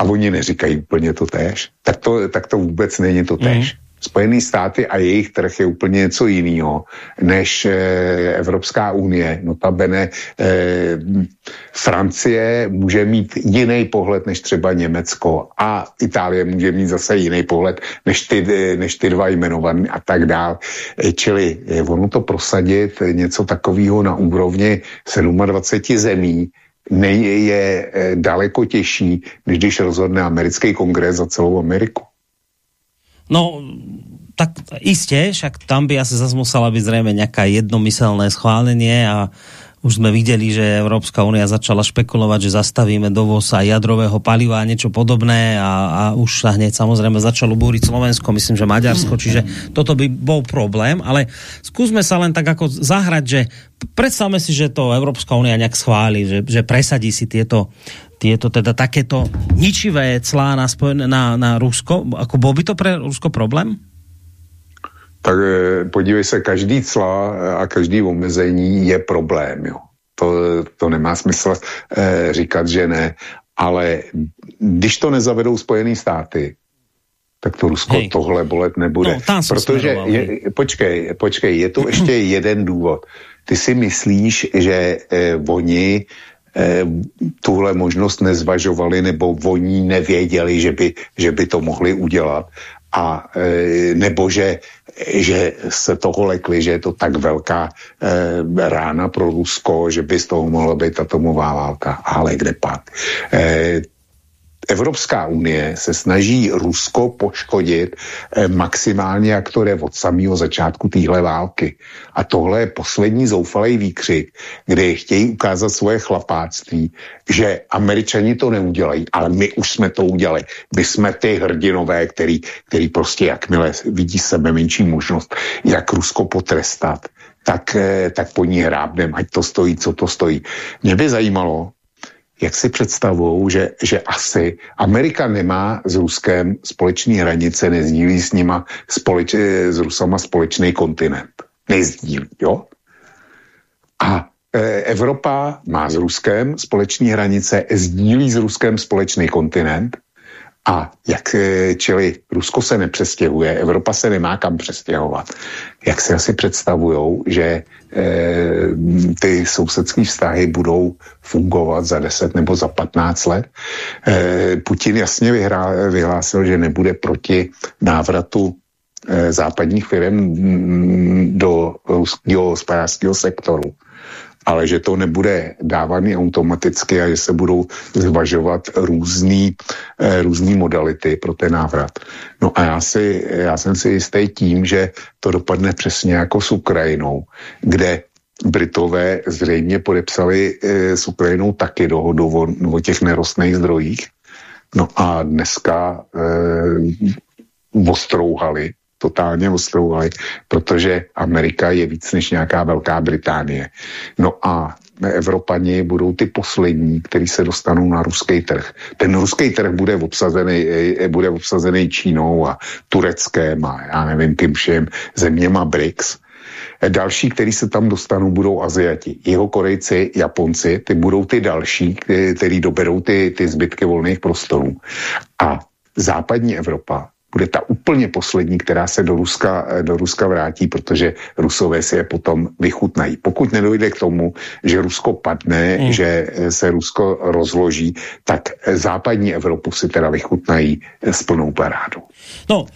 a oni neříkají úplně to též, tak to, tak to vůbec není to též. Mm. Spojené státy a jejich trh je úplně něco jiného než e, Evropská unie. Notabene e, Francie může mít jiný pohled než třeba Německo a Itálie může mít zase jiný pohled než ty, než ty dva jmenovaný a tak dál. E, čili e, ono to prosadit něco takového na úrovni 27 zemí, nej, je eh, daleko těžší, než když rozhodne americký kongres za celou Ameriku. No, tak isté, však tam by asi zase musela byť zrejme nejaká jednomyselné schválenie a už sme videli, že Európska únia začala špekulovať, že zastavíme dovoz aj jadrového paliva a niečo podobné a, a už sa hneď samozrejme začalo búriť Slovensko, myslím, že Maďarsko, čiže toto by bol problém, ale skúsme sa len tak ako zahrať, že predstavme si, že to Európska únia nejak schváli, že, že presadí si tieto tieto teda takéto ničivé clá na, na, na Rusko, ako bol by to pre Rusko problém? Tak eh, podívej se, každý cla a každý omezení je problém. Jo. To, to nemá smysl eh, říkat, že ne. ale když to nezavedou Spojené státy, tak to Rusko Hej. tohle bolet nebude. No, Protože, je, počkej, počkej, je tu ještě jeden důvod. Ty si myslíš, že eh, oni eh, tuhle možnost nezvažovali nebo oni nevěděli, že by, že by to mohli udělat a e, nebo že, že se toho lekli, že je to tak velká e, rána pro Rusko, že by z toho mohla být atomová válka. Ale kde pak? E, Evropská unie se snaží Rusko poškodit eh, maximálně, jak to jde od samého začátku téhle války. A tohle je poslední zoufalý výkřik, kde chtějí ukázat svoje chlapáctví, že američani to neudělají, ale my už jsme to udělali. My jsme ty hrdinové, který, který prostě jakmile vidí sebe menší možnost, jak Rusko potrestat, tak, eh, tak po ní hrábnem, ať to stojí, co to stojí. Mě by zajímalo, jak si představují, že, že asi Amerika nemá s Ruskem společné hranice, nezdílí s nima společ, s Rusama společný kontinent. Nezdílí, jo? A e, Evropa má s Ruskem společné hranice, sdílí s Ruskem společný kontinent a jak, e, čili Rusko se nepřestěhuje, Evropa se nemá kam přestěhovat. Jak si asi představujou, že e, ty sousedské vztahy budou fungovat za 10 nebo za 15 let? E, Putin jasně vyhrál, vyhlásil, že nebude proti návratu e, západních firm do ruského hospodářského sektoru ale že to nebude dávaný automaticky a že se budou zvažovat různý, eh, různý modality pro ten návrat. No a já, si, já jsem si jistý tím, že to dopadne přesně jako s Ukrajinou, kde Britové zřejmě podepsali eh, s Ukrajinou taky dohodu o, o těch nerostných zdrojích. No a dneska eh, ostrouhali totálně ostrouhali, protože Amerika je víc než nějaká Velká Británie. No a Evropani budou ty poslední, kteří se dostanou na ruský trh. Ten ruský trh bude obsazený, eh, bude obsazený Čínou a Tureckem a já nevím kým všem zeměma BRICS. Další, kteří se tam dostanou, budou Aziati. Jeho Korejci, Japonci, ty budou ty další, kteří doberou ty, ty zbytky volných prostorů. A západní Evropa bude ta úplně poslední, která se do Ruska, do Ruska vrátí, protože Rusové si je potom vychutnají. Pokud nedojde k tomu, že Rusko padne, mm. že se Rusko rozloží, tak západní Evropu si teda vychutnají s plnou parádou. No,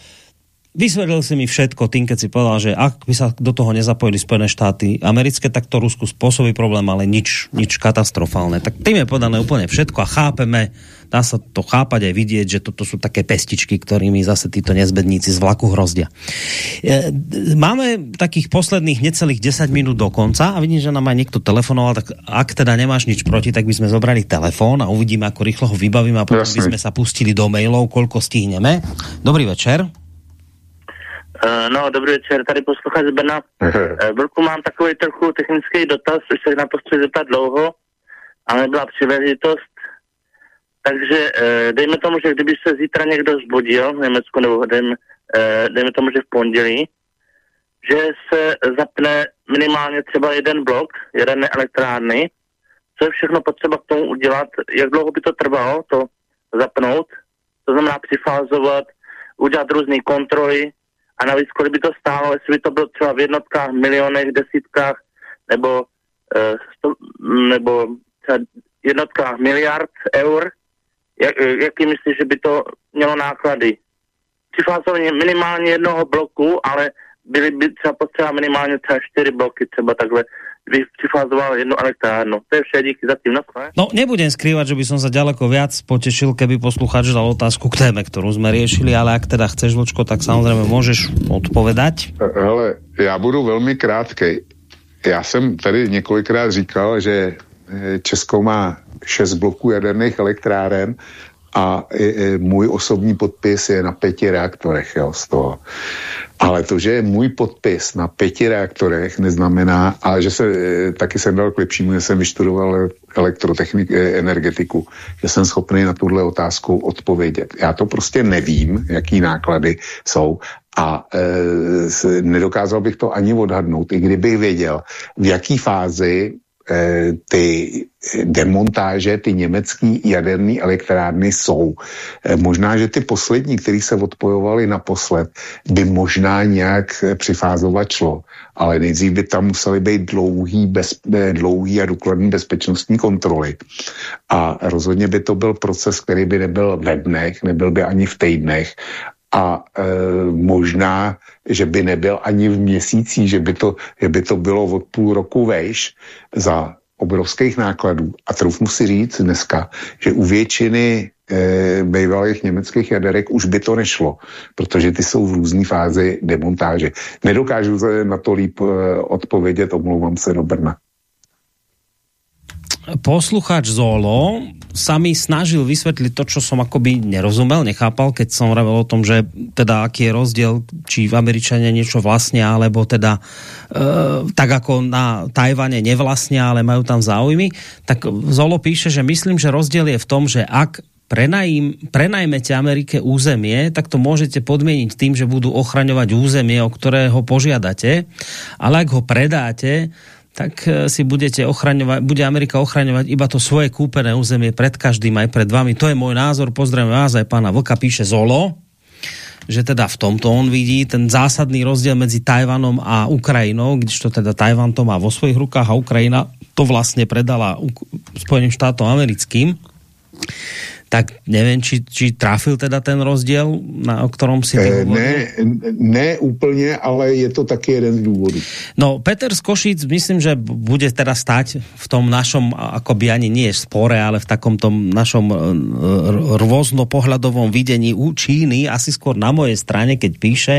vysvětlil si mi všetko tým, keď si povedal, že ak by sa do toho nezapojili Spojené štáty americké, tak to Rusku spôsobí problém, ale nič, nič katastrofálne. Tak tým je podané úplne všetko a chápeme, dá sa to chápať aj vidieť, že toto sú také pestičky, ktorými zase títo nezbedníci z vlaku hrozdia. E, máme takých posledných necelých 10 minút do konca a vidím, že nám aj niekto telefonoval, tak ak teda nemáš nič proti, tak by sme zobrali telefón a uvidíme, ako rýchlo ho vybavíme a potom by sme sa pustili do mailov, koľko stihneme. Dobrý večer. Uh, no, dobrý večer, tady posluchač z Brna. Uh, mám takový trochu technický dotaz, už se na to chci zeptat dlouho, ale nebyla příležitost. Takže uh, dejme tomu, že kdyby se zítra někdo zbudil v Německu, nebo dejme, dejme tomu, že v pondělí, že se zapne minimálně třeba jeden blok, jeden elektrárny, co je všechno potřeba k tomu udělat, jak dlouho by to trvalo, to zapnout, to znamená přifázovat, udělat různé kontroly, a navíc kolik by to stálo, jestli by to bylo třeba v jednotkách, milionech, desítkách, nebo, uh, sto, nebo třeba jednotkách miliard eur, jak, jaký myslíš, že by to mělo náklady? Přifázování minimálně jednoho bloku, ale byly by třeba potřeba minimálně třeba čtyři bloky, třeba takhle by přifázoval jednu elektrárnu. To je vše, díky za tým. No, no nebudem skrývať, že by som sa ďaleko viac potešil, keby posluchač dal otázku k téme, ktorú sme riešili, ale ak teda chceš, Vlčko, tak samozřejmě můžeš odpovedať. Hele, já budu velmi krátkej. Já jsem tady několikrát říkal, že Česko má šest bloků jaderných elektráren a můj osobní podpis je na pěti reaktorech jo, z toho. Ale to, že je můj podpis na pěti reaktorech, neznamená, ale že se e, taky jsem dal k lepšímu, že jsem vyštudoval elektrotechnik, e, energetiku, že jsem schopný na tuhle otázku odpovědět. Já to prostě nevím, jaký náklady jsou a e, nedokázal bych to ani odhadnout, i kdybych věděl, v jaký fázi ty demontáže, ty německé jaderné elektrárny jsou. Eh, možná, že ty poslední, které se odpojovali naposled, by možná nějak přifázovat šlo, ale nejdřív by tam musely být dlouhý, bez, dlouhý a důkladný bezpečnostní kontroly. A rozhodně by to byl proces, který by nebyl ve dnech, nebyl by ani v týdnech a e, možná, že by nebyl ani v měsících, že by to, že by to bylo od půl roku vejš za obrovských nákladů. A troufnu si říct dneska, že u většiny e, bývalých německých jaderek už by to nešlo, protože ty jsou v různé fázi demontáže. Nedokážu na to líp e, odpovědět, omlouvám se do Brna posluchač Zolo sa mi snažil vysvetliť to, čo som akoby nerozumel, nechápal, keď som hovoril o tom, že teda aký je rozdiel, či v Američania niečo vlastnia, alebo teda e, tak ako na Tajvane nevlastnia, ale majú tam záujmy, tak Zolo píše, že myslím, že rozdiel je v tom, že ak prenajím, prenajmete Amerike územie, tak to môžete podmieniť tým, že budú ochraňovať územie, o ktorého požiadate, ale ak ho predáte, tak e, si budete ochraňovať, bude Amerika ochraňovať iba to svoje kúpené územie pred každým aj pred vami. To je môj názor, pozdravím vás aj pána Vlka, píše Zolo, že teda v tomto on vidí ten zásadný rozdiel medzi Tajvanom a Ukrajinou, když to teda Tajvan to má vo svojich rukách a Ukrajina to vlastne predala Spojeným štátom americkým tak nevím, či, či trafil teda ten rozdíl, na, o ktorom si ty e, Ne, ne úplně, ale je to taky jeden z důvodů. No, Peter z Košic, myslím, že bude teda stať v tom našom, akoby ani nie spore, ale v takom tom našom e, rôznopohľadovom videní u Číny, asi skôr na mojej strane, keď píše,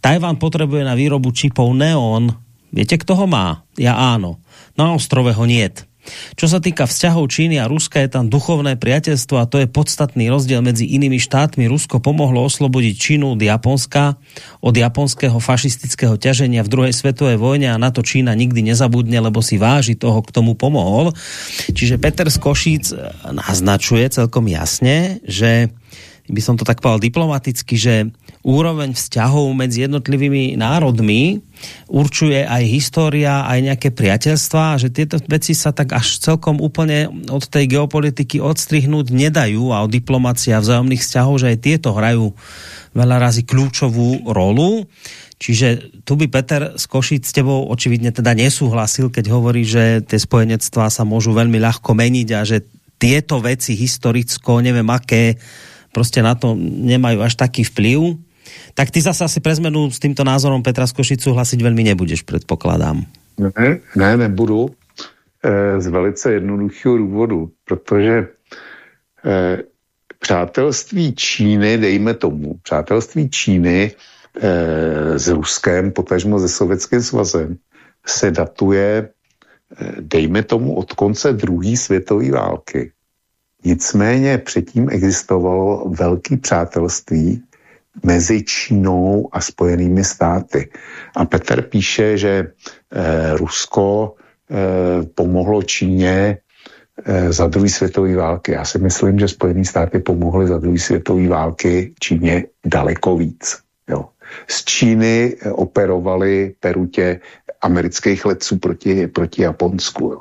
Tajván potrebuje na výrobu čipov neon. Viete, kto ho má? Ja áno. Na ostrove ho niet. Čo sa týka vzťahov Číny a Ruska, je tam duchovné priateľstvo a to je podstatný rozdiel medzi inými štátmi. Rusko pomohlo oslobodiť Čínu od Japonska, od japonského fašistického ťaženia v druhej svetovej vojne a na to Čína nikdy nezabudne, lebo si váži toho, k tomu pomohol. Čiže Peter z Košíc naznačuje celkom jasne, že by som to tak povedal diplomaticky, že úroveň vzťahov medzi jednotlivými národmi určuje aj história, aj nejaké priateľstva, že tieto veci sa tak až celkom úplne od tej geopolitiky odstrihnúť nedajú a od diplomácia a vzájomných vzťahov, že aj tieto hrajú veľa razy kľúčovú rolu. Čiže tu by Peter z Košic s tebou očividne teda nesúhlasil, keď hovorí, že tie spojenectvá sa môžu veľmi ľahko meniť a že tieto veci historicko, neviem aké, prostě na to nemajú až taký vplyv. Tak ty zase asi pre zmenu s týmto názorom Petra Skošicu hlasiť veľmi nebudeš, předpokládám. Ne, ne, nebudu. E, z velice jednoduchého důvodu, protože e, přátelství Číny, dejme tomu, přátelství Číny e, s Ruskem, potažmo se Sovětským svazem, se datuje, dejme tomu, od konce druhé světové války. Nicméně předtím existovalo velké přátelství mezi Čínou a Spojenými státy. A Petr píše, že eh, Rusko eh, pomohlo Číně eh, za druhé světové války. Já si myslím, že Spojené státy pomohly za druhé světové války Číně daleko víc. Jo. Z Číny eh, operovali perutě amerických letců proti, proti Japonsku. Jo.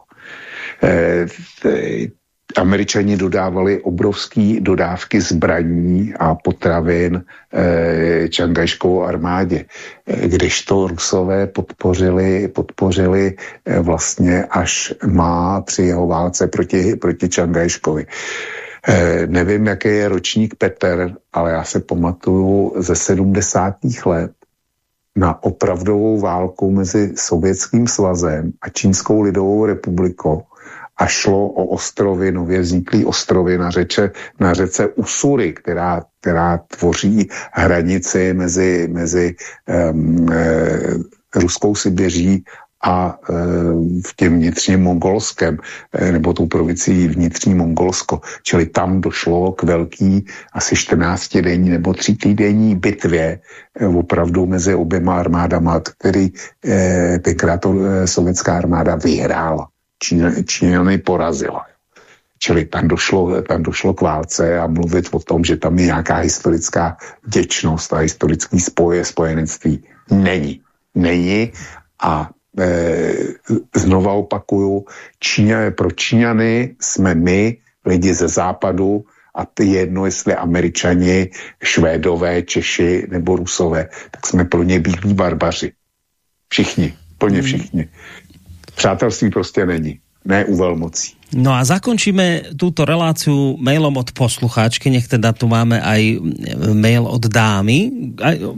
Američani dodávali obrovské dodávky zbraní a potravin eh, čangajškou armádě, eh, kdežto Rusové podpořili, podpořili eh, vlastně až má při jeho válce proti, proti Čangajškovi. Nevím, jaký je ročník Petr, ale já se pamatuju ze 70. let na opravdovou válku mezi Sovětským svazem a Čínskou lidovou republikou a šlo o ostrovy, nově vzniklý ostrovy na, řeče, na řece Usury, která, která tvoří hranici mezi, mezi um, e, Ruskou Sibiří a e, v těm vnitřním Mongolskem, e, nebo tou provincií vnitřní Mongolsko. Čili tam došlo k velký asi 14 denní nebo 3 týdenní bitvě e, opravdu mezi oběma armádama, který e, tenkrát to, e, sovětská armáda vyhrála. Číňany porazila. Čili tam došlo, tam došlo k válce a mluvit o tom, že tam je nějaká historická vděčnost a historický spoje, spojenectví, není. Není a eh, znova opakuju, Číňa, pro Číňany jsme my, lidi ze západu, a ty jedno, jestli američani, švédové, češi nebo rusové, tak jsme pro ně bílí barbaři. Všichni, plně hmm. všichni. Přátelství prostě není, ne u velmocí. No a zakončíme túto reláciu mailom od poslucháčky, nech teda tu máme aj mail od dámy.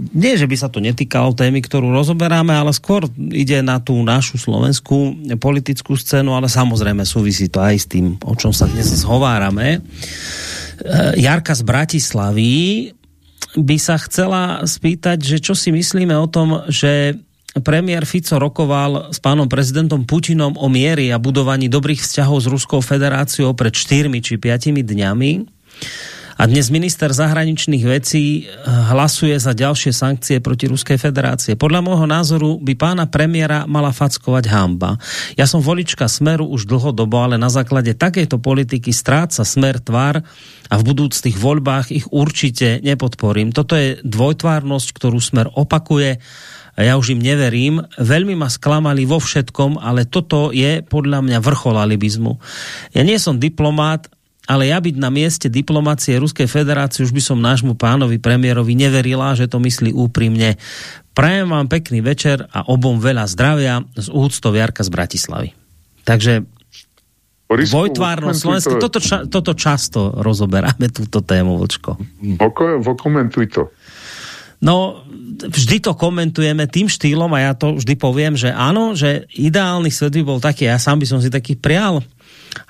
nie, že by sa to netýkalo témy, ktorú rozoberáme, ale skôr ide na tú našu slovenskú politickú scénu, ale samozrejme súvisí to aj s tým, o čom sa dnes zhovárame. Eh, Jarka z Bratislavy by sa chcela spýtať, že čo si myslíme o tom, že premiér Fico rokoval s pánom prezidentom Putinom o miery a budovaní dobrých vzťahov s Ruskou federáciou pred 4 či 5 dňami. A dnes minister zahraničných vecí eh, hlasuje za ďalšie sankcie proti Ruskej federácie. Podľa môjho názoru by pána premiéra mala fackovať hamba. Ja som volička Smeru už dlhodobo, ale na základe takejto politiky stráca Smer tvár a v budúcich voľbách ich určite nepodporím. Toto je dvojtvárnosť, ktorú Smer opakuje ja už im neverím. Veľmi ma sklamali vo všetkom, ale toto je podľa mňa vrchol alibizmu. Ja nie som diplomát, ale ja byť na mieste diplomácie Ruskej federácie už by som nášmu pánovi premiérovi neverila, že to myslí úprimne. Prajem vám pekný večer a obom veľa zdravia z úctou Jarka z Bratislavy. Takže dvojtvárnosť Slovenska, to. toto, ča, toto často rozoberáme, túto tému, Vlčko. Vokomentuj to. No, vždy to komentujeme tým štýlom a ja to vždy poviem, že áno, že ideálny svet by bol taký, ja sám by som si taký prial,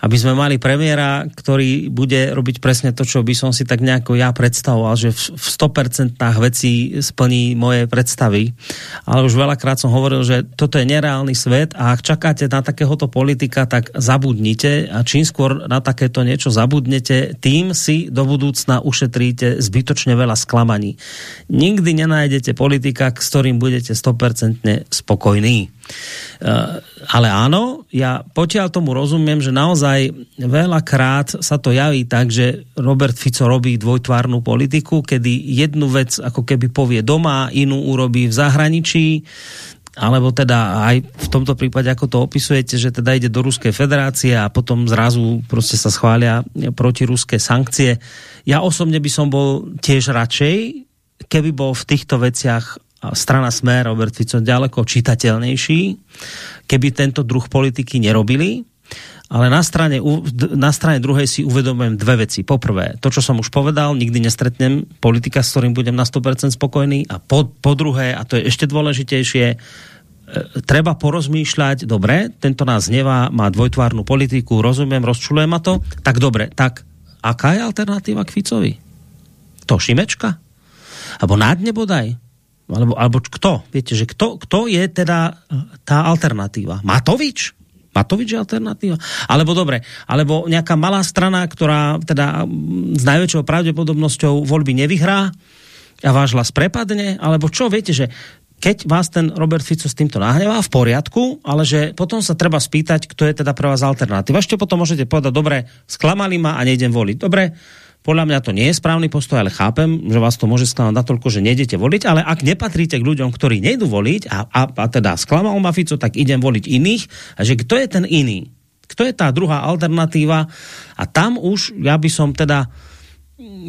aby sme mali premiéra, ktorý bude robiť presne to, čo by som si tak nejako ja predstavoval, že v 100% vecí splní moje predstavy. Ale už veľakrát som hovoril, že toto je nereálny svet a ak čakáte na takéhoto politika, tak zabudnite a čím skôr na takéto niečo zabudnete, tým si do budúcna ušetríte zbytočne veľa sklamaní. Nikdy nenájdete politika, s ktorým budete 100% spokojní. Uh, ale áno, ja potiaľ tomu rozumiem, že naozaj veľakrát sa to javí tak, že Robert Fico robí dvojtvárnu politiku, kedy jednu vec ako keby povie doma, inú urobí v zahraničí, alebo teda aj v tomto prípade, ako to opisujete, že teda ide do Ruskej federácie a potom zrazu prostě sa schvália protiruské sankcie. Ja osobne by som bol tiež radšej, keby bol v týchto veciach strana Smer, Robert Fico, ďaleko čitateľnejší, keby tento druh politiky nerobili, ale na strane, na strane druhej si uvedomujem dve veci. Poprvé, to, čo som už povedal, nikdy nestretnem politika, s ktorým budem na 100% spokojný. A po, po druhé, a to je ešte dôležitejšie, e, treba porozmýšľať, dobre, tento nás znevá, má dvojtvárnu politiku, rozumiem, rozčuluje ma to, tak dobre, tak aká je alternatíva k Ficovi? To Šimečka? Abo nádne bodaj? Alebo, alebo kto? Viete, že kto, kto je teda tá alternatíva? Matovič? Matovič je alternatíva? Alebo dobre, alebo nejaká malá strana, ktorá teda s najväčšou pravdepodobnosťou voľby nevyhrá a váš hlas prepadne? Alebo čo? Viete, že keď vás ten Robert Fico s týmto nahnevá, v poriadku, ale že potom sa treba spýtať, kto je teda pre vás alternatíva. Ešte potom môžete povedať, dobre, sklamali ma a nejdem voliť. Dobre, podľa mňa to nie je správny postoj, ale chápem, že vás to môže sklamať natoľko, že nejdete voliť, ale ak nepatríte k ľuďom, ktorí nejdu voliť a, a, a teda sklamal ma Fico, tak idem voliť iných. A že kto je ten iný? Kto je tá druhá alternatíva? A tam už ja by som teda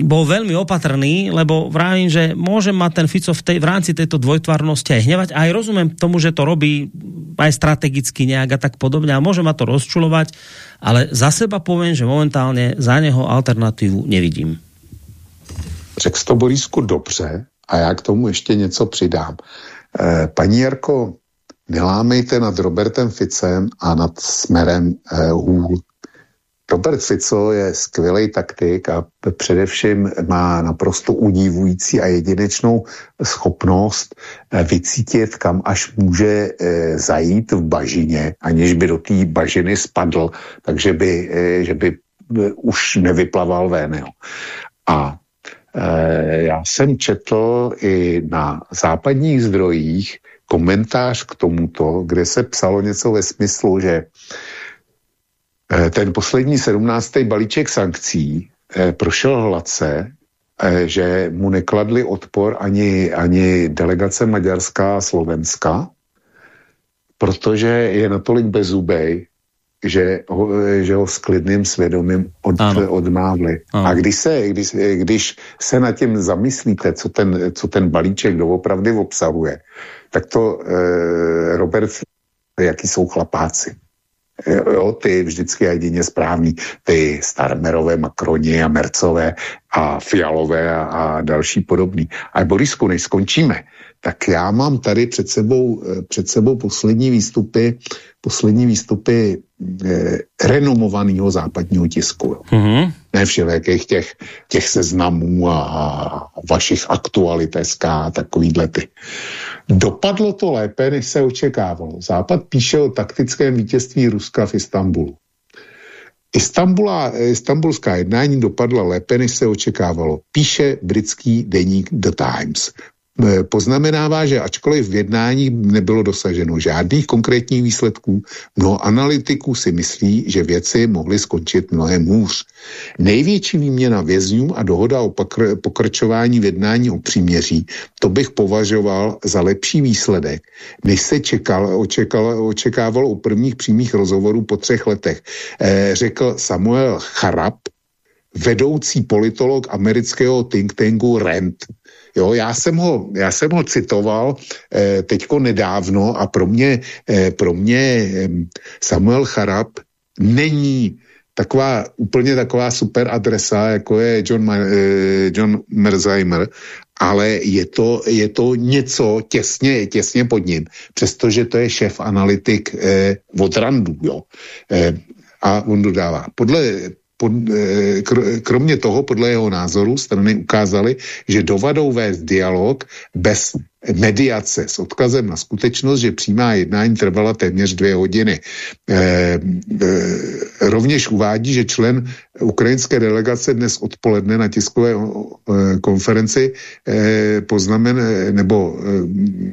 bol veľmi opatrný, lebo vravím, že môže mať ten Fico v, tej, v rámci tejto dvojtvarnosti aj hnevať. Aj rozumiem tomu, že to robí aj strategicky nejak a tak podobne a môže ma to rozčulovať, ale za seba poviem, že momentálně za něho alternativu nevidím. Řekl to Borisku dobře a já k tomu ještě něco přidám. E, paní Jarko, nelámejte nad Robertem Ficem a nad smerem e, hůl. Robert Fico je skvělý taktik a především má naprosto udivující a jedinečnou schopnost eh, vycítit, kam až může eh, zajít v bažině, aniž by do té bažiny spadl, takže by, eh, že by už nevyplaval ven. Jo. A já jsem četl i na západních zdrojích komentář k tomuto, kde se psalo něco ve smyslu, že Eh, ten poslední 17. balíček sankcí eh, prošel hladce, eh, že mu nekladli odpor ani, ani delegace Maďarská a Slovenska, protože je natolik bezubej, že ho, že ho s klidným svědomím od, odmávli. Ano. A když se, když, když se na tím zamyslíte, co ten, co ten balíček doopravdy obsahuje, tak to eh, Robert, jaký jsou chlapáci. Jo, ty vždycky jedině správný, ty Starmerové, Makroni a Mercové a Fialové a, a další podobný. A Borisku, než skončíme, tak já mám tady před sebou, eh, před sebou poslední výstupy, poslední výstupy eh, renomovaného západního tisku. Mm-hmm. Ne všelijakých těch, těch seznamů a, vašich aktualitesk a takovýhle ty. Dopadlo to lépe, než se očekávalo. Západ píše o taktickém vítězství Ruska v Istanbulu. Istanbula, istambulská jednání dopadla lépe, než se očekávalo. Píše britský deník The Times. Eh, poznamenává, že ačkoliv v jednání nebylo dosaženo žádných konkrétních výsledků, mnoho analytiků si myslí, že věci mohly skončit mnohem hůř. Největší výměna vězňů a dohoda o pokračování v jednání o příměří, to bych považoval za lepší výsledek, než se čekal, očekal, očekával u prvních přímých rozhovorů po třech letech, eh, řekl Samuel Charab, vedoucí politolog amerického think tanku RAND. Jo, já jsem ho, já jsem ho citoval eh, teďko nedávno a pro mě, eh, pro mě eh, Samuel Charab není taková, úplně taková super adresa, jako je John, eh, John Merzheimer, ale je to, je to něco těsně, těsně pod ním, přestože to je šéf analytik eh, od Randu, jo. Eh, a on dodává, podle eh, kromě toho, podle jeho názoru, strany ukázaly, že dovadou vést dialog bez mediace s odkazem na skutečnost, že přímá jednání trvala téměř dvě hodiny. E, e, rovněž uvádí, že člen ukrajinské delegace dnes odpoledne na tiskové e, konferenci e, poznamen, nebo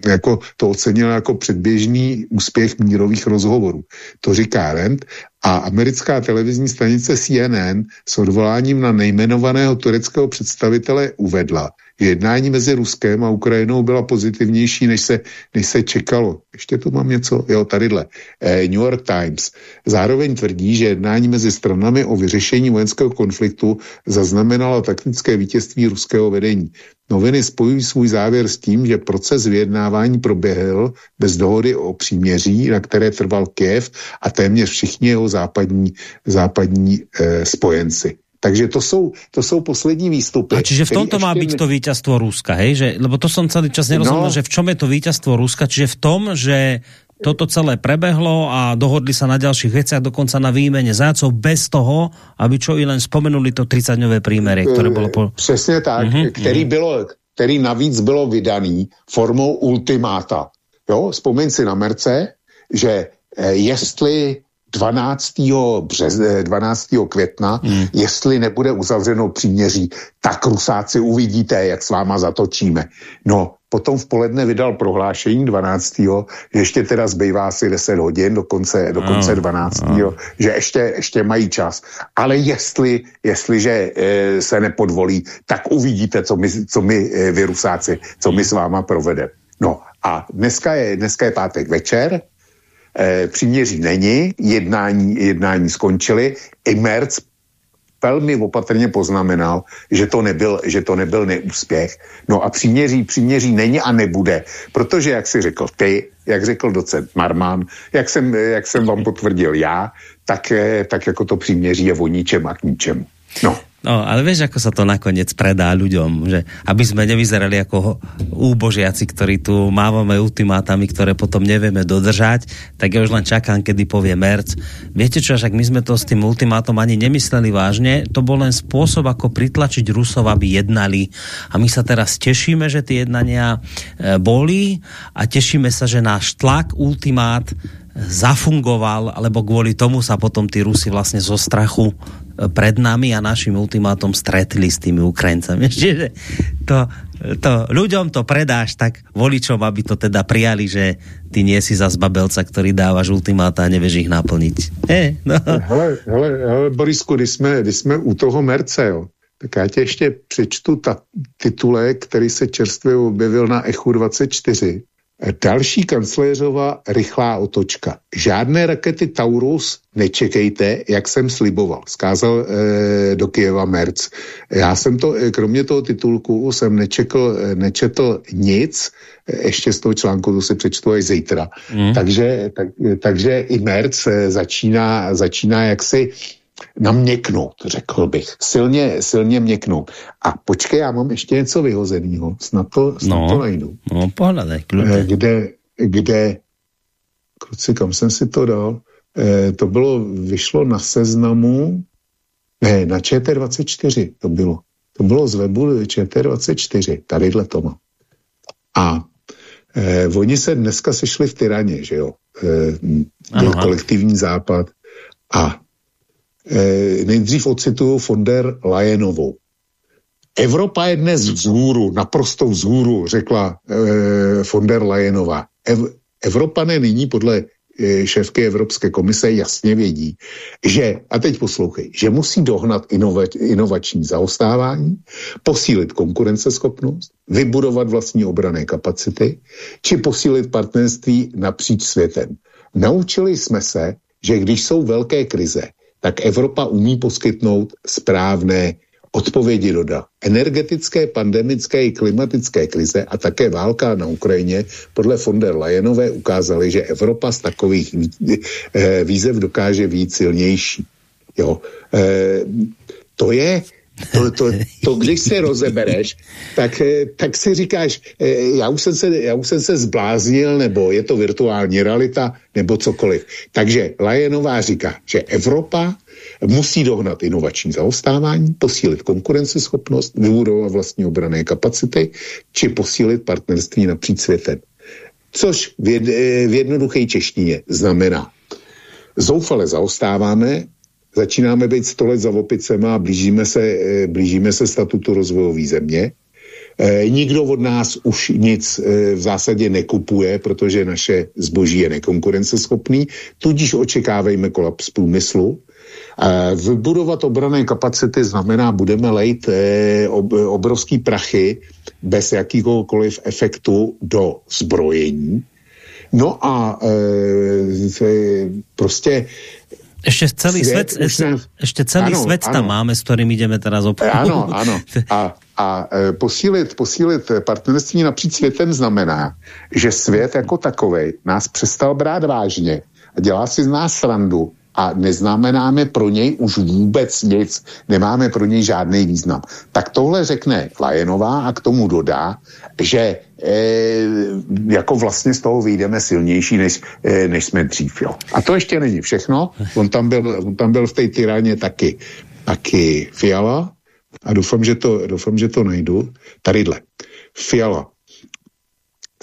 e, jako to ocenil jako předběžný úspěch mírových rozhovorů. To říká Rent a americká televizní stanice CNN s odvoláním na nejmenovaného tureckého představitele uvedla, jednání mezi Ruskem a Ukrajinou byla pozitivnější, než se, než se čekalo. Ještě tu mám něco? Jo, tadyhle. Eh, New York Times. Zároveň tvrdí, že jednání mezi stranami o vyřešení vojenského konfliktu zaznamenalo taktické vítězství ruského vedení. Noviny spojují svůj závěr s tím, že proces vyjednávání proběhl bez dohody o příměří, na které trval Kiev a téměř všichni jeho západní, západní eh, spojenci. Takže to jsou, to jsou poslední výstupy. A čiže v tomto má byť to víťazstvo Ruska, hej? Že, lebo to som celý čas nerozumel, no. že v čom je to víťazstvo Ruska, čiže v tom, že toto celé prebehlo a dohodli sa na ďalších veciach, dokonca na výmene zácov, bez toho, aby čo i len spomenuli to 30-dňové prímerie, ktoré bolo po... Přesně tak, mm -hmm. který, bylo, který navíc bylo vydaný formou ultimáta. Jo, vzpomeň si na Merce, že eh, jestli 12. Břez, 12. května, hmm. jestli nebude uzavřeno příměří, tak Rusáci uvidíte, jak s váma zatočíme. No, potom v poledne vydal prohlášení 12. že ještě teda zbývá asi 10 hodin do konce, do konce 12. No. že ještě, ještě mají čas. Ale jestli, jestliže e, se nepodvolí, tak uvidíte, co my, co my e, vy Rusáci, co my s váma provedeme. No a dneska je, dneska je pátek večer, e, příměří není, jednání, jednání skončily. I Merc velmi opatrně poznamenal, že to nebyl, že to nebyl neúspěch. No a příměří, příměří není a nebude, protože, jak si řekl ty, jak řekl docent Marman, jak jsem, jak jsem vám potvrdil já, tak, eh, tak jako to příměří je o ničem a k ničemu. No. No, ale vieš, ako sa to nakoniec predá ľuďom, že aby sme nevyzerali ako úbožiaci, ktorí tu mávame ultimátami, ktoré potom nevieme dodržať, tak ja už len čakám, kedy povie Merc. Viete čo, však my sme to s tým ultimátom ani nemysleli vážne, to bol len spôsob, ako pritlačiť Rusov, aby jednali. A my sa teraz tešíme, že tie jednania e, boli a tešíme sa, že náš tlak, ultimát zafungoval, alebo kvôli tomu sa potom tí Rusi vlastne zo strachu e, pred nami a našim ultimátom stretli s tými Ukrajincami. To, to, ľuďom to predáš tak voličom, aby to teda prijali, že ty nie si zas babelca, ktorý dávaš ultimáta a nevieš ich naplniť. He, no. hele, hele, hele, Borisku, když jsme, když jsme u toho Merce, jo, tak já tě ještě přečtu ta titulek, který se čerstvě objevil na Echu 24 Další kancléřova rychlá otočka. Žádné rakety Taurus nečekejte, jak jsem sliboval. Skázal eh, do Kieva Merc. Já jsem to, eh, kromě toho titulku, jsem nečekl, eh, nečetl nic, eh, ještě z toho článku, to si přečtu až zítra. Mm. Takže, tak, takže i Merc začíná, začíná jaksi naměknout, řekl bych. Silně, silně měknout. A počkej, já mám ještě něco vyhozeného. Snad to, snad no, to najdu. No, pohledej, Kde, kde, kluci, kam jsem si to dal? Eh, to bylo, vyšlo na seznamu, ne, na ČT24 to bylo. To bylo z webu ČT24, tadyhle to má. A eh, oni se dneska sešli v Tyraně, že jo? Eh, ano, kolektivní západ. A eh, nejdřív ocituju von der Leyenovou. Evropa je dnes vzhůru, naprosto vzhůru, řekla eh, von der Leyenová. Ev, Evropané nyní podle eh, šéfky Evropské komise jasně vědí, že, a teď poslouchej, že musí dohnat inova, inovační zaostávání, posílit konkurenceschopnost, vybudovat vlastní obrané kapacity, či posílit partnerství napříč světem. Naučili jsme se, že když jsou velké krize, tak Evropa umí poskytnout správné odpovědi dodal. Energetické, pandemické i klimatické krize a také válka na Ukrajině podle von der Leyenové ukázaly, že Evropa z takových eh, výzev dokáže být silnější. Jo. E, to je to, to, to, když se rozebereš, tak, eh, tak si říkáš, já už, jsem se, já už jsem se zbláznil, nebo je to virtuální realita, nebo cokoliv. Takže Lajenová říká, že Evropa musí dohnat inovační zaostávání, posílit konkurenceschopnost, vybudovat vlastní obrané kapacity, či posílit partnerství napříč světem. Což v, jed, v jednoduché češtině znamená, zoufale zaostáváme, začínáme být sto let za opicema a blížíme se, eh, blížíme se statutu rozvojové země, E, nikdo od nás už nic e, v zásadě nekupuje, protože naše zboží je nekonkurenceschopný, tudíž očekávejme kolaps průmyslu. Vybudovat obrané kapacity znamená, budeme lejt ob, obrovský prachy bez jakýkoliv efektu do zbrojení. No a e, prostě ešte celý svět, svět ešte, ešte celý ano, svět tam ano. máme, s ktorým ideme teraz obchodovat. Ano, ano. A, a e, posílit, posílit partnerství napříč světem znamená, že svět jako takový nás přestal brát vážně a dělá si z nás srandu a neznamenáme pro něj už vůbec nic, nemáme pro něj žádný význam. Tak tohle řekne Lajenová a k tomu dodá, že e, jako vlastně z toho vyjdeme silnější, než, e, než jsme dřív. Jo. A to ještě není všechno. On tam byl, on tam byl v té tyraně taky, taky Fiala a doufám, že to, doufám, že to najdu. Tadyhle. Fiala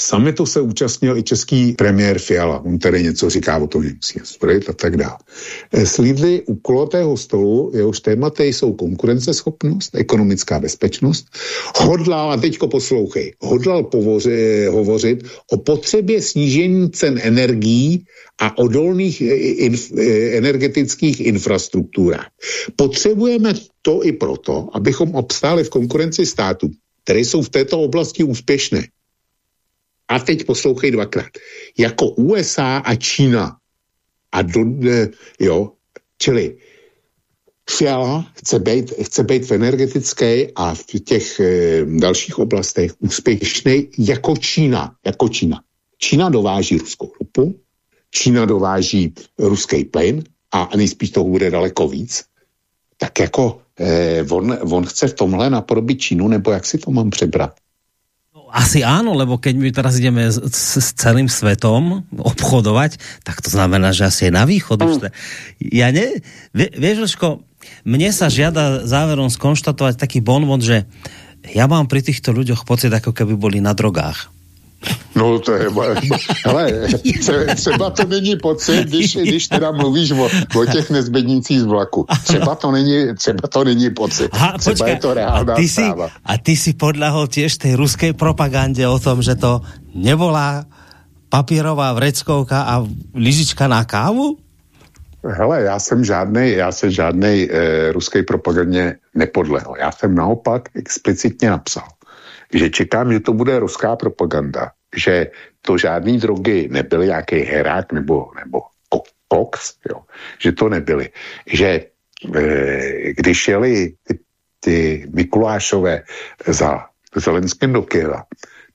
Samitu se účastnil i český premiér Fiala. On tady něco říká o tom, že musí zbrojit a tak dále. Eh, slídli u kulatého stolu, jehož tématy jsou konkurenceschopnost, ekonomická bezpečnost, hodlal, a teďko poslouchej, hodlal povoři, hovořit o potřebě snížení cen energií a odolných eh, inf, eh, energetických infrastrukturách. Potřebujeme to i proto, abychom obstáli v konkurenci států, které jsou v této oblasti úspěšné. A teď poslouchej dvakrát. Jako USA a Čína a do, jo, čili Fiala chce být, chce být v energetické a v těch e, dalších oblastech úspěšný jako Čína. Jako Čína. Čína dováží ruskou ropu, Čína dováží ruský plyn a nejspíš toho bude daleko víc. Tak jako e, on, on chce v tomhle napodobit Čínu, nebo jak si to mám přebrat? Asi áno, lebo keď my teraz ideme s, s celým svetom obchodovať, tak to znamená, že asi je na východ. Mm. Ja ne, vie, vieš, Leško, mne sa žiada záverom skonštatovať taký bonbon, že ja mám pri týchto ľuďoch pocit, ako keby boli na drogách. No to je, ale třeba to není pocit, když, když teda mluvíš o, o těch nezbednících z vlaku. Třeba to není, třeba to není pocit. Aha, třeba počkej, je to reálná a ty si, A ty si podľahol tiež tej ruskej propagande o tom, že to nebola papírová vreckovka a lyžička na kávu? Hele, já jsem žádnej, já se žádnej e, ruské propagandě nepodlehl. Já jsem naopak explicitně napsal, že čekám, že to bude ruská propaganda že to žádný drogy nebyly, nějaký herák nebo, nebo koks, jo, že to nebyly. Že e, když jeli ty, ty Mikulášové za Zelenským do Kyjeva,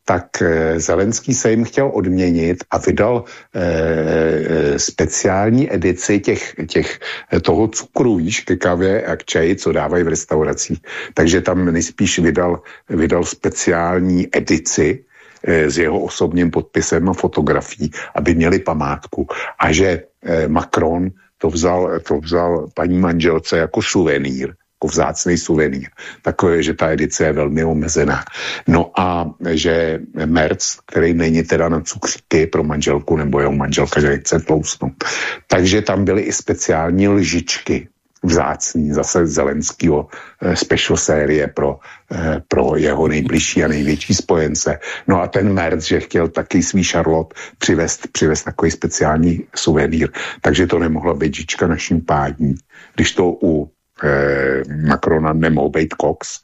tak e, Zelenský se jim chtěl odměnit a vydal e, speciální edici těch, těch, toho cukru, víš, ke kavě a k čaji, co dávají v restauracích. Takže tam nejspíš vydal, vydal speciální edici e, s jeho osobním podpisem a fotografií, aby měli památku. A že e, Macron to vzal, to vzal paní manželce jako suvenýr jako vzácný suvenýr. Takové, že ta edice je velmi omezená. No a že Merc, který není teda na cukříky pro manželku nebo jeho manželka, že chce tlousnout. Takže tam byly i speciální lžičky vzácný, zase Zelenskýho eh, special série pro, eh, pro jeho nejbližší a největší spojence. No a ten Merc, že chtěl taky svý Charlotte přivést, přivést takový speciální suvenýr, takže to nemohla být žička naším pádní. Když to u eh, Macrona nemohl být Cox,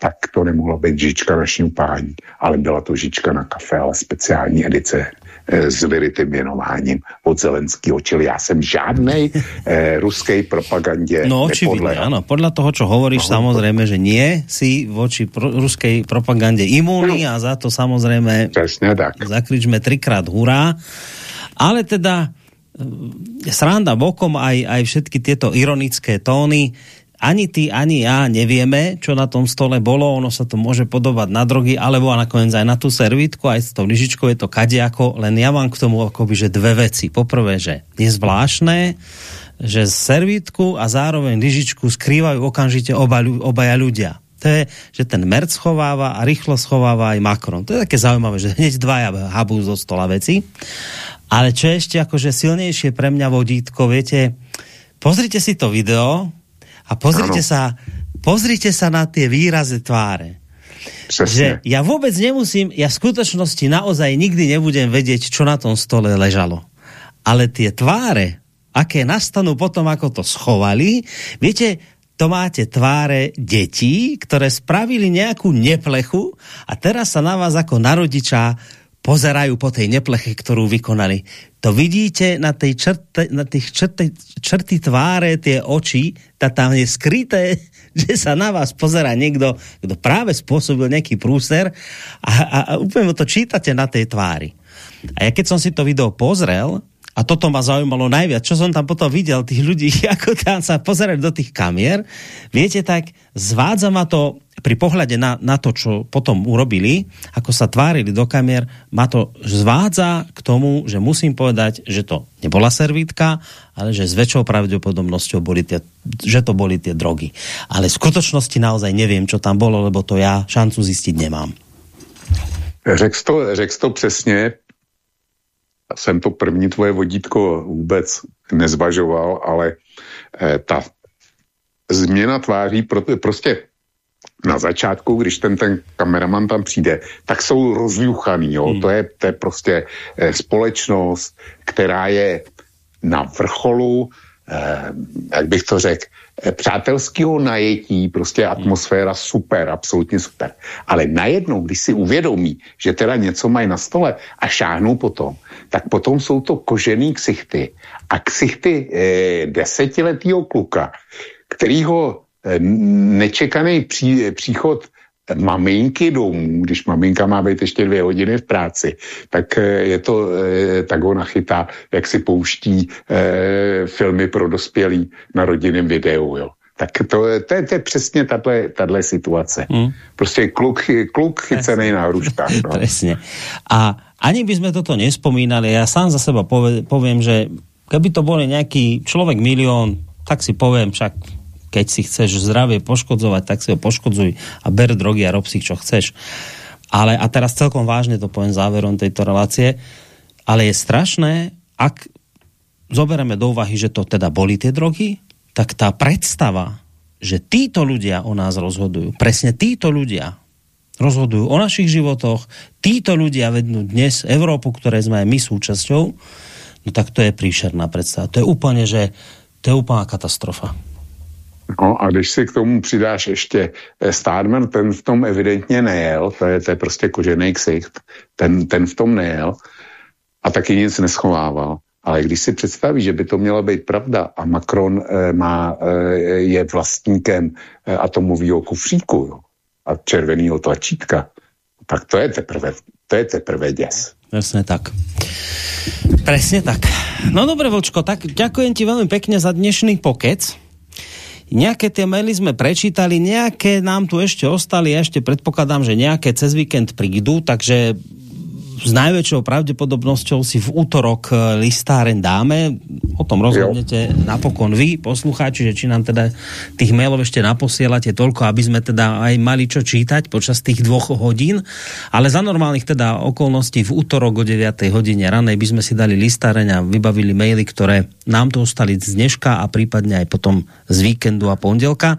tak to nemohla být žička naším pání, ale byla to žička na kafe, ale speciální edice eh, s vyrytým věnováním od Zelenského, čili já jsem žádnej eh, ruskej propagandě No očividne, ano. Podľa toho, čo hovoríš, no, samozrejme, že nie si voči pro, ruskej propagande imúny no. a za to samozrejme Presne tak. zakričme trikrát hurá. Ale teda sranda bokom aj, aj všetky tieto ironické tóny, ani ty, ani ja nevieme, čo na tom stole bolo, ono sa to môže podobať na drogy, alebo nakoniec aj na tú servítku, aj s tou lyžičkou je to kadiako, len ja mám k tomu akoby, že dve veci. Poprvé, že je zvláštne, že servítku a zároveň lyžičku skrývajú okamžite oba, obaja ľudia. To je, že ten Merc schováva a rýchlo schováva aj Macron. To je také zaujímavé, že hneď dvaja habú zo stola veci. Ale čo je ešte akože silnejšie pre mňa vodítko, viete, pozrite si to video a pozrite ano. sa, pozrite sa na tie výrazy tváre. Přesně. Že ja vôbec nemusím, ja v skutočnosti naozaj nikdy nebudem vedieť, čo na tom stole ležalo. Ale tie tváre, aké nastanú potom, ako to schovali, viete, to máte tváre detí, ktoré spravili nejakú neplechu a teraz sa na vás ako narodiča pozerajú po tej nepleche, ktorú vykonali. To vidíte na, tej črte, na tých črte, črty tváre, tie oči, tá tam je skryté, že sa na vás pozera niekto, kto práve spôsobil nejaký prúser a, a, a úplne to čítate na tej tvári. A ja keď som si to video pozrel, a toto ma zaujímalo najviac, čo som tam potom videl, tých ľudí, ako tam sa pozerali do tých kamier, viete, tak zvádza ma to pri pohľade na, na to, čo potom urobili, ako sa tvárili do kamier, ma to zvádza k tomu, že musím povedať, že to nebola servítka, ale že s väčšou pravdepodobnosťou boli tie, že to boli tie drogy. Ale v skutočnosti naozaj neviem, čo tam bolo, lebo to ja šancu zistiť nemám. Řekl to, řek to přesně. Jsem to první tvoje vodítko vůbec nezvažoval, ale eh, ta změna tváří, prostě na začátku, když ten, ten kameraman tam přijde, tak jsou rozňuchaný, jo. Hmm. To, je, to je prostě eh, společnost, která je na vrcholu, eh, jak bych to řekl, eh, přátelského najetí, prostě hmm. atmosféra super, absolutně super. Ale najednou, když si uvědomí, že teda něco mají na stole a šáhnou potom, tak potom jsou to kožený ksichty a ksichty eh, desetiletého kluka, kterýho Eh, nečekaný pří, příchod maminky domů, když maminka má být ještě dvě hodiny v práci, tak eh, je to, eh, tak ho nachytá, jak si pouští eh, filmy pro dospělí na rodinném videu, jo. Tak to, to, je, to je přesně tato situace. Hmm. Prostě kluk, kluk chycený na hruškách. No. Presne. A ani by sme toto nespomínali, ja sám za seba poviem, že keby to bol nejaký človek milión, tak si poviem, však keď si chceš zdravie poškodzovať, tak si ho poškodzuj a ber drogy a rob si, čo chceš. Ale, a teraz celkom vážne to poviem záverom tejto relácie, ale je strašné, ak zoberieme do úvahy, že to teda boli tie drogy, tak tá predstava, že títo ľudia o nás rozhodujú, presne títo ľudia rozhodujú o našich životoch, títo ľudia vednú dnes Európu, ktoré sme aj my súčasťou, no tak to je príšerná predstava. To je úplne, že to je úplná katastrofa. No a když si k tomu přidáš ještě eh, Stárman, ten v tom evidentně nejel, to je, to je prostě kožený ksicht, ten, ten v tom nejel a taky nic neschovával. Ale když si představí, že by to měla být pravda a Macron e, má, e, je vlastníkem e, atomového kufříku jo, a červeného tlačítka, tak to je teprve, to je teprve děs. Presne tak. Presne tak. No dobre, Vočko, tak ďakujem ti veľmi pekne za dnešný pokec. Nejaké tie maily sme prečítali, nejaké nám tu ešte ostali, ja ešte predpokladám, že nejaké cez víkend prídu, takže s najväčšou pravdepodobnosťou si v útorok e, listáren dáme. O tom rozhodnete jo. napokon vy, poslucháči, že či nám teda tých mailov ešte naposielate toľko, aby sme teda aj mali čo čítať počas tých dvoch hodín. Ale za normálnych teda okolností v útorok o 9. hodine ranej by sme si dali listáreň a vybavili maily, ktoré nám to ostali z dneška a prípadne aj potom z víkendu a pondelka.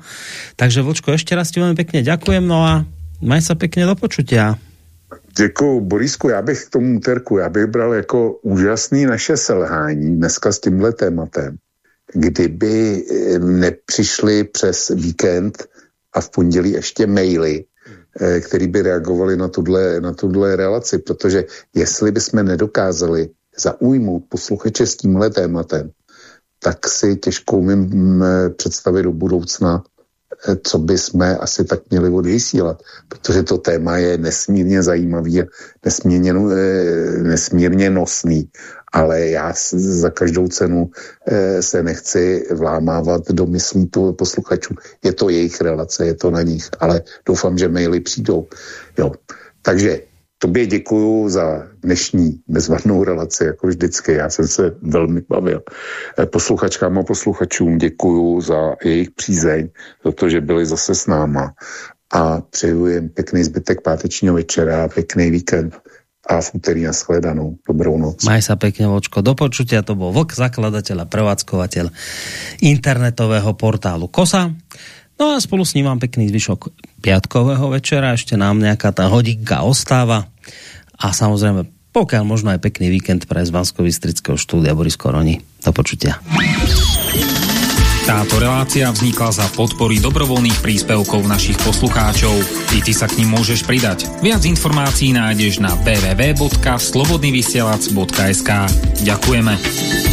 Takže Vlčko, ešte raz ti veľmi pekne ďakujem, no a maj sa pekne do počutia. Děkuji, Borisku, já bych k tomu úterku, já bych bral jako úžasný naše selhání dneska s tímhle tématem, kdyby eh, nepřišli přes víkend a v pondělí ještě maily, eh, který by reagovali na tuhle, na tuhle relaci, protože jestli bychom nedokázali zaujmout posluchače s tímhle tématem, tak si těžko umím mm, představit do budoucna, Eh, co by jsme asi tak měli odvysílat, protože to téma je nesmírně zajímavý a nesmírně, eh, nesmírně nosný, ale já za každou cenu eh, se nechci vlámávat do myslí posluchačů. Je to jejich relace, je to na nich, ale doufám, že maily přijdou. Jo. Takže Tobě děkuju za dnešní bezvadnou relaci, jako vždycky. Já jsem se velmi bavil. Eh, posluchačkám a posluchačům děkuju za jejich přízeň, za to, že byli zase s náma. A přeju jim pěkný zbytek pátečního večera, pěkný víkend a v úterý na shledanou. Dobrou noc. Maj sa pekne, Vočko. Do počutia to bol Vlk, zakladateľ a prevádzkovateľ internetového portálu KOSA. No a spolu s ním mám pekný zvyšok piatkového večera, ešte nám nejaká tá hodinka ostáva a samozrejme pokiaľ možno aj pekný víkend pre z bansko štúdia Boris Koroni. Do počutia. Táto relácia vznikla za podpory dobrovoľných príspevkov našich poslucháčov. I ty sa k ním môžeš pridať. Viac informácií nájdeš na www.slobodnyvysielac.sk Ďakujeme.